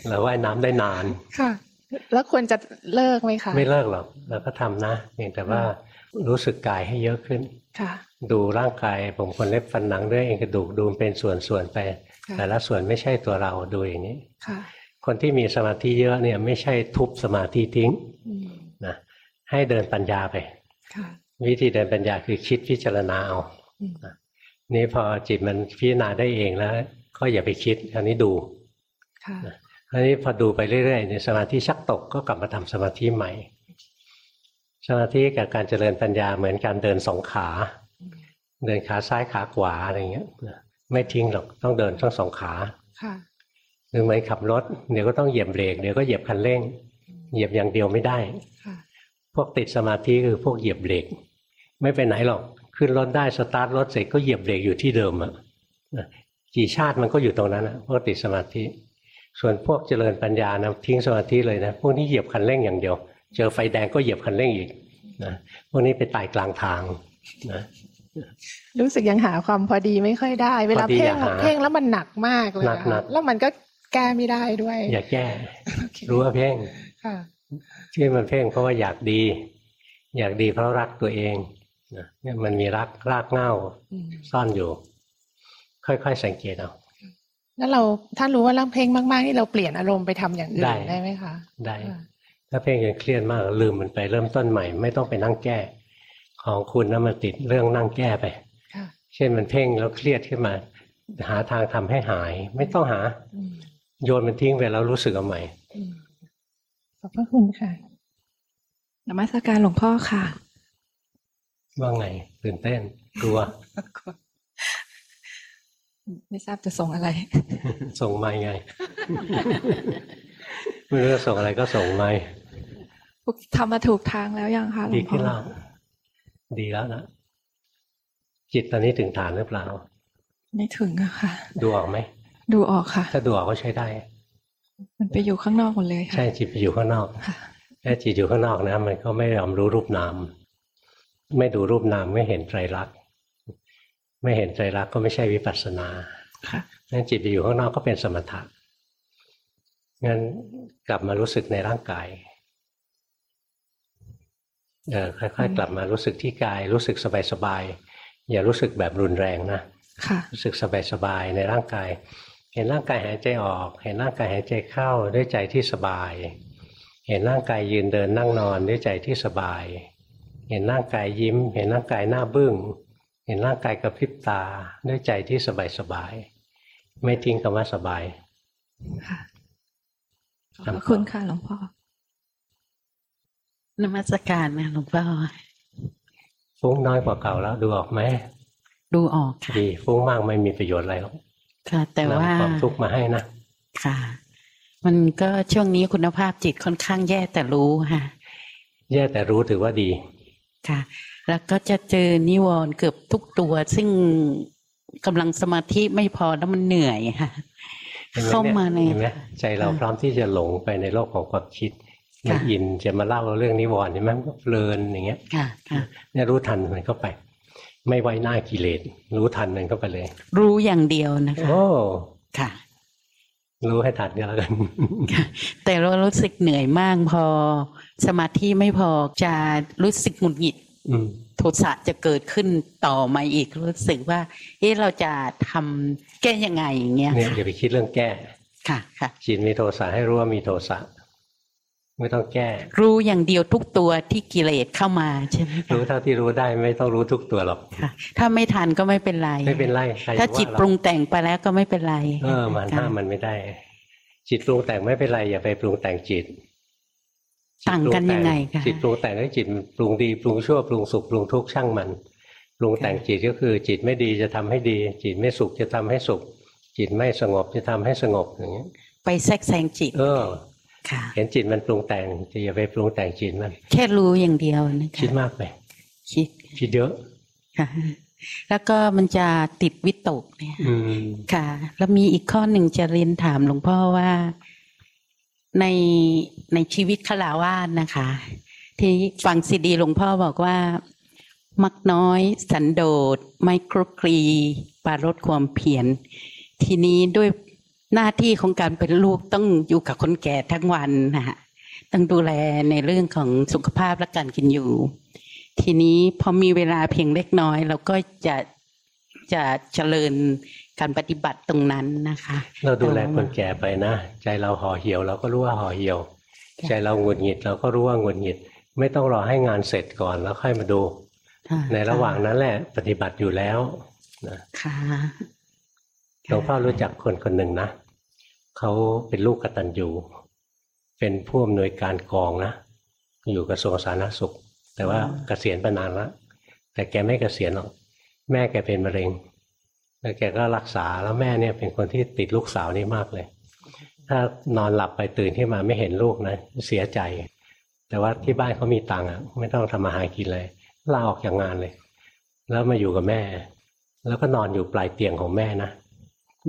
เราว่ายน้ำได้นาน
ค่ะ แล้วควรจะเลิกไหมคะ
ไม่เลิกหรอกเราก็ทำนะเพียงแต่ว่ารู้สึกกายให้เยอะขึ้น
ค่ะ
ดูร่างกายผมคนเล็บฟันหนังด้วยเองกระดูกดูมันเป็นส่วนๆไป
ค่ะ
แต่ละส่วนไม่ใช่ตัวเราดูอย่างนี้
ค่ะ
คนที่มีสมาธิเยอะเนี่ยไม่ใช่ทุบสมาธิทิ้ง
อืม
นะให้เดินปัญญาไป
ค่ะ
วิธีเดินปัญญาคือคิดพิจารณาเอา
อืม
นี่พอจิตมันพิจารณาได้เองแล้ว ก็อย่าไปคิดอันนี้ดู
ค่ะ
อันนี้พอดูไปเรื่อยๆในยสมาธิชักตกก็กลับมาทำสมาธิใหม่ สมาธิกับการเจริญปัญญาเหมือนการเดินสองขา เดินขาซ้ายขาขวาอะไรเงี้ย ไม่ทิ้งหรอกต้องเดินทั้งสองขา
ค่ะ
หรือเหมือนขับรถเดี๋ยวก็ต้องเหยียบเบรกเดี๋ยวก็เหยียบคันเร่ง เหยียบอย่างเดียวไม่ได้
ค่ะ
พวกติดสมาธิคือพวกเหยียบเบรกไม่ไปไหนหรอกขึ้นรถได้สตาร์ทรถเสร็จก็เหยียบเบรกอยู่ที่เดิมอะนะกี่ชาติมันก็อยู่ตรงนั้นอะพวกติดสมาธิ ส่วนพวกเจริญปัญญานะทิ้งสมาธิเลยนะพวกนี้เหยียบคันเร่งอย่างเดียว เจอไฟแดงก็เหยียบคันเร่งอีกนะพวกนี้ไปตายกลางทางนะ
รู้สึกยังหาความพอดีไม่ค่อยได้ เวลา
พอดี
เพ่ง
อย่าหา
เพ่งแล้วมันหนักมากเลย
หนัก
อะ
หนัก
แล้วมันก็แก้ไม่ได้ด้วย
อย่าแก้
โอเค
รู้ว่าเพ่ง
ค่ะ
ที่มันเพ่งเพราะว่าอยากดี อยากดีเพราะรักตัวเองนะเนี่ยมันมีรักรากเหง้า
อืม
ซ่อนอยู่ ค่อยๆสังเกตเอา
แล้วเราถ้ารู้ว่าเราเพ่งมากๆนี่เราเปลี่ยนอารมณ์ไปทำอย่างอื่
ได้
นได้ไหมคะ
ได้
ค่ะ
ถ้าเพ่งจนเครียดมากลืมมันไปเริ่มต้นใหม่ ไม่ต้องไปนั่งแก้ ของคุณนะมันติดเรื่องนั่งแก้ไป
ค่ะ
เช่นมันเพ่งแล้วเครียดขึ้นมา หาทางทำให้หาย ไม่ต้องหา
อืม
โยนมันทิ้งไปแล้วรู้สึกเอาใหม่
อืมขอบพระคุณค่ะ
นมัสการหลวงพ่อค่ะ
ว่าไงตื่นเต้นกลัว
ไม่ทราบจะส่งอะไร
ส่งไม่ไง ไม่รู้จะส่งอะไรก็ส่งไม่
ทำมาถูกทางแล้วยังคะหลว
ดี
งพ่
ขึ้
อน
แล้วดีแล้วนะ จิตตอนนี้ถึงฐานหรือเปล่า
ไม่ถึงอะค่ะ
ดูออกไหม
ดูออกค่ะ
ถ้าดูออกก็ใช้ได้
มันไปอยู่ข้างนอกหมดเลยค่ะ
ใช่จิตไปอยู่ข้างนอก
ค่ะ
ถ้าจิตอยู่ข้างนอกนะมันก็ไม่ยอมรู้รูปนาม ไม่ดูรูปนามไม่เห็นไตรลักษณ์ไม่เห็นไตรลักษณ์ก็ไม่ใช่วิปัสสนา
ค่ะ
งั้นจิตไปอยู่ข้างนอกก็เป็นสมถะงั้นกลับมารู้สึกในร่างกายเออค่อยๆกลับมารู้สึกที่กายรู้สึกสบายๆ อย่ารู้สึกแบบรุนแรงนะ
ค่ะ
รู้สึกสบายๆในร่างกาย เห็นร่างกายหายใจออก เห็นร่างกายหายใจเข้าด้วยใจที่สบาย เห็นร่างกายยืนเดินนั่งนอนด้วยใจที่สบาย เห็นร่างกายยิ้ม เห็นร่างกายหน้าบึ้ง เห็นร่างกายกระพริบตาด้วยใจที่สบายสบายๆไม่ทิ้งคำว่าสบาย
ค่ะขอบพระคุณค่ะหลวงพ่อ
นมัสการนะหลวงพ่อ
ฟุ้งน้อยกว่าเก่าแล้วดูออกไหม
ดูออกค่ะ
ดีฟุ้งมากไม่มีประโยชน์อะไรหรอก
ค่ะ แต่ว่า
นำความทุกข์มาให้นะ
ค่ะ มันก็ช่วงนี้คุณภาพจิตค่อนข้างแย่แต่รู้ค่ะ
แย่แต่รู้ถือว่าดี
ค่ะ แล้วก็จะเจอนิวรณ์เกือบทุกตัว ซึ่งกำลังสมาธิไม่พอแล้วมันเหนื่อยค่ะ
เห็นไห
เข้ามาใน
เห็นไหมใจเราพร้อมที่จะหลงไปในโลกของความคิด มันอินจะมาเล่าเรื่องนิวรณ์ใช่ไหมมันก็เพลินอย่างเงี้ย
ค่ะค่ะ
เนี่ยรู้ทันมันเข้าไป ไม่ไว้หน้ากิเลสรู้ทันมันเข้าไปเลย
รู้อย่างเดียวนะคะ
โอ้
ค่ะ
รู้ให้ทันก็แล้วกัน
แต่เรารู้สึกเหนื่อยมากพอ สมาธิไม่พอจะรู้สึกหงุดหงิด
อืม
โทสะจะเกิดขึ้นต่อมาอีกรู้สึกว่าเอ๊ะเราจะทำแก้ยังไงอย่างเงี้ย
เนี่ย
ค่ะ
อย่าไปคิดเรื่องแก้
ค่ะค่ะ
จิตมีโทสะให้รู้ว่ามีโทสะ ไม่ต้องแก้
รู้อย่างเดียวทุกตัวที่กิเลสเข้ามาใช่ไหมคะ
รู้เท่าที่รู้ได้ไม่ต้องรู้ทุกตัวหรอก
ค่ะ ถ้าไม่ทันก็ไม่เป็นไร
ไม่เป็นไรใคร
ถ้า
จะว่า
จิต
เรา
ปรุงแต่งไปแล้วก็ไม่เป็นไร
เออมัน
ค่ะ
ห้ามมันไม่ได้ จิตปรุงแต่งไม่เป็นไร อย่าไปปรุงแต่งจิต
ต่างกันยังไงคะ
จิตปรุงแต่งให้จิตปรุงดีปรุงชั่วปรุงสุขปรุงทุกข์ช่างมันปรุงแต่งจิตก็คือ จิตไม่ดีจะทำให้ดี จิตไม่สุขจะทำให้สุข จิตไม่สงบจะทำให้สงบอย่างเงี้ย
ไปแทรกแซงจิต
เออ
ค่ะ
เห็นจิตมันปรุงแต่งจะอย่าไปปรุงแต่งจิตมัน
แค่รู้อย่างเดียวนะคะ
คิดมากไป
คิด
คิดเยอะ
ค่ะแล้วก็มันจะติดวิตกเนี่ย
อืม
ค่ะ แล้วมีอีกข้อหนึ่งจะเรียนถามหลวงพ่อว่าในในชีวิตขลาวาสนะคะ ที่ฟังซีดีหลวงพ่อบอกว่า มักน้อยสันโดษไม่คลุกคลีปรารดความเพียรทีนี้ด้วย หน้าที่ของการเป็นลูกต้องอยู่กับคนแก่ทั้งวันนะฮะต้องดูแลในเรื่องของสุขภาพและการกินอยู่ ทีนี้พอมีเวลาเพียงเล็กน้อย เราก็จะจะเจริญการปฏิบัติตรงนั้นนะคะ
เราดูแลคนแก่ไปนะ ใจเราห่อเหี่ยวเราก็รู้ว่าห่อเหี่ยว ใจเราหงุดหงิดเราก็รู้ว่าหงุดหงิด ไม่ต้องรอให้งานเสร็จก่อนแล้วค่อยมาดู
ค่ะ
ในระหว่างนั้นแหละปฏิบัติอยู่แล้วนะ
ค่ะ
หลวงพ่อรู้จักคนคนหนึ่งนะ เขาเป็นลูกกตัญญูเป็นผู้อำนวยการกองนะ อยู่กระทรวงสาธารณสุข แต่ว่าเกษียณไปนานแล้วแต่แกไม่เกษียณหรอก แม่แกเป็นมะเร็ง แล้วแกก็รักษาแล้วแม่เนี่ยเป็นคนที่ติดลูกสาวนี่มากเลย ถ้านอนหลับไปตื่นขึ้นมาไม่เห็นลูกนะเสียใจ แต่ว่าที่บ้านเขามีตังค์อะ ไม่ต้องทำมาหากินเลยลาออกจากงานเลย แล้วมาอยู่กับแม่ แล้วก็นอนอยู่ปลายเตียงของแม่นะ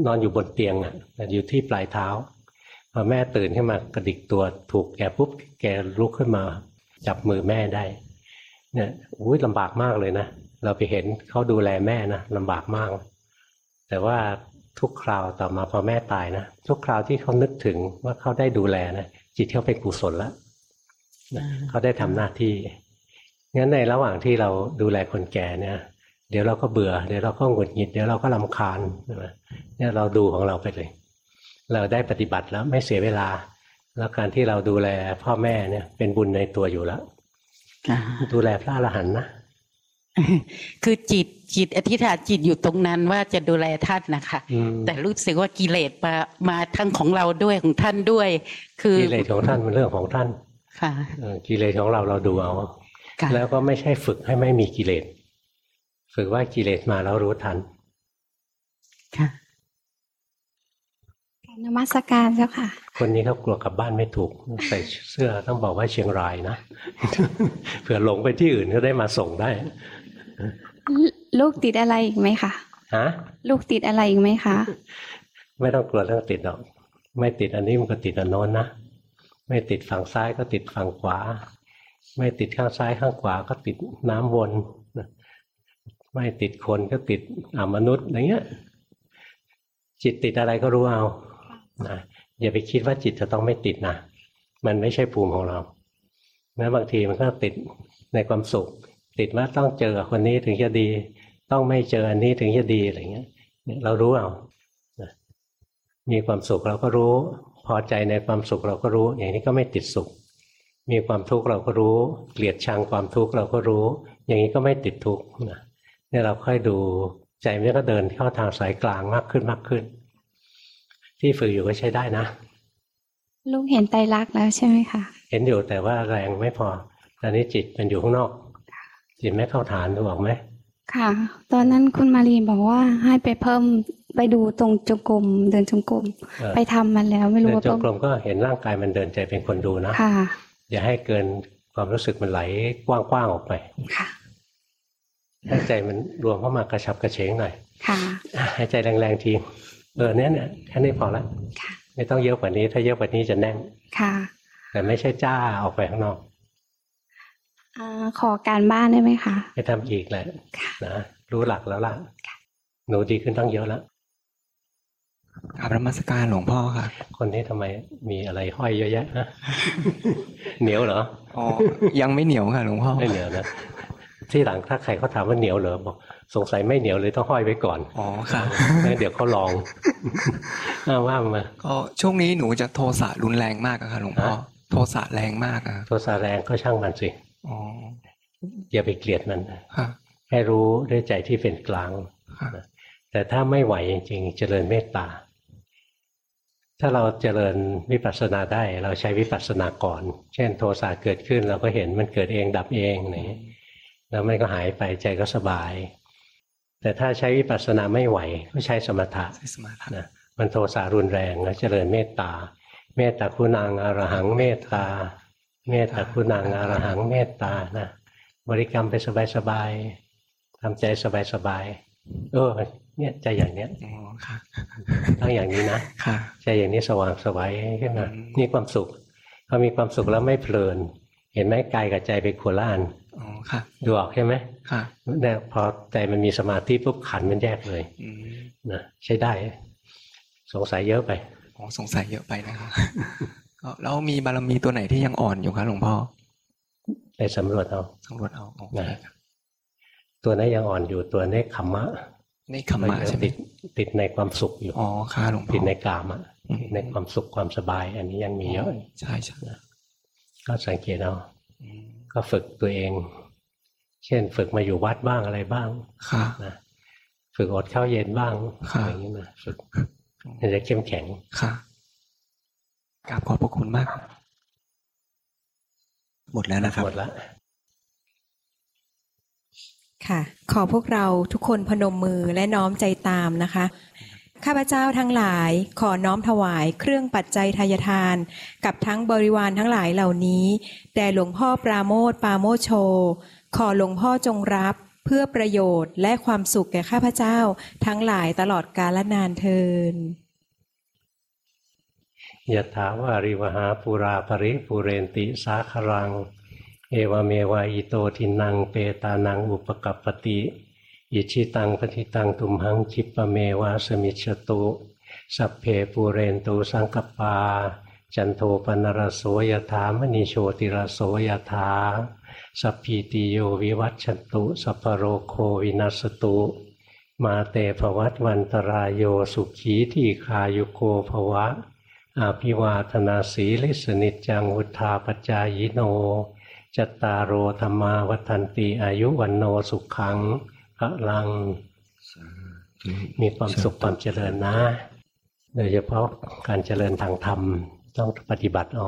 นอนอยู่บนเตียงอะแต่อยู่ที่ปลายเท้าพอแม่ตื่นขึ้นมากระดิกตัวถูกแกปุ๊บแกลุกขึ้นมา จับมือแม่ได้ เนี่ยอุ้ยลำบากมากเลยนะเราไปเห็นเขาดูแลแม่นะลำบากมาก แต่ว่าทุกคราวต่อมาพอแม่ตายนะทุกคราวที่เขานึกถึงว่าเขาได้ดูแลนะจิตเขาเป็นกุศลแล้วนะเขาได้ทำหน้าที่งั้นในระหว่างที่เราดูแลคนแก่เนี่ย เดี๋ยวเราก็เบื่อ เดี๋ยวเราก็หงุดหงิด เดี๋ยวเราก็ลำคาญใช่ไหมเนี่ยเราดูของเราไปเลย เราได้ปฏิบัติแล้วไม่เสียเวลา แล้วการที่เราดูแลพ่อแม่เนี่ยเป็นบุญในตัวอยู่แล้ว
ค่ะ
ดูแลพระอรหันต์นะ
คือจิตจิตอธิษฐานจิตอยู่ตรงนั้นว่าจะดูแลท่านนะคะ
อืม
แต่รู้สึกว่ากิเลสมามาทั้งของเราด้วยของท่านด้วย คือ
กิเลสของท่านเป็นเรื่องของท่าน
ค่ะ
เออกิเลสของเราเราดูเอา
ค่ะ
แล้วก็ไม่ใช่ฝึกให้ไม่มีกิเลส ฝึกว่ากิเลสมาแล้วรู้ทัน
ค่ะ
นมัสการเจ้าค่ะ
คนนี้เขากลัวกลับบ้านไม่ถูกใส่เสื้อต้องบอกว่าเชียงรายนะเผื่อหลงไปที่อื่นก็ได้มาส่งได้
ลลูกติดอะไรอีกไหมคะ
ฮะ
ลูกติดอะไรอีกไหมคะ
ไม่ต้องกลัวเรื่องติดหรอก ไม่ติดอันนี้มันก็ติดอันโน้นนะไม่ติดฝั่งซ้ายก็ติดฝั่งขวา ไม่ติดข้างซ้ายข้างขวาก็ติดน้ำวนนะ ไม่ติดคนก็ติดอมนุษย์อย่างเงี้ย จิตติดอะไรก็รู้เอานะอย่าไปคิดว่าจิตจะต้องไม่ติดนะมันไม่ใช่ภูมิของเราแม้บางทีมันก็ติดในความสุข ติดว่าต้องเจอคนนี้ถึงจะดี ต้องไม่เจออันนี้ถึงจะดีอะไรเงี้ยเนี่ยเรารู้เอานะมีความสุขเราก็รู้ พอใจในความสุขเราก็รู้ อย่างนี้ก็ไม่ติดสุข มีความทุกข์เราก็รู้ เกลียดชังความทุกข์เราก็รู้ อย่างนี้ก็ไม่ติดทุกข์นะ เนี่ยเราค่อยดูใจมันก็เดินเข้าทางสายกลางมากขึ้นมากขึ้น ที่ฝึกอยู่ก็ใช้ได้นะ
ลูกเห็นไตรลักษณ์แล้วใช่ไหมคะ
เห็นอยู่แต่ว่าแรงไม่พอตอนนี้จิตมันอยู่ข้างนอก จิตไม่เข้าฐานดูออกไหม
ค่ะ ตอนนั้นคุณมารีบอกว่าให้ไปเพิ่มไปดูตรงจงกรมเดินจงกรม
เออ
ไปทำมันแล้วไม่รู้
เดิน
ว่า
จง
ต้อง
กรมก็เห็นร่างกายมันเดินใจเป็นคนดูนะ
ค่ะ
อย่าให้เกินความรู้สึกมันไหลกว้างๆออกไป
ค่ะ
ให้ใจมันรวมเข้ามากระชับกระเฉงหน่อย
ค่ะ
อะให้ใจแรงๆทีเออเนี้ยเนี่ยแค่นี้พอละไม่ต้องเยอะกว่านี้ ถ้าเยอะกว่านี้จะแน่น
ค่ะ
แต่ไม่ใช่จ้าออกไปข้างนอก
อ่าขอการบ้านได้ไหมคะ
ไปทำอีกแหละนะรู้หลักแล้วล่ะ หนูดีขึ้นตั้งเยอะแล้ว
กราบนมัสการหลวงพ่อค่ะ
คนนี้ทำไมมีอะไรห้อยเยอะแยะนะเหนียวเหรอ
อ๋อยังไม่เหนียวค่ะหลวงพ่อ
ไม่เหนียวนะ ที่หลังถ้าใครเขาถามว่าเหนียวเหรอบอกสงสัยไม่เหนียวเลยต้องห้อยไว้ก่อน
อ๋อค่ะ
งั้นเดี๋ยวเขาลองเอาว่ามา
ก็ช่วงนี้หนูจะโทสะรุนแรงมากอะค่ะหลวงพ่อโทสะแรงมากอะ
โทสะแรงก็ช่างมันสิ
อ๋อ
อย่าไปเกลียดมัน
ค่ะ
ให้รู้ด้วยใจที่เป็นกลาง
ค่ะ
แต่ถ้าไม่ไหวจริงๆเจริญเมตตา ถ้าเราเจริญวิปัสสนาได้ เราใช้วิปัสสนาก่อน เช่น โทสะเกิดขึ้นเราก็เห็นมันเกิดเองดับเองอย่างนี้ แล้วมันก็หายไปใจก็สบาย แต่ถ้าใช้วิปัสสนาไม่ไหวก็ใช้สมถะ
ใช้สมาธิ
นะมันโทสะรุนแรงแล้วเจริญเมตตา เมตตาคุณังอรหังเมตตา เมตตาคุณังอรหังเมตตานะบริกรรมไปสบายๆทำใจสบายๆเออเนี่ยใจอย่างเนี้ย
อ๋อค่ะ
ต้องอย่างนี้นะ
ค่ะ
ใจอย่างนี้สว่างสวัยขึ้นมา
อืม
มีความสุขพอมีความสุขแล้วไม่เพลิน เห็นไหมกายกับใจเป็นคนละอัน
อ๋อค่ะ
ดูออกใช่ไหม
ค่ะ
เนี่ยพอใจมันมีสมาธิปุ๊บขันธ์มันแยกเลย
อืม
นะใช้ได้ สงสัยเยอะไป
อ๋อสงสัยเยอะไปนะครับก็แล้วมีบารมีตัวไหนที่ยังอ่อนอยู่ครับหลวงพ่อ
ไปสำรวจเอา
สำรวจเอาโอเค
นะตัวนั้นยังอ่อนอยู่ตัวนี้ขมมะ
นี่ขมมะ
นยัง
ใช่ไหม
ติดติดในความสุขอยู่
อ๋อค่ะหลวงพ่อ
ติดในกามอะ
อืม
ติดในความสุขความสบาย อันนี้ยังมีเยอะ
ใช่ใช่
ก็สังเกตเอา
อืม
ก็ฝึกตัวเอง เช่น ฝึกมาอยู่วัดบ้างอะไรบ้าง
ค่ะ
นะฝึกอดข้าวเย็นบ้าง
ค่ะ
อะไรอย่างนี้นะฝึกมันจะเข้มแข็ง
ค่ะกราบขอบพระคุณมาก หมดแล้วนะครับ
หมดละ
ค่ะ ขอพวกเราทุกคนพนมมือและน้อมใจตามนะคะ ข้าพเจ้าทั้งหลายขอน้อมถวายเครื่องปัจจัยทายทาน กับทั้งบริวารทั้งหลายเหล่านี้ แด่หลวงพ่อปราโมทปราโมโช ขอหลวงพ่อจงรับเพื่อประโยชน์และความสุขแก่ข้าพเจ้าทั้งหลายตลอดกาลนานเทิน
ยะถาวาริวหาปุราปริปุเรนติสาครัง เอวเมวะอิโตทินังเปตานังอุปกัปปติ อิชิตังปฏิตังตุมหังคิปะเมวะสมิจฉตุ สัพเพปูเรนตูสังกปา จันโทปนรโสยถามณีโชติรโสยถาสัพพีติโยวิวัชชันตุ สัพโรโควินัสตุ มาเตภวัตวันตรายโยสุขีที่คายุโกภวะ อาภิวาธนาสีลิสนิจจังวุธาปจายโนจตตารโอธรรมาวัฏันติอายุวันโนสุขัง พระลัง มีความสุขความเจริญนะ โดยเฉพาะการเจริญทางธรรมต้องปฏิบัติเอา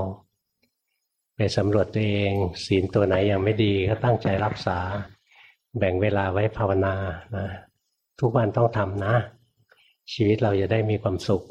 ไปสำรวจตัวเองศีลตัวไหนยังไม่ดีก็ตั้งใจรักษา แบ่งเวลาไว้ภาวนานะ ทุกวันต้องทำนะ ชีวิตเราจะได้มีความสุข